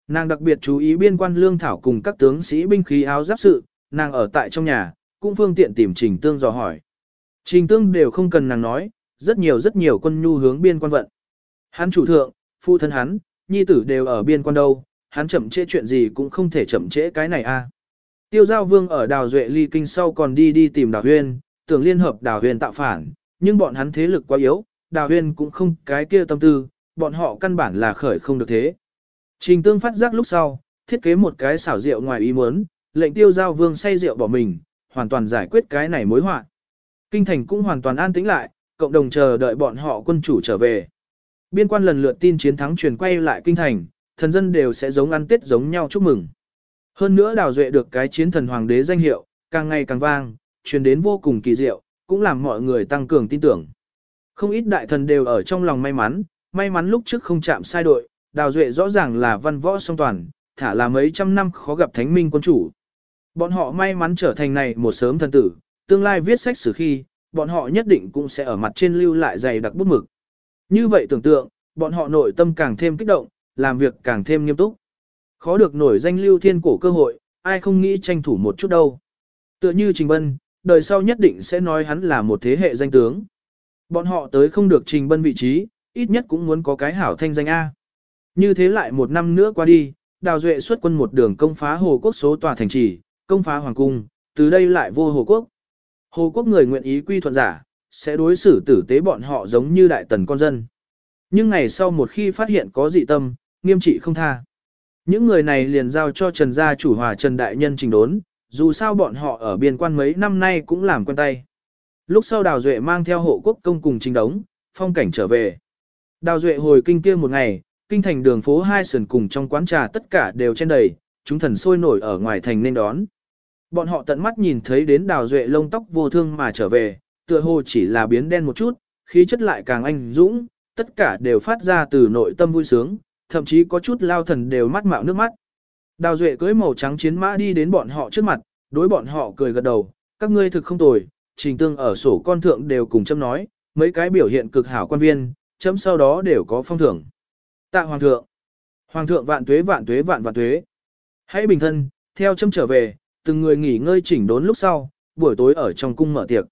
Nàng đặc biệt chú ý biên quan lương thảo cùng các tướng sĩ binh khí áo giáp sự, nàng ở tại trong nhà, cũng phương tiện tìm Trình Tương dò hỏi. Trình Tương đều không cần nàng nói, rất nhiều rất nhiều quân nhu hướng biên quan vận. Hắn chủ thượng, phụ thân hắn, nhi tử đều ở biên quan đâu, hắn chậm trễ chuyện gì cũng không thể chậm trễ cái này a. Tiêu giao vương ở đào duệ ly kinh sau còn đi đi tìm đào huyên, tưởng liên hợp đào huyền tạo phản, nhưng bọn hắn thế lực quá yếu, đào huyền cũng không cái kia tâm tư, bọn họ căn bản là khởi không được thế. Trình tương phát giác lúc sau, thiết kế một cái xảo rượu ngoài ý muốn, lệnh tiêu giao vương say rượu bỏ mình, hoàn toàn giải quyết cái này mối họa. Kinh thành cũng hoàn toàn an tĩnh lại, cộng đồng chờ đợi bọn họ quân chủ trở về. Biên quan lần lượt tin chiến thắng truyền quay lại kinh thành, thần dân đều sẽ giống ăn tết giống nhau chúc mừng. Hơn nữa đào duệ được cái chiến thần hoàng đế danh hiệu, càng ngày càng vang, truyền đến vô cùng kỳ diệu, cũng làm mọi người tăng cường tin tưởng. Không ít đại thần đều ở trong lòng may mắn, may mắn lúc trước không chạm sai đội, đào duệ rõ ràng là văn võ song toàn, thả là mấy trăm năm khó gặp thánh minh quân chủ. Bọn họ may mắn trở thành này một sớm thần tử, tương lai viết sách sử khi, bọn họ nhất định cũng sẽ ở mặt trên lưu lại dày đặc bút mực. Như vậy tưởng tượng, bọn họ nội tâm càng thêm kích động, làm việc càng thêm nghiêm túc. Khó được nổi danh lưu thiên cổ cơ hội, ai không nghĩ tranh thủ một chút đâu. Tựa như Trình Bân, đời sau nhất định sẽ nói hắn là một thế hệ danh tướng. Bọn họ tới không được Trình Bân vị trí, ít nhất cũng muốn có cái hảo thanh danh A. Như thế lại một năm nữa qua đi, Đào Duệ xuất quân một đường công phá Hồ Quốc số tòa thành trì, công phá Hoàng Cung, từ đây lại vô Hồ Quốc. Hồ Quốc người nguyện ý quy thuận giả, sẽ đối xử tử tế bọn họ giống như đại tần con dân. Nhưng ngày sau một khi phát hiện có dị tâm, nghiêm trị không tha. Những người này liền giao cho Trần gia chủ hòa Trần Đại Nhân trình đốn, dù sao bọn họ ở biên quan mấy năm nay cũng làm quen tay. Lúc sau Đào Duệ mang theo hộ quốc công cùng trình đống, phong cảnh trở về. Đào Duệ hồi kinh kia một ngày, kinh thành đường phố hai sườn cùng trong quán trà tất cả đều trên đầy, chúng thần sôi nổi ở ngoài thành nên đón. Bọn họ tận mắt nhìn thấy đến Đào Duệ lông tóc vô thương mà trở về, tựa hồ chỉ là biến đen một chút, khí chất lại càng anh dũng, tất cả đều phát ra từ nội tâm vui sướng, thậm chí có chút lao thần đều mắt mạo nước mắt. Đào Duệ cưới màu trắng chiến mã đi đến bọn họ trước mặt, đối bọn họ cười gật đầu, các ngươi thực không tồi, trình tương ở sổ con thượng đều cùng châm nói, mấy cái biểu hiện cực hảo quan viên, chấm sau đó đều có phong thưởng. Tạ Hoàng thượng, Hoàng thượng vạn tuế vạn tuế vạn vạn tuế. Hãy bình thân, theo chấm trở về, từng người nghỉ ngơi chỉnh đốn lúc sau, buổi tối ở trong cung mở tiệc.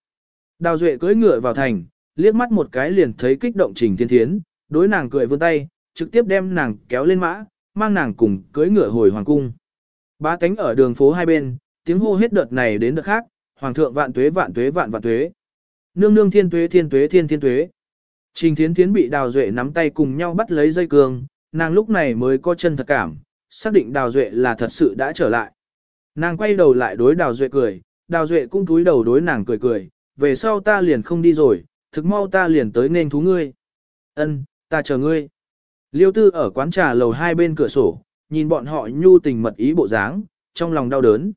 Đào Duệ cưỡi ngựa vào thành, liếc mắt một cái liền thấy kích động Trình Thiên Thiến, đối nàng cười vươn tay, trực tiếp đem nàng kéo lên mã, mang nàng cùng cưỡi ngựa hồi hoàng cung. Ba cánh ở đường phố hai bên, tiếng hô hết đợt này đến đợt khác, hoàng thượng vạn tuế vạn tuế vạn vạn tuế. Nương nương thiên tuế thiên tuế thiên thiên tuế. Trình Thiến Thiến bị Đào Duệ nắm tay cùng nhau bắt lấy dây cương, nàng lúc này mới có chân thật cảm, xác định Đào Duệ là thật sự đã trở lại. Nàng quay đầu lại đối Đào Duệ cười, Đào Duệ cũng túi đầu đối nàng cười cười, về sau ta liền không đi rồi, thực mau ta liền tới nên thú ngươi. Ân, ta chờ ngươi. Liêu tư ở quán trà lầu hai bên cửa sổ, nhìn bọn họ nhu tình mật ý bộ dáng, trong lòng đau đớn.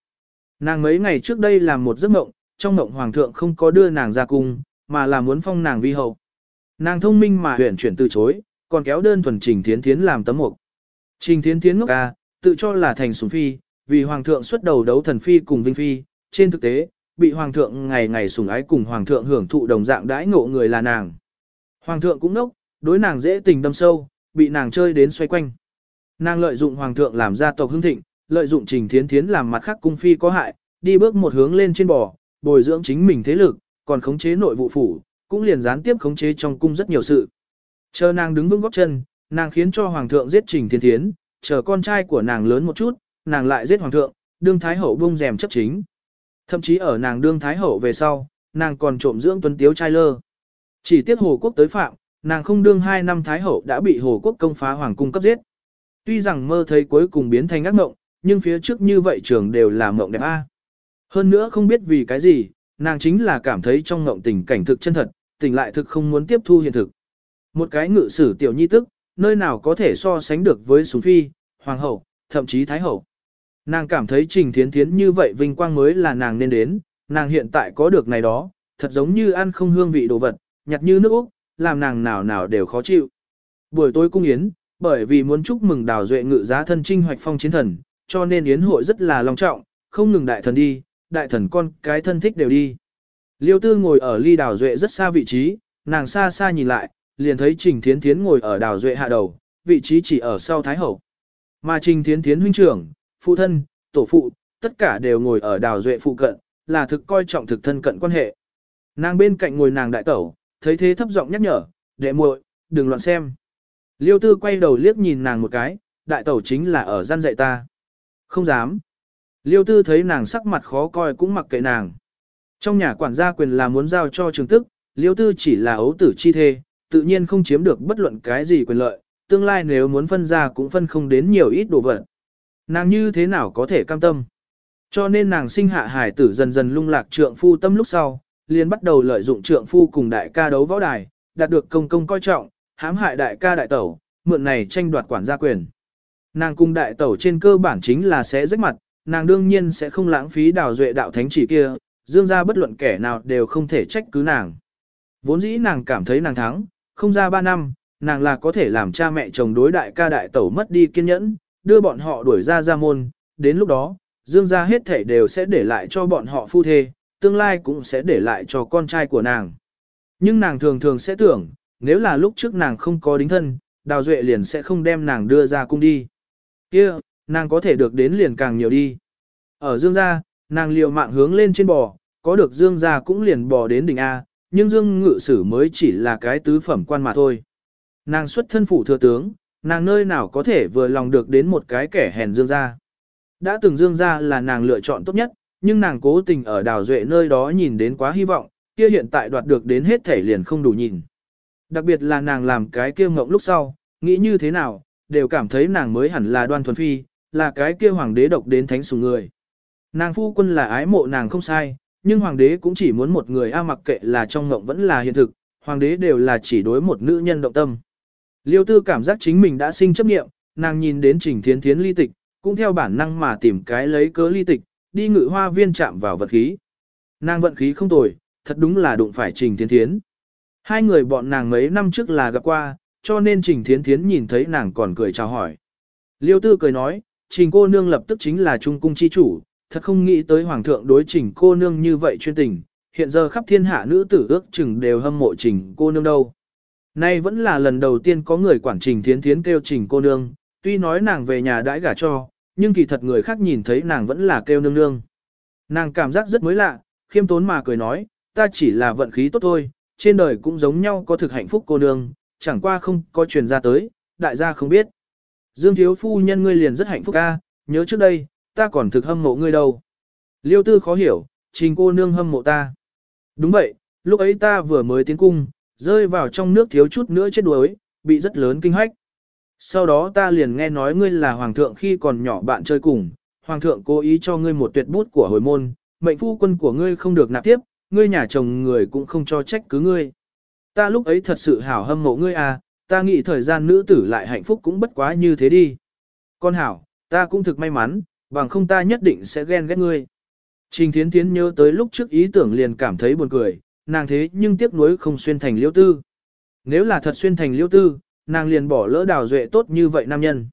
Nàng mấy ngày trước đây làm một giấc mộng, trong mộng hoàng thượng không có đưa nàng ra cung, mà là muốn phong nàng vi hậu. Nàng thông minh mà huyện chuyển từ chối, còn kéo đơn thuần Trình Thiến Thiến làm tấm mục. Trình Thiến Thiến ngốc ca, tự cho là thành sủng phi, vì hoàng thượng xuất đầu đấu thần phi cùng vinh phi, trên thực tế, bị hoàng thượng ngày ngày sủng ái cùng hoàng thượng hưởng thụ đồng dạng đãi ngộ người là nàng. Hoàng thượng cũng nốc, đối nàng dễ tình đâm sâu, bị nàng chơi đến xoay quanh. Nàng lợi dụng hoàng thượng làm gia tộc hưng thịnh, lợi dụng trình thiến thiến làm mặt khác cung phi có hại, đi bước một hướng lên trên bò, bồi dưỡng chính mình thế lực, còn khống chế nội vụ phủ, cũng liền gián tiếp khống chế trong cung rất nhiều sự. Chờ nàng đứng vững góc chân, nàng khiến cho hoàng thượng giết trình thiên thiến, chờ con trai của nàng lớn một chút, nàng lại giết hoàng thượng, đương thái hậu bung rèm chấp chính. Thậm chí ở nàng đương thái hậu về sau, nàng còn trộm dưỡng tuấn tiếu trai lơ. Chỉ tiếc hồ quốc tới phạm, nàng không đương hai năm thái hậu đã bị hồ quốc công phá hoàng cung cấp giết. Tuy rằng mơ thấy cuối cùng biến thành ác mộng, nhưng phía trước như vậy trường đều là mộng đẹp a. Hơn nữa không biết vì cái gì, nàng chính là cảm thấy trong mộng tình cảnh thực chân thật, tỉnh lại thực không muốn tiếp thu hiện thực. Một cái ngự sử tiểu nhi tức, nơi nào có thể so sánh được với súng phi, hoàng hậu, thậm chí thái hậu. Nàng cảm thấy trình thiến thiến như vậy vinh quang mới là nàng nên đến, nàng hiện tại có được này đó, thật giống như ăn không hương vị đồ vật, nhặt như nước Úc, làm nàng nào nào đều khó chịu. Buổi tối cung yến, bởi vì muốn chúc mừng đào duệ ngự giá thân trinh hoạch phong chiến thần, cho nên yến hội rất là long trọng, không ngừng đại thần đi, đại thần con cái thân thích đều đi. Liêu tư ngồi ở ly đào duệ rất xa vị trí, nàng xa xa nhìn lại, liền thấy trình thiến thiến ngồi ở đào duệ hạ đầu, vị trí chỉ ở sau thái hậu. Mà trình thiến thiến huynh trưởng, phụ thân, tổ phụ, tất cả đều ngồi ở đào duệ phụ cận, là thực coi trọng thực thân cận quan hệ. Nàng bên cạnh ngồi nàng đại tẩu, thấy thế thấp giọng nhắc nhở, đệ muội, đừng loạn xem. Liêu tư quay đầu liếc nhìn nàng một cái, đại tẩu chính là ở gian dạy ta. Không dám. Liêu tư thấy nàng sắc mặt khó coi cũng mặc kệ nàng. Trong nhà quản gia quyền là muốn giao cho trường tức, liêu tư chỉ là ấu tử chi thê, tự nhiên không chiếm được bất luận cái gì quyền lợi, tương lai nếu muốn phân ra cũng phân không đến nhiều ít đồ vật. Nàng như thế nào có thể cam tâm? Cho nên nàng sinh hạ hải tử dần dần lung lạc trượng phu tâm lúc sau, liền bắt đầu lợi dụng trượng phu cùng đại ca đấu võ đài, đạt được công công coi trọng, hãm hại đại ca đại tẩu, mượn này tranh đoạt quản gia quyền. Nàng cùng đại tẩu trên cơ bản chính là sẽ rách mặt, nàng đương nhiên sẽ không lãng phí đào duệ đạo thánh chỉ kia, dương ra bất luận kẻ nào đều không thể trách cứ nàng. Vốn dĩ nàng cảm thấy nàng thắng, không ra ba năm, nàng là có thể làm cha mẹ chồng đối đại ca đại tẩu mất đi kiên nhẫn, đưa bọn họ đuổi ra ra môn, đến lúc đó, dương gia hết thể đều sẽ để lại cho bọn họ phu thê, tương lai cũng sẽ để lại cho con trai của nàng. Nhưng nàng thường thường sẽ tưởng, nếu là lúc trước nàng không có đính thân, đào duệ liền sẽ không đem nàng đưa ra cung đi. kia nàng có thể được đến liền càng nhiều đi. Ở dương gia, nàng liều mạng hướng lên trên bò, có được dương gia cũng liền bò đến đỉnh A, nhưng dương ngự sử mới chỉ là cái tứ phẩm quan mà thôi. Nàng xuất thân phủ thừa tướng, nàng nơi nào có thể vừa lòng được đến một cái kẻ hèn dương gia. Đã từng dương gia là nàng lựa chọn tốt nhất, nhưng nàng cố tình ở đào duệ nơi đó nhìn đến quá hy vọng, kia hiện tại đoạt được đến hết thể liền không đủ nhìn. Đặc biệt là nàng làm cái kia ngộng lúc sau, nghĩ như thế nào, đều cảm thấy nàng mới hẳn là đoan thuần phi, là cái kia hoàng đế độc đến thánh sủng người. Nàng phu quân là ái mộ nàng không sai, nhưng hoàng đế cũng chỉ muốn một người a mặc kệ là trong ngộng vẫn là hiện thực, hoàng đế đều là chỉ đối một nữ nhân động tâm. Liêu tư cảm giác chính mình đã sinh chấp nghiệm, nàng nhìn đến trình thiến thiến ly tịch, cũng theo bản năng mà tìm cái lấy cớ ly tịch, đi ngự hoa viên chạm vào vật khí. Nàng vận khí không tồi, thật đúng là đụng phải trình thiến thiến. Hai người bọn nàng mấy năm trước là gặp qua, cho nên trình thiến thiến nhìn thấy nàng còn cười chào hỏi. Liêu tư cười nói, trình cô nương lập tức chính là trung cung chi chủ, thật không nghĩ tới hoàng thượng đối trình cô nương như vậy chuyên tình, hiện giờ khắp thiên hạ nữ tử ước chừng đều hâm mộ trình cô nương đâu. Nay vẫn là lần đầu tiên có người quản trình thiến thiến kêu trình cô nương, tuy nói nàng về nhà đãi gả cho, nhưng kỳ thật người khác nhìn thấy nàng vẫn là kêu nương nương. Nàng cảm giác rất mới lạ, khiêm tốn mà cười nói, ta chỉ là vận khí tốt thôi, trên đời cũng giống nhau có thực hạnh phúc cô nương, chẳng qua không có truyền ra tới, đại gia không biết. Dương thiếu phu nhân ngươi liền rất hạnh phúc ca, nhớ trước đây, ta còn thực hâm mộ ngươi đâu. Liêu tư khó hiểu, trình cô nương hâm mộ ta. Đúng vậy, lúc ấy ta vừa mới tiến cung, rơi vào trong nước thiếu chút nữa chết đuối, bị rất lớn kinh hách. Sau đó ta liền nghe nói ngươi là hoàng thượng khi còn nhỏ bạn chơi cùng, hoàng thượng cố ý cho ngươi một tuyệt bút của hồi môn, mệnh phu quân của ngươi không được nạp tiếp, ngươi nhà chồng người cũng không cho trách cứ ngươi. Ta lúc ấy thật sự hảo hâm mộ ngươi à, ta nghĩ thời gian nữ tử lại hạnh phúc cũng bất quá như thế đi. Con hảo, ta cũng thực may mắn, bằng không ta nhất định sẽ ghen ghét ngươi. Trình Thiến Thiến nhớ tới lúc trước ý tưởng liền cảm thấy buồn cười, nàng thế nhưng tiếc nuối không xuyên thành liêu tư. Nếu là thật xuyên thành liêu tư, nàng liền bỏ lỡ đào duệ tốt như vậy nam nhân.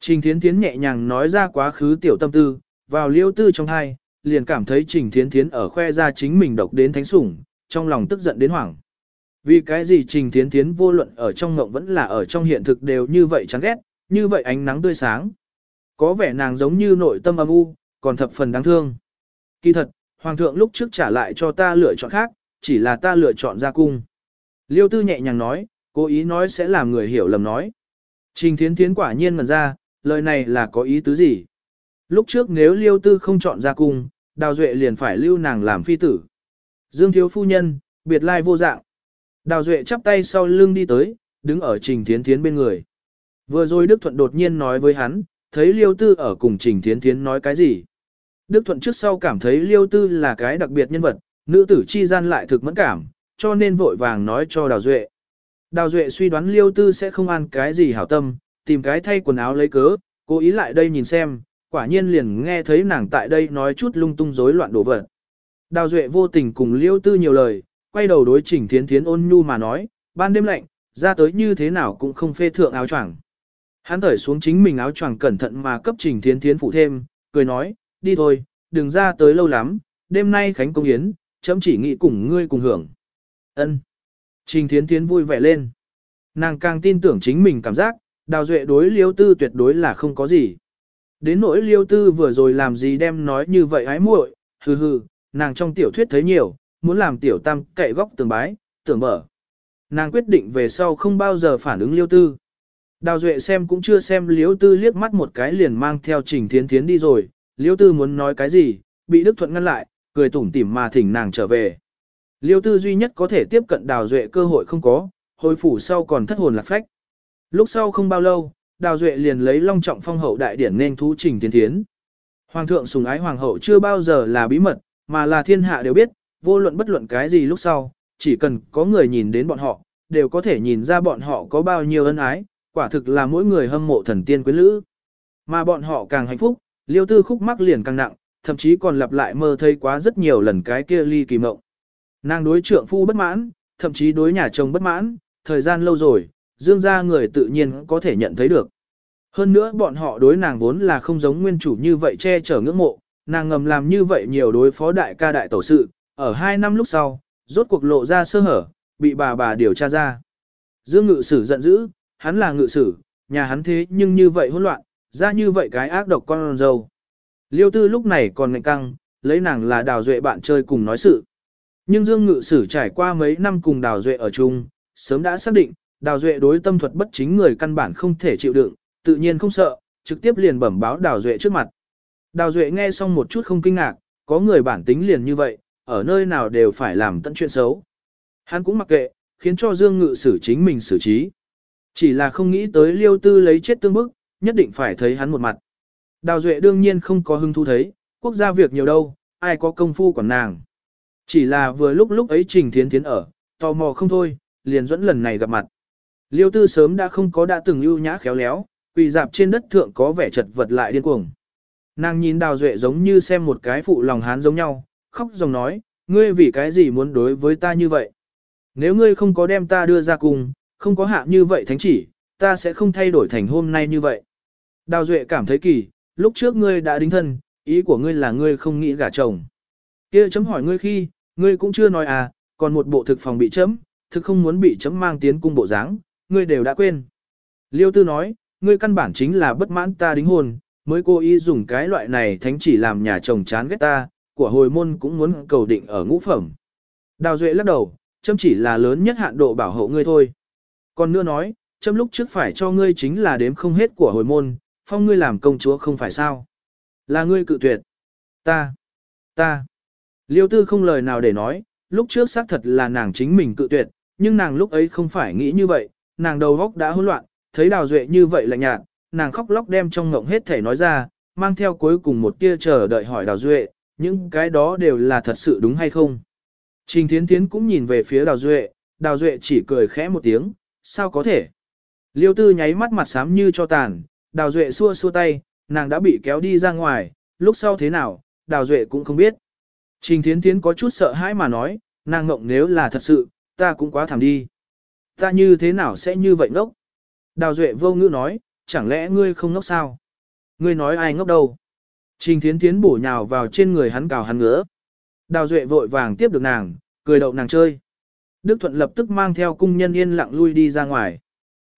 Trình Thiến Thiến nhẹ nhàng nói ra quá khứ tiểu tâm tư, vào liêu tư trong hai, liền cảm thấy Trình Thiến Thiến ở khoe ra chính mình độc đến thánh sủng, trong lòng tức giận đến hoảng. Vì cái gì Trình Thiến Thiến vô luận ở trong ngộng vẫn là ở trong hiện thực đều như vậy chán ghét, như vậy ánh nắng tươi sáng. Có vẻ nàng giống như nội tâm âm u, còn thập phần đáng thương. Kỳ thật, Hoàng thượng lúc trước trả lại cho ta lựa chọn khác, chỉ là ta lựa chọn ra cung. Liêu tư nhẹ nhàng nói, cố ý nói sẽ làm người hiểu lầm nói. Trình thiến thiến quả nhiên ngần ra, lời này là có ý tứ gì? Lúc trước nếu liêu tư không chọn ra cung, đào duệ liền phải lưu nàng làm phi tử. Dương thiếu phu nhân, biệt lai vô dạng. Đào duệ chắp tay sau lưng đi tới, đứng ở trình thiến thiến bên người. Vừa rồi Đức Thuận đột nhiên nói với hắn, thấy liêu tư ở cùng trình thiến thiến nói cái gì. Đức Thuận trước sau cảm thấy liêu tư là cái đặc biệt nhân vật, nữ tử chi gian lại thực mẫn cảm, cho nên vội vàng nói cho Đào Duệ. Đào Duệ suy đoán liêu tư sẽ không ăn cái gì hảo tâm, tìm cái thay quần áo lấy cớ, cố ý lại đây nhìn xem, quả nhiên liền nghe thấy nàng tại đây nói chút lung tung rối loạn đổ vật. Đào Duệ vô tình cùng liêu tư nhiều lời, quay đầu đối Trình thiến thiến ôn nhu mà nói, ban đêm lạnh, ra tới như thế nào cũng không phê thượng áo choàng. Hắn thởi xuống chính mình áo choàng cẩn thận mà cấp trình thiến thiến phụ thêm, cười nói, đi thôi, đừng ra tới lâu lắm, đêm nay khánh công yến, chấm chỉ nghĩ cùng ngươi cùng hưởng. Ân. Trình Thiến Thiến vui vẻ lên. Nàng càng tin tưởng chính mình cảm giác, đào duệ đối liêu tư tuyệt đối là không có gì. Đến nỗi liêu tư vừa rồi làm gì đem nói như vậy ái muội, hừ hừ, nàng trong tiểu thuyết thấy nhiều, muốn làm tiểu tam cậy góc tường bái, tưởng mở. Nàng quyết định về sau không bao giờ phản ứng liêu tư. Đào duệ xem cũng chưa xem Liễu tư liếc mắt một cái liền mang theo trình thiến thiến đi rồi, Liễu tư muốn nói cái gì, bị Đức Thuận ngăn lại, cười tủm tỉm mà thỉnh nàng trở về. Liêu tư duy nhất có thể tiếp cận đào duệ cơ hội không có, hồi phủ sau còn thất hồn lạc phách. Lúc sau không bao lâu, đào duệ liền lấy long trọng phong hậu đại điển nên thú trình tiến thiến. Hoàng thượng sùng ái hoàng hậu chưa bao giờ là bí mật, mà là thiên hạ đều biết, vô luận bất luận cái gì lúc sau, chỉ cần có người nhìn đến bọn họ, đều có thể nhìn ra bọn họ có bao nhiêu ân ái, quả thực là mỗi người hâm mộ thần tiên quyến lữ. Mà bọn họ càng hạnh phúc, liêu tư khúc mắc liền càng nặng, thậm chí còn lặp lại mơ thấy quá rất nhiều lần cái kia ly kỳ mộng. Nàng đối trượng phu bất mãn, thậm chí đối nhà chồng bất mãn, thời gian lâu rồi, dương gia người tự nhiên có thể nhận thấy được. Hơn nữa bọn họ đối nàng vốn là không giống nguyên chủ như vậy che chở ngưỡng mộ, nàng ngầm làm như vậy nhiều đối phó đại ca đại tổ sự, ở hai năm lúc sau, rốt cuộc lộ ra sơ hở, bị bà bà điều tra ra. Dương ngự sử giận dữ, hắn là ngự sử, nhà hắn thế nhưng như vậy hỗn loạn, ra như vậy cái ác độc con dâu. Liêu tư lúc này còn ngạnh căng, lấy nàng là đào duệ bạn chơi cùng nói sự. Nhưng Dương Ngự Sử trải qua mấy năm cùng Đào Duệ ở chung, sớm đã xác định, Đào Duệ đối tâm thuật bất chính người căn bản không thể chịu đựng, tự nhiên không sợ, trực tiếp liền bẩm báo Đào Duệ trước mặt. Đào Duệ nghe xong một chút không kinh ngạc, có người bản tính liền như vậy, ở nơi nào đều phải làm tận chuyện xấu. Hắn cũng mặc kệ, khiến cho Dương Ngự Sử chính mình xử trí. Chỉ là không nghĩ tới Liêu Tư lấy chết tương bức, nhất định phải thấy hắn một mặt. Đào Duệ đương nhiên không có hứng thú thấy, quốc gia việc nhiều đâu, ai có công phu quản nàng. Chỉ là vừa lúc lúc ấy Trình Thiến Thiến ở, tò mò không thôi, liền dẫn lần này gặp mặt. Liêu tư sớm đã không có đã từng ưu nhã khéo léo, quỳ dạp trên đất thượng có vẻ chật vật lại điên cuồng. Nàng nhìn đào duệ giống như xem một cái phụ lòng hán giống nhau, khóc dòng nói, ngươi vì cái gì muốn đối với ta như vậy? Nếu ngươi không có đem ta đưa ra cùng, không có hạ như vậy thánh chỉ, ta sẽ không thay đổi thành hôm nay như vậy. Đào duệ cảm thấy kỳ, lúc trước ngươi đã đính thân, ý của ngươi là ngươi không nghĩ gả chồng. kia chấm hỏi ngươi khi, ngươi cũng chưa nói à, còn một bộ thực phòng bị chấm, thực không muốn bị chấm mang tiến cung bộ dáng, ngươi đều đã quên. Liêu tư nói, ngươi căn bản chính là bất mãn ta đính hôn, mới cố ý dùng cái loại này thánh chỉ làm nhà chồng chán ghét ta, của hồi môn cũng muốn cầu định ở ngũ phẩm. Đào Duệ lắc đầu, chấm chỉ là lớn nhất hạn độ bảo hộ ngươi thôi. Còn nữa nói, châm lúc trước phải cho ngươi chính là đếm không hết của hồi môn, phong ngươi làm công chúa không phải sao. Là ngươi cự tuyệt. Ta, ta. Liêu tư không lời nào để nói, lúc trước xác thật là nàng chính mình cự tuyệt, nhưng nàng lúc ấy không phải nghĩ như vậy, nàng đầu góc đã hỗn loạn, thấy đào duệ như vậy lạnh nhạt, nàng khóc lóc đem trong ngộng hết thể nói ra, mang theo cuối cùng một tia chờ đợi hỏi đào duệ, những cái đó đều là thật sự đúng hay không. Trình Thiến Thiến cũng nhìn về phía đào duệ, đào duệ chỉ cười khẽ một tiếng, sao có thể. Liêu tư nháy mắt mặt xám như cho tàn, đào duệ xua xua tay, nàng đã bị kéo đi ra ngoài, lúc sau thế nào, đào duệ cũng không biết. Trình Thiến Thiến có chút sợ hãi mà nói, nàng ngộng nếu là thật sự, ta cũng quá thảm đi. Ta như thế nào sẽ như vậy ngốc? Đào Duệ vô ngữ nói, chẳng lẽ ngươi không ngốc sao? Ngươi nói ai ngốc đâu? Trình Thiến Thiến bổ nhào vào trên người hắn cào hắn ngứa. Đào Duệ vội vàng tiếp được nàng, cười đậu nàng chơi. Đức Thuận lập tức mang theo cung nhân yên lặng lui đi ra ngoài.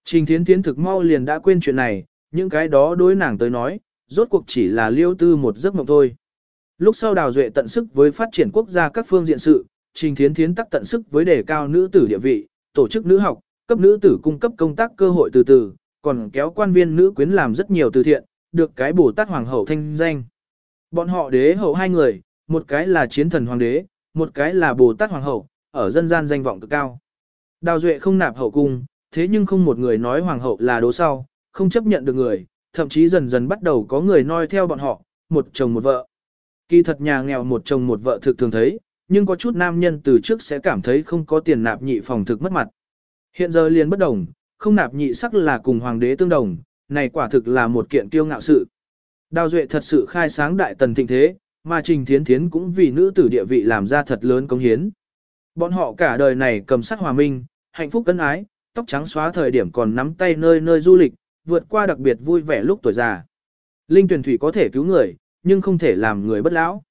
Trình Thiến Thiến thực mau liền đã quên chuyện này, những cái đó đối nàng tới nói, rốt cuộc chỉ là liêu tư một giấc mộng thôi. Lúc sau Đào Duệ tận sức với phát triển quốc gia các phương diện sự, Trình Thiến Thiến tắc tận sức với đề cao nữ tử địa vị, tổ chức nữ học, cấp nữ tử cung cấp công tác cơ hội từ từ, còn kéo quan viên nữ quyến làm rất nhiều từ thiện, được cái Bồ Tát Hoàng hậu thanh danh. Bọn họ đế hậu hai người, một cái là chiến thần hoàng đế, một cái là Bồ Tát Hoàng hậu, ở dân gian danh vọng cực cao. Đào Duệ không nạp hậu cung, thế nhưng không một người nói hoàng hậu là đố sau, không chấp nhận được người, thậm chí dần dần bắt đầu có người noi theo bọn họ, một chồng một vợ. Kỳ thật nhà nghèo một chồng một vợ thực thường thấy, nhưng có chút nam nhân từ trước sẽ cảm thấy không có tiền nạp nhị phòng thực mất mặt. Hiện giờ liền bất đồng, không nạp nhị sắc là cùng hoàng đế tương đồng, này quả thực là một kiện kiêu ngạo sự. Đào Duệ thật sự khai sáng đại tần thịnh thế, mà Trình Thiến Thiến cũng vì nữ tử địa vị làm ra thật lớn công hiến. Bọn họ cả đời này cầm sắc hòa minh, hạnh phúc cân ái, tóc trắng xóa thời điểm còn nắm tay nơi nơi du lịch, vượt qua đặc biệt vui vẻ lúc tuổi già. Linh tuyển thủy có thể cứu người, nhưng không thể làm người bất lão.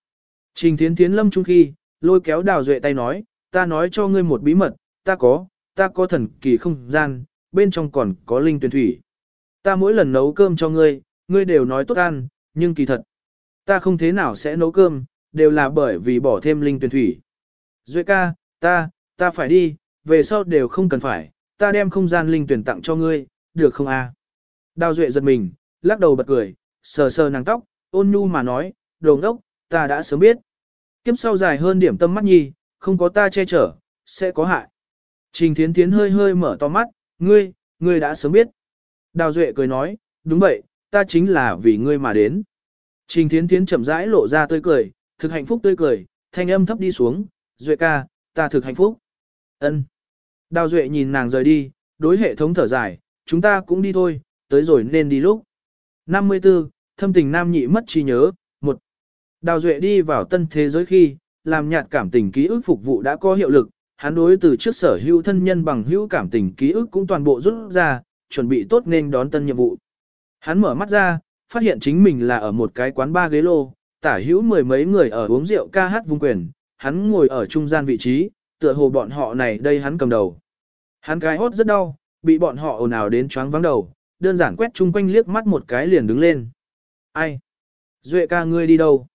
Trình Thiến Thiến lâm trung khi, lôi kéo đào duệ tay nói, ta nói cho ngươi một bí mật, ta có, ta có thần kỳ không gian, bên trong còn có linh tuyển thủy. Ta mỗi lần nấu cơm cho ngươi, ngươi đều nói tốt ăn, nhưng kỳ thật, ta không thế nào sẽ nấu cơm, đều là bởi vì bỏ thêm linh tuyển thủy. Duệ ca, ta, ta phải đi, về sau đều không cần phải, ta đem không gian linh tuyển tặng cho ngươi, được không a? Đào Duệ giật mình, lắc đầu bật cười, sờ sờ nàng tóc, ôn nhu mà nói, đồ ngốc, ta đã sớm biết. Kiếp sau dài hơn điểm tâm mắt nhi, không có ta che chở, sẽ có hại. Trình Thiến Thiến hơi hơi mở to mắt, ngươi, ngươi đã sớm biết. Đào Duệ cười nói, đúng vậy, ta chính là vì ngươi mà đến. Trình Thiến Thiến chậm rãi lộ ra tươi cười, thực hạnh phúc tươi cười, thanh âm thấp đi xuống, Duệ ca, ta thực hạnh phúc. Ân. Đào Duệ nhìn nàng rời đi, đối hệ thống thở dài, chúng ta cũng đi thôi, tới rồi nên đi lúc. 54, thâm tình nam nhị mất trí nhớ, một. Đào Duệ đi vào tân thế giới khi, làm nhạt cảm tình ký ức phục vụ đã có hiệu lực, hắn đối từ trước sở hữu thân nhân bằng hữu cảm tình ký ức cũng toàn bộ rút ra, chuẩn bị tốt nên đón tân nhiệm vụ. Hắn mở mắt ra, phát hiện chính mình là ở một cái quán ba ghế lô, tả hữu mười mấy người ở uống rượu ca hát vung quyền, hắn ngồi ở trung gian vị trí, tựa hồ bọn họ này đây hắn cầm đầu. Hắn cái hốt rất đau, bị bọn họ ồn ào đến choáng vắng đầu, đơn giản quét chung quanh liếc mắt một cái liền đứng lên. Ai? Duệ ca ngươi đi đâu?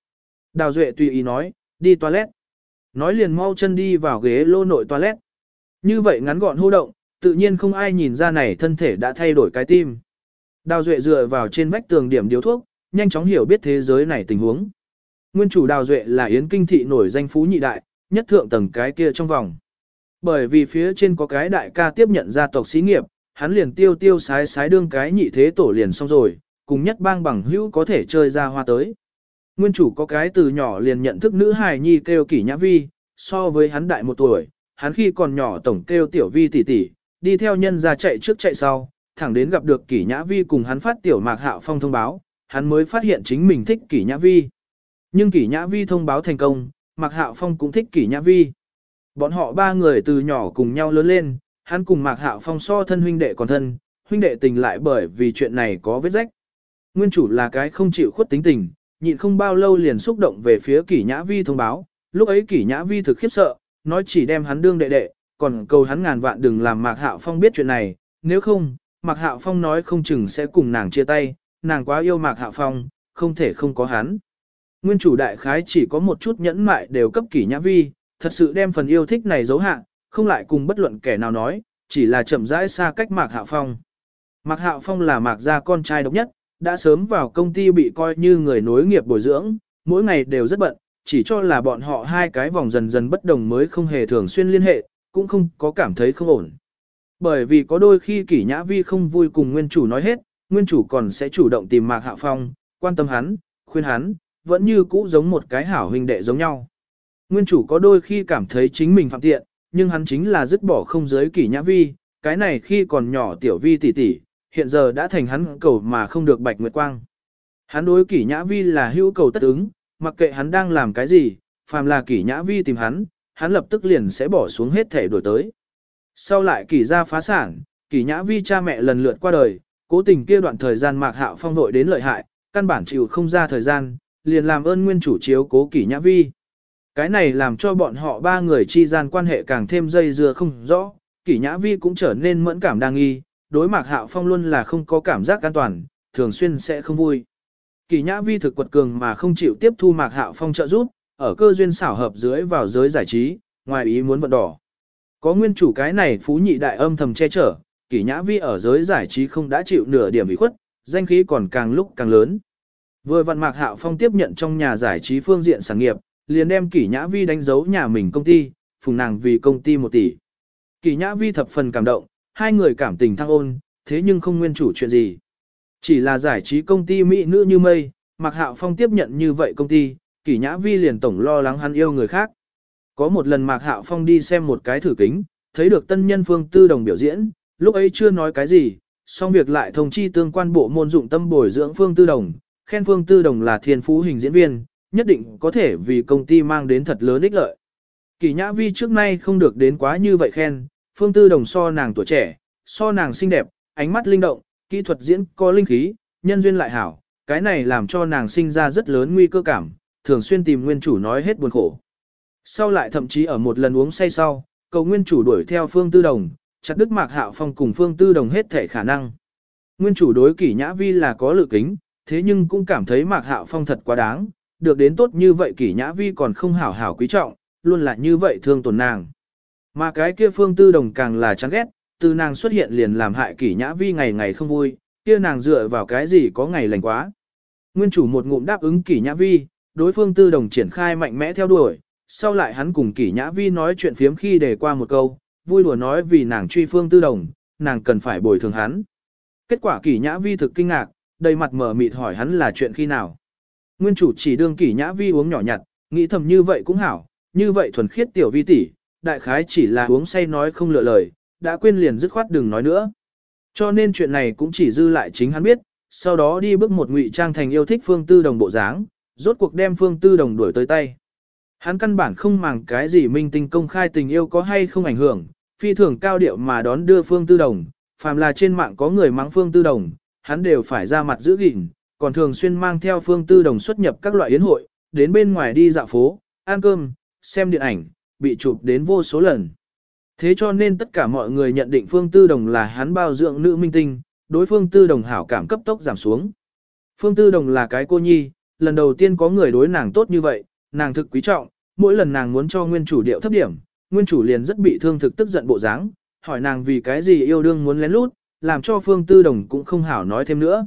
Đào Duệ tùy ý nói, đi toilet. Nói liền mau chân đi vào ghế lô nội toilet. Như vậy ngắn gọn hô động, tự nhiên không ai nhìn ra này thân thể đã thay đổi cái tim. Đào Duệ dựa vào trên vách tường điểm điếu thuốc, nhanh chóng hiểu biết thế giới này tình huống. Nguyên chủ Đào Duệ là Yến Kinh Thị nổi danh phú nhị đại, nhất thượng tầng cái kia trong vòng. Bởi vì phía trên có cái đại ca tiếp nhận gia tộc xí nghiệp, hắn liền tiêu tiêu sái sái đương cái nhị thế tổ liền xong rồi, cùng nhất bang bằng hữu có thể chơi ra hoa tới. Nguyên chủ có cái từ nhỏ liền nhận thức nữ hài nhi kêu kỷ nhã vi, so với hắn đại một tuổi, hắn khi còn nhỏ tổng kêu tiểu vi tỷ tỷ, đi theo nhân ra chạy trước chạy sau, thẳng đến gặp được kỷ nhã vi cùng hắn phát tiểu mạc hạo phong thông báo, hắn mới phát hiện chính mình thích kỷ nhã vi. Nhưng kỷ nhã vi thông báo thành công, mạc hạo phong cũng thích kỷ nhã vi. Bọn họ ba người từ nhỏ cùng nhau lớn lên, hắn cùng mạc hạo phong so thân huynh đệ còn thân, huynh đệ tình lại bởi vì chuyện này có vết rách. Nguyên chủ là cái không chịu khuất tính tình, nhịn không bao lâu liền xúc động về phía kỷ nhã vi thông báo, lúc ấy kỷ nhã vi thực khiếp sợ, nói chỉ đem hắn đương đệ đệ, còn cầu hắn ngàn vạn đừng làm mạc hạo phong biết chuyện này, nếu không, mạc hạo phong nói không chừng sẽ cùng nàng chia tay, nàng quá yêu mạc hạo phong, không thể không có hắn. Nguyên chủ đại khái chỉ có một chút nhẫn mại đều cấp kỷ nhã vi, thật sự đem phần yêu thích này giấu hạ, không lại cùng bất luận kẻ nào nói, chỉ là chậm rãi xa cách mạc hạo phong. Mạc hạo phong là mạc gia con trai độc nhất, đã sớm vào công ty bị coi như người nối nghiệp bồi dưỡng, mỗi ngày đều rất bận, chỉ cho là bọn họ hai cái vòng dần dần bất đồng mới không hề thường xuyên liên hệ, cũng không có cảm thấy không ổn. Bởi vì có đôi khi kỷ nhã vi không vui cùng nguyên chủ nói hết, nguyên chủ còn sẽ chủ động tìm Mạc Hạo Phong, quan tâm hắn, khuyên hắn, vẫn như cũ giống một cái hảo huynh đệ giống nhau. Nguyên chủ có đôi khi cảm thấy chính mình phạm tiện, nhưng hắn chính là dứt bỏ không giới kỷ nhã vi, cái này khi còn nhỏ tiểu vi tỷ tỷ, hiện giờ đã thành hắn cầu mà không được bạch nguyệt quang. Hắn đối kỷ nhã vi là hữu cầu tất ứng, mặc kệ hắn đang làm cái gì, phàm là kỷ nhã vi tìm hắn, hắn lập tức liền sẽ bỏ xuống hết thể đổi tới. Sau lại kỷ gia phá sản, kỷ nhã vi cha mẹ lần lượt qua đời, cố tình kia đoạn thời gian mạc hạo phong vội đến lợi hại, căn bản chịu không ra thời gian, liền làm ơn nguyên chủ chiếu cố kỷ nhã vi. Cái này làm cho bọn họ ba người chi gian quan hệ càng thêm dây dưa không rõ, kỷ nhã vi cũng trở nên mẫn cảm đang nghi, đối mạc hạo phong luôn là không có cảm giác an toàn, thường xuyên sẽ không vui. Kỷ nhã vi thực quật cường mà không chịu tiếp thu mạc hạo phong trợ giúp, ở cơ duyên xảo hợp dưới vào giới giải trí, ngoài ý muốn vận đỏ. Có nguyên chủ cái này phú nhị đại âm thầm che chở, kỷ nhã vi ở giới giải trí không đã chịu nửa điểm bị khuất, danh khí còn càng lúc càng lớn. Vừa vặn mạc hạo phong tiếp nhận trong nhà giải trí phương diện sản nghiệp, liền đem kỷ nhã vi đánh dấu nhà mình công ty, phùng nàng vì công ty một tỷ. Kỷ nhã vi thập phần cảm động, hai người cảm tình thăng ôn, thế nhưng không nguyên chủ chuyện gì. Chỉ là giải trí công ty Mỹ nữ như mây, Mạc Hạo Phong tiếp nhận như vậy công ty, Kỷ Nhã Vi liền tổng lo lắng hắn yêu người khác. Có một lần Mạc Hạo Phong đi xem một cái thử kính, thấy được tân nhân Phương Tư Đồng biểu diễn, lúc ấy chưa nói cái gì, xong việc lại thông chi tương quan bộ môn dụng tâm bồi dưỡng Phương Tư Đồng, khen Phương Tư Đồng là thiên phú hình diễn viên, nhất định có thể vì công ty mang đến thật lớn ích lợi. Kỷ Nhã Vi trước nay không được đến quá như vậy khen, Phương Tư Đồng so nàng tuổi trẻ, so nàng xinh đẹp, ánh mắt linh động, kỹ thuật diễn có linh khí, nhân duyên lại hảo, cái này làm cho nàng sinh ra rất lớn nguy cơ cảm, thường xuyên tìm nguyên chủ nói hết buồn khổ. Sau lại thậm chí ở một lần uống say sau, cầu nguyên chủ đuổi theo Phương Tư Đồng, chặt đứt Mạc Hạo Phong cùng Phương Tư Đồng hết thể khả năng. Nguyên chủ đối kỷ nhã vi là có lự kính, thế nhưng cũng cảm thấy Mạc Hạo Phong thật quá đáng, được đến tốt như vậy kỷ nhã vi còn không hảo hảo quý trọng, luôn là như vậy thương tổn nàng. Mà cái kia Phương Tư Đồng càng là chán ghét, từ nàng xuất hiện liền làm hại kỷ nhã vi ngày ngày không vui, kia nàng dựa vào cái gì có ngày lành quá. Nguyên chủ một ngụm đáp ứng kỷ nhã vi, đối phương tư đồng triển khai mạnh mẽ theo đuổi, sau lại hắn cùng kỷ nhã vi nói chuyện phiếm khi để qua một câu, vui đùa nói vì nàng truy phương tư đồng, nàng cần phải bồi thường hắn. Kết quả kỷ nhã vi thực kinh ngạc, đầy mặt mở mịt hỏi hắn là chuyện khi nào. Nguyên chủ chỉ đương kỷ nhã vi uống nhỏ nhặt, nghĩ thầm như vậy cũng hảo, như vậy thuần khiết tiểu vi tỷ, đại khái chỉ là uống say nói không lựa lời, đã quên liền dứt khoát đừng nói nữa. Cho nên chuyện này cũng chỉ dư lại chính hắn biết, sau đó đi bước một ngụy trang thành yêu thích phương tư đồng bộ dáng, rốt cuộc đem phương tư đồng đuổi tới tay. Hắn căn bản không màng cái gì minh tinh công khai tình yêu có hay không ảnh hưởng, phi thường cao điệu mà đón đưa phương tư đồng, phàm là trên mạng có người mắng phương tư đồng, hắn đều phải ra mặt giữ gìn, còn thường xuyên mang theo phương tư đồng xuất nhập các loại yến hội, đến bên ngoài đi dạo phố, ăn cơm, xem điện ảnh, bị chụp đến vô số lần. Thế cho nên tất cả mọi người nhận định Phương Tư Đồng là hắn bao dưỡng nữ minh tinh, đối Phương Tư Đồng hảo cảm cấp tốc giảm xuống. Phương Tư Đồng là cái cô nhi, lần đầu tiên có người đối nàng tốt như vậy, nàng thực quý trọng, mỗi lần nàng muốn cho nguyên chủ điệu thấp điểm, nguyên chủ liền rất bị thương thực tức giận bộ dáng, hỏi nàng vì cái gì yêu đương muốn lén lút, làm cho Phương Tư Đồng cũng không hảo nói thêm nữa.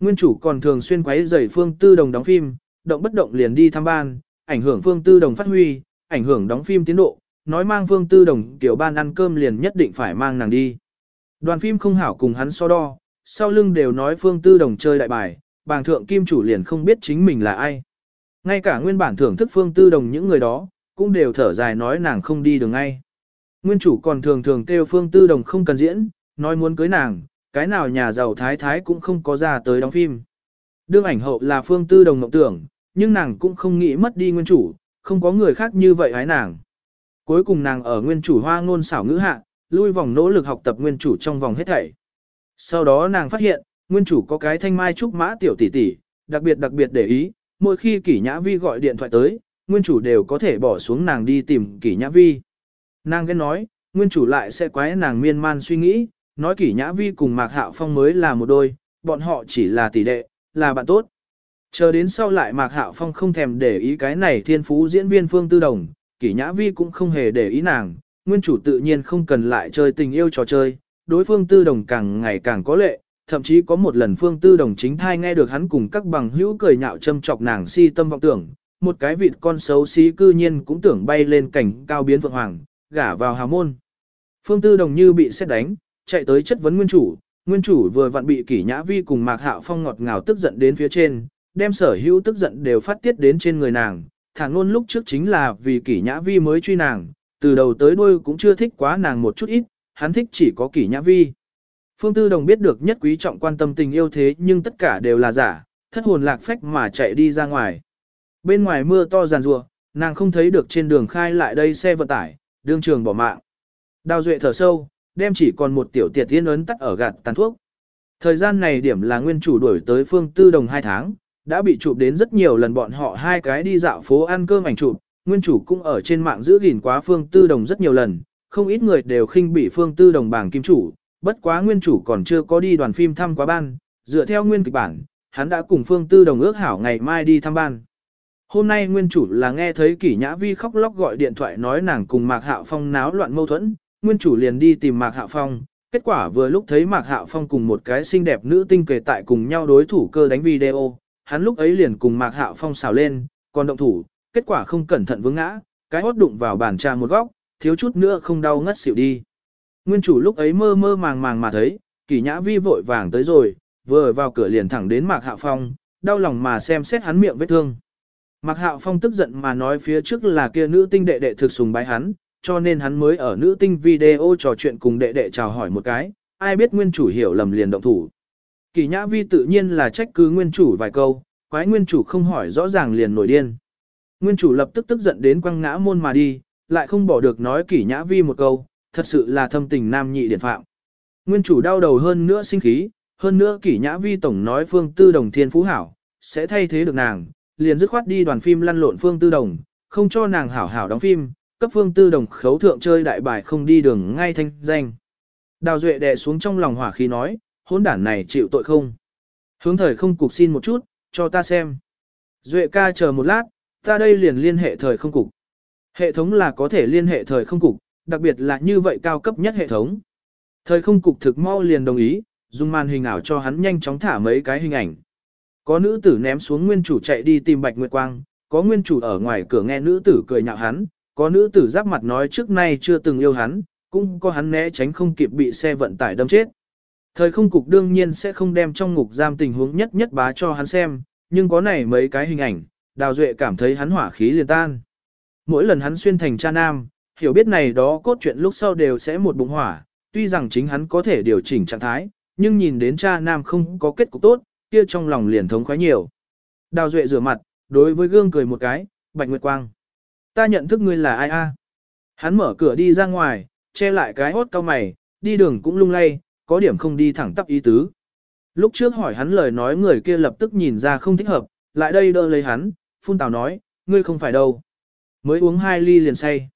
Nguyên chủ còn thường xuyên quấy rầy Phương Tư Đồng đóng phim, động bất động liền đi thăm ban, ảnh hưởng Phương Tư Đồng phát huy, ảnh hưởng đóng phim tiến độ, nói mang Phương Tư Đồng tiểu ban ăn cơm liền nhất định phải mang nàng đi. Đoàn phim không hảo cùng hắn so đo, sau lưng đều nói Phương Tư Đồng chơi đại bài, bàng thượng kim chủ liền không biết chính mình là ai. Ngay cả nguyên bản thưởng thức Phương Tư Đồng những người đó, cũng đều thở dài nói nàng không đi đường ngay. Nguyên chủ còn thường thường kêu Phương Tư Đồng không cần diễn, nói muốn cưới nàng, cái nào nhà giàu thái thái cũng không có ra tới đóng phim. Đương ảnh hậu là Phương Tư Đồng mộng tưởng, nhưng nàng cũng không nghĩ mất đi nguyên chủ, không có người khác như vậy hái nàng. Cuối cùng nàng ở nguyên chủ hoa ngôn xảo ngữ hạ, lui vòng nỗ lực học tập nguyên chủ trong vòng hết thảy. Sau đó nàng phát hiện, nguyên chủ có cái thanh mai trúc mã tiểu tỷ tỷ, đặc biệt đặc biệt để ý, mỗi khi kỷ nhã vi gọi điện thoại tới, nguyên chủ đều có thể bỏ xuống nàng đi tìm kỷ nhã vi. Nàng ghen nói, nguyên chủ lại sẽ quái nàng miên man suy nghĩ, nói kỷ nhã vi cùng mạc hạo phong mới là một đôi, bọn họ chỉ là tỷ đệ, là bạn tốt. Chờ đến sau lại mạc hạo phong không thèm để ý cái này thiên phú diễn viên phương tư đồng, kỷ nhã vi cũng không hề để ý nàng, nguyên chủ tự nhiên không cần lại chơi tình yêu trò chơi, đối phương tư đồng càng ngày càng có lệ, thậm chí có một lần phương tư đồng chính thai nghe được hắn cùng các bằng hữu cười nhạo châm chọc nàng si tâm vọng tưởng, một cái vịt con xấu xí cư nhiên cũng tưởng bay lên cảnh cao biến vượng hoàng, gả vào hào môn. Phương tư đồng như bị xét đánh, chạy tới chất vấn nguyên chủ, nguyên chủ vừa vặn bị kỷ nhã vi cùng mạc hạo phong ngọt ngào tức giận đến phía trên, đem sở hữu tức giận đều phát tiết đến trên người nàng, thẳng luôn lúc trước chính là vì kỷ nhã vi mới truy nàng, từ đầu tới đuôi cũng chưa thích quá nàng một chút ít, hắn thích chỉ có kỷ nhã vi. Phương Tư Đồng biết được nhất quý trọng quan tâm tình yêu thế nhưng tất cả đều là giả, thất hồn lạc phách mà chạy đi ra ngoài. Bên ngoài mưa to giàn rùa, nàng không thấy được trên đường khai lại đây xe vận tải, đường trường bỏ mạng. Đào Duệ thở sâu, đem chỉ còn một tiểu tiệt tiên ấn tắt ở gạt tàn thuốc. Thời gian này điểm là nguyên chủ đuổi tới Phương Tư Đồng 2 tháng, đã bị chụp đến rất nhiều lần bọn họ hai cái đi dạo phố ăn cơm ảnh chụp, nguyên chủ cũng ở trên mạng giữ gìn quá Phương Tư Đồng rất nhiều lần, không ít người đều khinh bị Phương Tư Đồng bảng kim chủ, bất quá nguyên chủ còn chưa có đi đoàn phim thăm quá ban, dựa theo nguyên kịch bản, hắn đã cùng Phương Tư Đồng ước hảo ngày mai đi thăm ban. Hôm nay nguyên chủ là nghe thấy Kỷ Nhã Vi khóc lóc gọi điện thoại nói nàng cùng Mạc Hạo Phong náo loạn mâu thuẫn, nguyên chủ liền đi tìm Mạc Hạo Phong, kết quả vừa lúc thấy Mạc Hạo Phong cùng một cái xinh đẹp nữ tinh kề tại cùng nhau đối thủ cơ đánh video, hắn lúc ấy liền cùng Mạc Hạo Phong xào lên, còn động thủ, kết quả không cẩn thận vướng ngã, cái hốt đụng vào bàn trà một góc, thiếu chút nữa không đau ngất xỉu đi. Nguyên chủ lúc ấy mơ mơ màng màng mà thấy, Kỷ Nhã Vi vội vàng tới rồi, vừa vào cửa liền thẳng đến Mạc Hạo Phong, đau lòng mà xem xét hắn miệng vết thương. Mạc Hạo Phong tức giận mà nói phía trước là kia nữ tinh đệ đệ thực sùng bái hắn, cho nên hắn mới ở nữ tinh video trò chuyện cùng đệ đệ chào hỏi một cái, ai biết nguyên chủ hiểu lầm liền động thủ. Kỳ Nhã Vi tự nhiên là trách cứ nguyên chủ vài câu, quái nguyên chủ không hỏi rõ ràng liền nổi điên. Nguyên chủ lập tức tức giận đến quăng ngã môn mà đi, lại không bỏ được nói kỳ Nhã Vi một câu, thật sự là thâm tình nam nhị điển phạm. Nguyên chủ đau đầu hơn nữa sinh khí, hơn nữa Kỷ Nhã Vi tổng nói Phương Tư Đồng thiên phú hảo, sẽ thay thế được nàng, liền dứt khoát đi đoàn phim lăn lộn Phương Tư Đồng, không cho nàng hảo hảo đóng phim, cấp Phương Tư Đồng khấu thượng chơi đại bài không đi đường ngay thanh danh. Đào Duệ đè xuống trong lòng hỏa khí nói, hỗn đản này chịu tội không? Hướng thời không cục xin một chút, cho ta xem. Duệ ca chờ một lát, ta đây liền liên hệ thời không cục. Hệ thống là có thể liên hệ thời không cục, đặc biệt là như vậy cao cấp nhất hệ thống. Thời không cục thực mau liền đồng ý, dùng màn hình ảo cho hắn nhanh chóng thả mấy cái hình ảnh. Có nữ tử ném xuống nguyên chủ chạy đi tìm Bạch Nguyệt Quang, có nguyên chủ ở ngoài cửa nghe nữ tử cười nhạo hắn, có nữ tử giáp mặt nói trước nay chưa từng yêu hắn, cũng có hắn né tránh không kịp bị xe vận tải đâm chết. Thời không cục đương nhiên sẽ không đem trong ngục giam tình huống nhất nhất bá cho hắn xem, nhưng có này mấy cái hình ảnh, Đào Duệ cảm thấy hắn hỏa khí liền tan. Mỗi lần hắn xuyên thành cha nam, hiểu biết này đó cốt truyện lúc sau đều sẽ một bụng hỏa, tuy rằng chính hắn có thể điều chỉnh trạng thái, nhưng nhìn đến cha nam không có kết cục tốt, kia trong lòng liền thống khoái nhiều. Đào Duệ rửa mặt, đối với gương cười một cái, Bạch Nguyệt Quang. Ta nhận thức ngươi là ai a? Hắn mở cửa đi ra ngoài, che lại cái hốt cao mày, đi đường cũng lung lay, có điểm không đi thẳng tắp ý tứ. Lúc trước hỏi hắn lời nói người kia lập tức nhìn ra không thích hợp, lại đây đỡ lấy hắn, phun tào nói, ngươi không phải đâu. Mới uống hai ly liền say.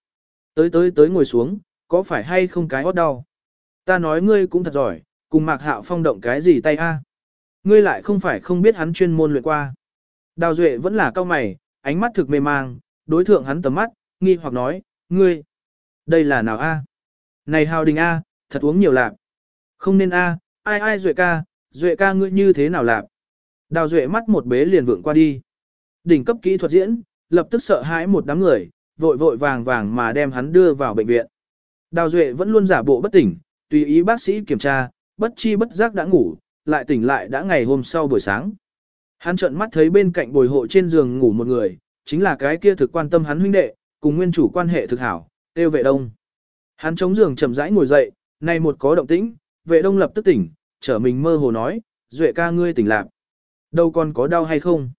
Tới tới tới ngồi xuống, có phải hay không cái hót đau? Ta nói ngươi cũng thật giỏi, cùng mạc hạo phong động cái gì tay a? Ngươi lại không phải không biết hắn chuyên môn luyện qua. Đào Duệ vẫn là cao mày, ánh mắt thực mê mang, đối thượng hắn tầm mắt, nghi hoặc nói, ngươi, đây là nào a? Này Hào Đình a, thật uống nhiều lạc. Không nên a, ai ai Duệ ca, Duệ ca ngươi như thế nào lạc? Đào Duệ mắt một bế liền vượng qua đi. Đỉnh cấp kỹ thuật diễn, lập tức sợ hãi một đám người, vội vội vàng vàng mà đem hắn đưa vào bệnh viện. Đào Duệ vẫn luôn giả bộ bất tỉnh, tùy ý bác sĩ kiểm tra, bất chi bất giác đã ngủ, lại tỉnh lại đã ngày hôm sau buổi sáng. Hắn trợn mắt thấy bên cạnh bồi hộ trên giường ngủ một người, chính là cái kia thực quan tâm hắn huynh đệ, cùng nguyên chủ quan hệ thực hảo, tiêu vệ đông. Hắn chống giường chậm rãi ngồi dậy, nay một có động tĩnh, vệ đông lập tức tỉnh, trở mình mơ hồ nói, duệ ca ngươi tỉnh lạc. Đâu còn có đau hay không?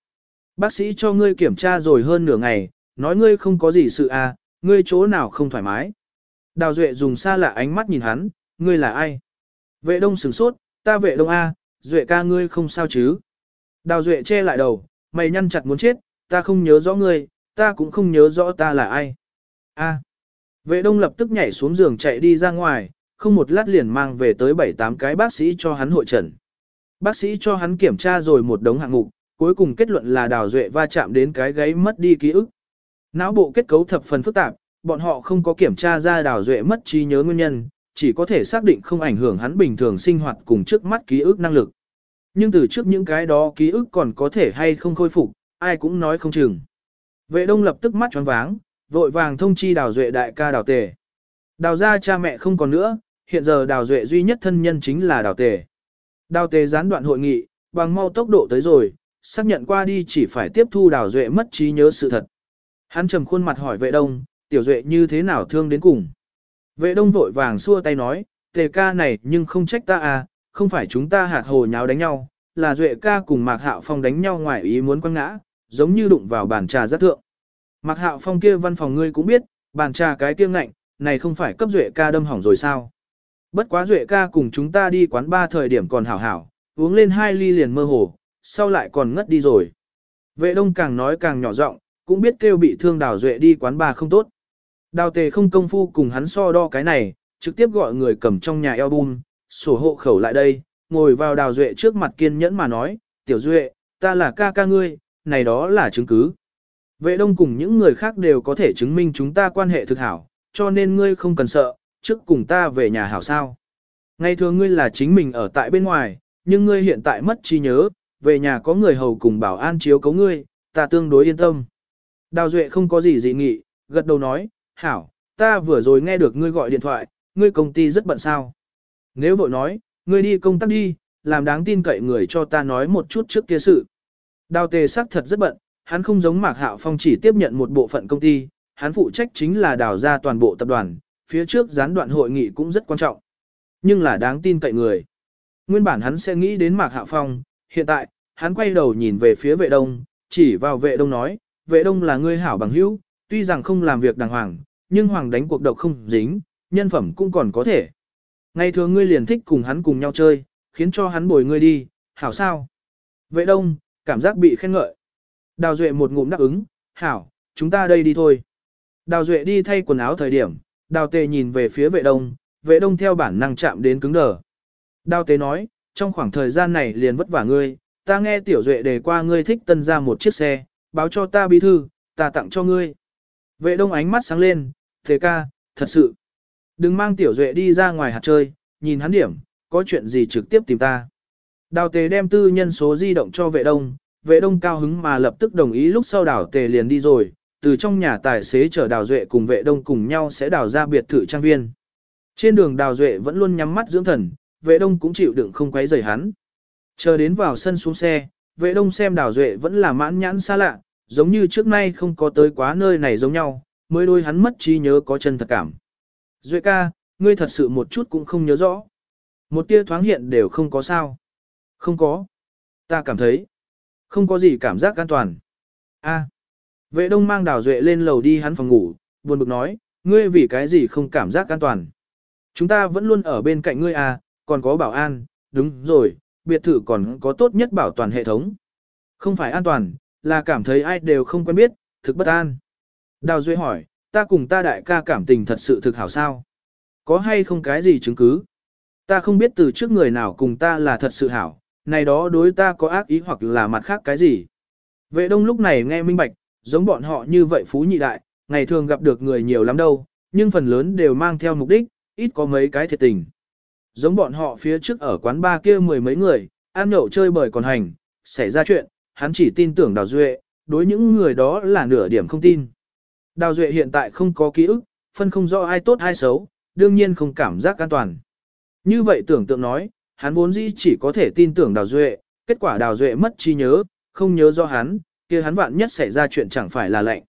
Bác sĩ cho ngươi kiểm tra rồi hơn nửa ngày, nói ngươi không có gì sự à, ngươi chỗ nào không thoải mái. Đào Duệ dùng xa lạ ánh mắt nhìn hắn, ngươi là ai? Vệ đông sửng sốt, ta vệ đông A, Duệ ca ngươi không sao chứ? Đào Duệ che lại đầu, mày nhăn chặt muốn chết, ta không nhớ rõ ngươi, ta cũng không nhớ rõ ta là ai. A. Vệ đông lập tức nhảy xuống giường chạy đi ra ngoài, không một lát liền mang về tới 7-8 cái bác sĩ cho hắn hội trần. Bác sĩ cho hắn kiểm tra rồi một đống hạng mục, cuối cùng kết luận là đào duệ va chạm đến cái gáy mất đi ký ức. Não bộ kết cấu thập phần phức tạp, bọn họ không có kiểm tra ra đào duệ mất trí nhớ nguyên nhân, chỉ có thể xác định không ảnh hưởng hắn bình thường sinh hoạt cùng trước mắt ký ức năng lực. Nhưng từ trước những cái đó ký ức còn có thể hay không khôi phục, ai cũng nói không chừng. Vệ đông lập tức mắt tròn váng, vội vàng thông chi đào duệ đại ca đào tề. Đào ra cha mẹ không còn nữa, hiện giờ đào duệ duy nhất thân nhân chính là đào tề. Đào tề gián đoạn hội nghị, bằng mau tốc độ tới rồi, xác nhận qua đi chỉ phải tiếp thu đào duệ mất trí nhớ sự thật. Hắn trầm khuôn mặt hỏi vệ đông, tiểu duệ như thế nào thương đến cùng. Vệ đông vội vàng xua tay nói, tề ca này nhưng không trách ta à, không phải chúng ta hạt hồ nháo đánh nhau, là duệ ca cùng mạc hạo phong đánh nhau ngoài ý muốn quăng ngã, giống như đụng vào bàn trà rất thượng. Mặc hạo phong kia văn phòng ngươi cũng biết, bàn trà cái kia ngạnh, này không phải cấp duệ ca đâm hỏng rồi sao. Bất quá duệ ca cùng chúng ta đi quán ba thời điểm còn hảo hảo, uống lên hai ly liền mơ hồ, sau lại còn ngất đi rồi. Vệ đông càng nói càng nhỏ giọng, cũng biết kêu bị thương đào duệ đi quán ba không tốt. Đào tề không công phu cùng hắn so đo cái này, trực tiếp gọi người cầm trong nhà album, sổ hộ khẩu lại đây, ngồi vào đào duệ trước mặt kiên nhẫn mà nói, tiểu duệ, ta là ca ca ngươi, này đó là chứng cứ. Vệ đông cùng những người khác đều có thể chứng minh chúng ta quan hệ thực hảo, cho nên ngươi không cần sợ, trước cùng ta về nhà hảo sao. Ngày thường ngươi là chính mình ở tại bên ngoài, nhưng ngươi hiện tại mất trí nhớ, về nhà có người hầu cùng bảo an chiếu cấu ngươi, ta tương đối yên tâm. Đào Duệ không có gì dị nghị, gật đầu nói, hảo, ta vừa rồi nghe được ngươi gọi điện thoại, ngươi công ty rất bận sao. Nếu vội nói, ngươi đi công tác đi, làm đáng tin cậy người cho ta nói một chút trước kia sự. Đào tề sắc thật rất bận, hắn không giống Mạc Hạo Phong chỉ tiếp nhận một bộ phận công ty, hắn phụ trách chính là đào ra toàn bộ tập đoàn, phía trước gián đoạn hội nghị cũng rất quan trọng. Nhưng là đáng tin cậy người. Nguyên bản hắn sẽ nghĩ đến Mạc Hạo Phong, hiện tại, hắn quay đầu nhìn về phía vệ đông, chỉ vào vệ đông nói, vệ đông là người hảo bằng hữu, tuy rằng không làm việc đàng hoàng, nhưng hoàng đánh cuộc độc không dính, nhân phẩm cũng còn có thể. Ngày thường ngươi liền thích cùng hắn cùng nhau chơi, khiến cho hắn bồi ngươi đi, hảo sao? Vệ đông, cảm giác bị khen ngợi. Đào Duệ một ngụm đáp ứng, hảo, chúng ta đây đi thôi. Đào Duệ đi thay quần áo thời điểm, đào tề nhìn về phía vệ đông, vệ đông theo bản năng chạm đến cứng đờ. Đào tề nói, trong khoảng thời gian này liền vất vả ngươi, ta nghe tiểu duệ đề qua ngươi thích tân ra một chiếc xe, báo cho ta bí thư, ta tặng cho ngươi. Vệ đông ánh mắt sáng lên, thế ca, thật sự. Đừng mang tiểu duệ đi ra ngoài hạt chơi, nhìn hắn điểm, có chuyện gì trực tiếp tìm ta. Đào tề đem tư nhân số di động cho vệ đông, vệ đông cao hứng mà lập tức đồng ý lúc sau đào tề liền đi rồi, từ trong nhà tài xế chở đào duệ cùng vệ đông cùng nhau sẽ đào ra biệt thự trang viên. Trên đường đào duệ vẫn luôn nhắm mắt dưỡng thần, vệ đông cũng chịu đựng không quấy rầy hắn. Chờ đến vào sân xuống xe, vệ đông xem đào duệ vẫn là mãn nhãn xa lạ, giống như trước nay không có tới quá nơi này giống nhau, mới đôi hắn mất trí nhớ có chân thật cảm. Duệ ca, ngươi thật sự một chút cũng không nhớ rõ. Một tia thoáng hiện đều không có sao. Không có. Ta cảm thấy. Không có gì cảm giác an toàn. A. Vệ đông mang đào duệ lên lầu đi hắn phòng ngủ, buồn bực nói, ngươi vì cái gì không cảm giác an toàn. Chúng ta vẫn luôn ở bên cạnh ngươi à, còn có bảo an, đúng rồi, biệt thự còn có tốt nhất bảo toàn hệ thống. Không phải an toàn, là cảm thấy ai đều không quen biết, thực bất an. Đào Duệ hỏi, ta cùng ta đại ca cảm tình thật sự thực hảo sao? Có hay không cái gì chứng cứ? Ta không biết từ trước người nào cùng ta là thật sự hảo, này đó đối ta có ác ý hoặc là mặt khác cái gì. Vệ đông lúc này nghe minh bạch, giống bọn họ như vậy phú nhị đại, ngày thường gặp được người nhiều lắm đâu, nhưng phần lớn đều mang theo mục đích, ít có mấy cái thiệt tình. Giống bọn họ phía trước ở quán ba kia mười mấy người, ăn nhậu chơi bời còn hành, xảy ra chuyện, hắn chỉ tin tưởng Đào Duệ, đối những người đó là nửa điểm không tin. Đào Duệ hiện tại không có ký ức, phân không rõ ai tốt ai xấu, đương nhiên không cảm giác an toàn. Như vậy tưởng tượng nói, hắn vốn dĩ chỉ có thể tin tưởng Đào Duệ, kết quả Đào Duệ mất trí nhớ, không nhớ do hắn, kia hắn vạn nhất xảy ra chuyện chẳng phải là lệnh.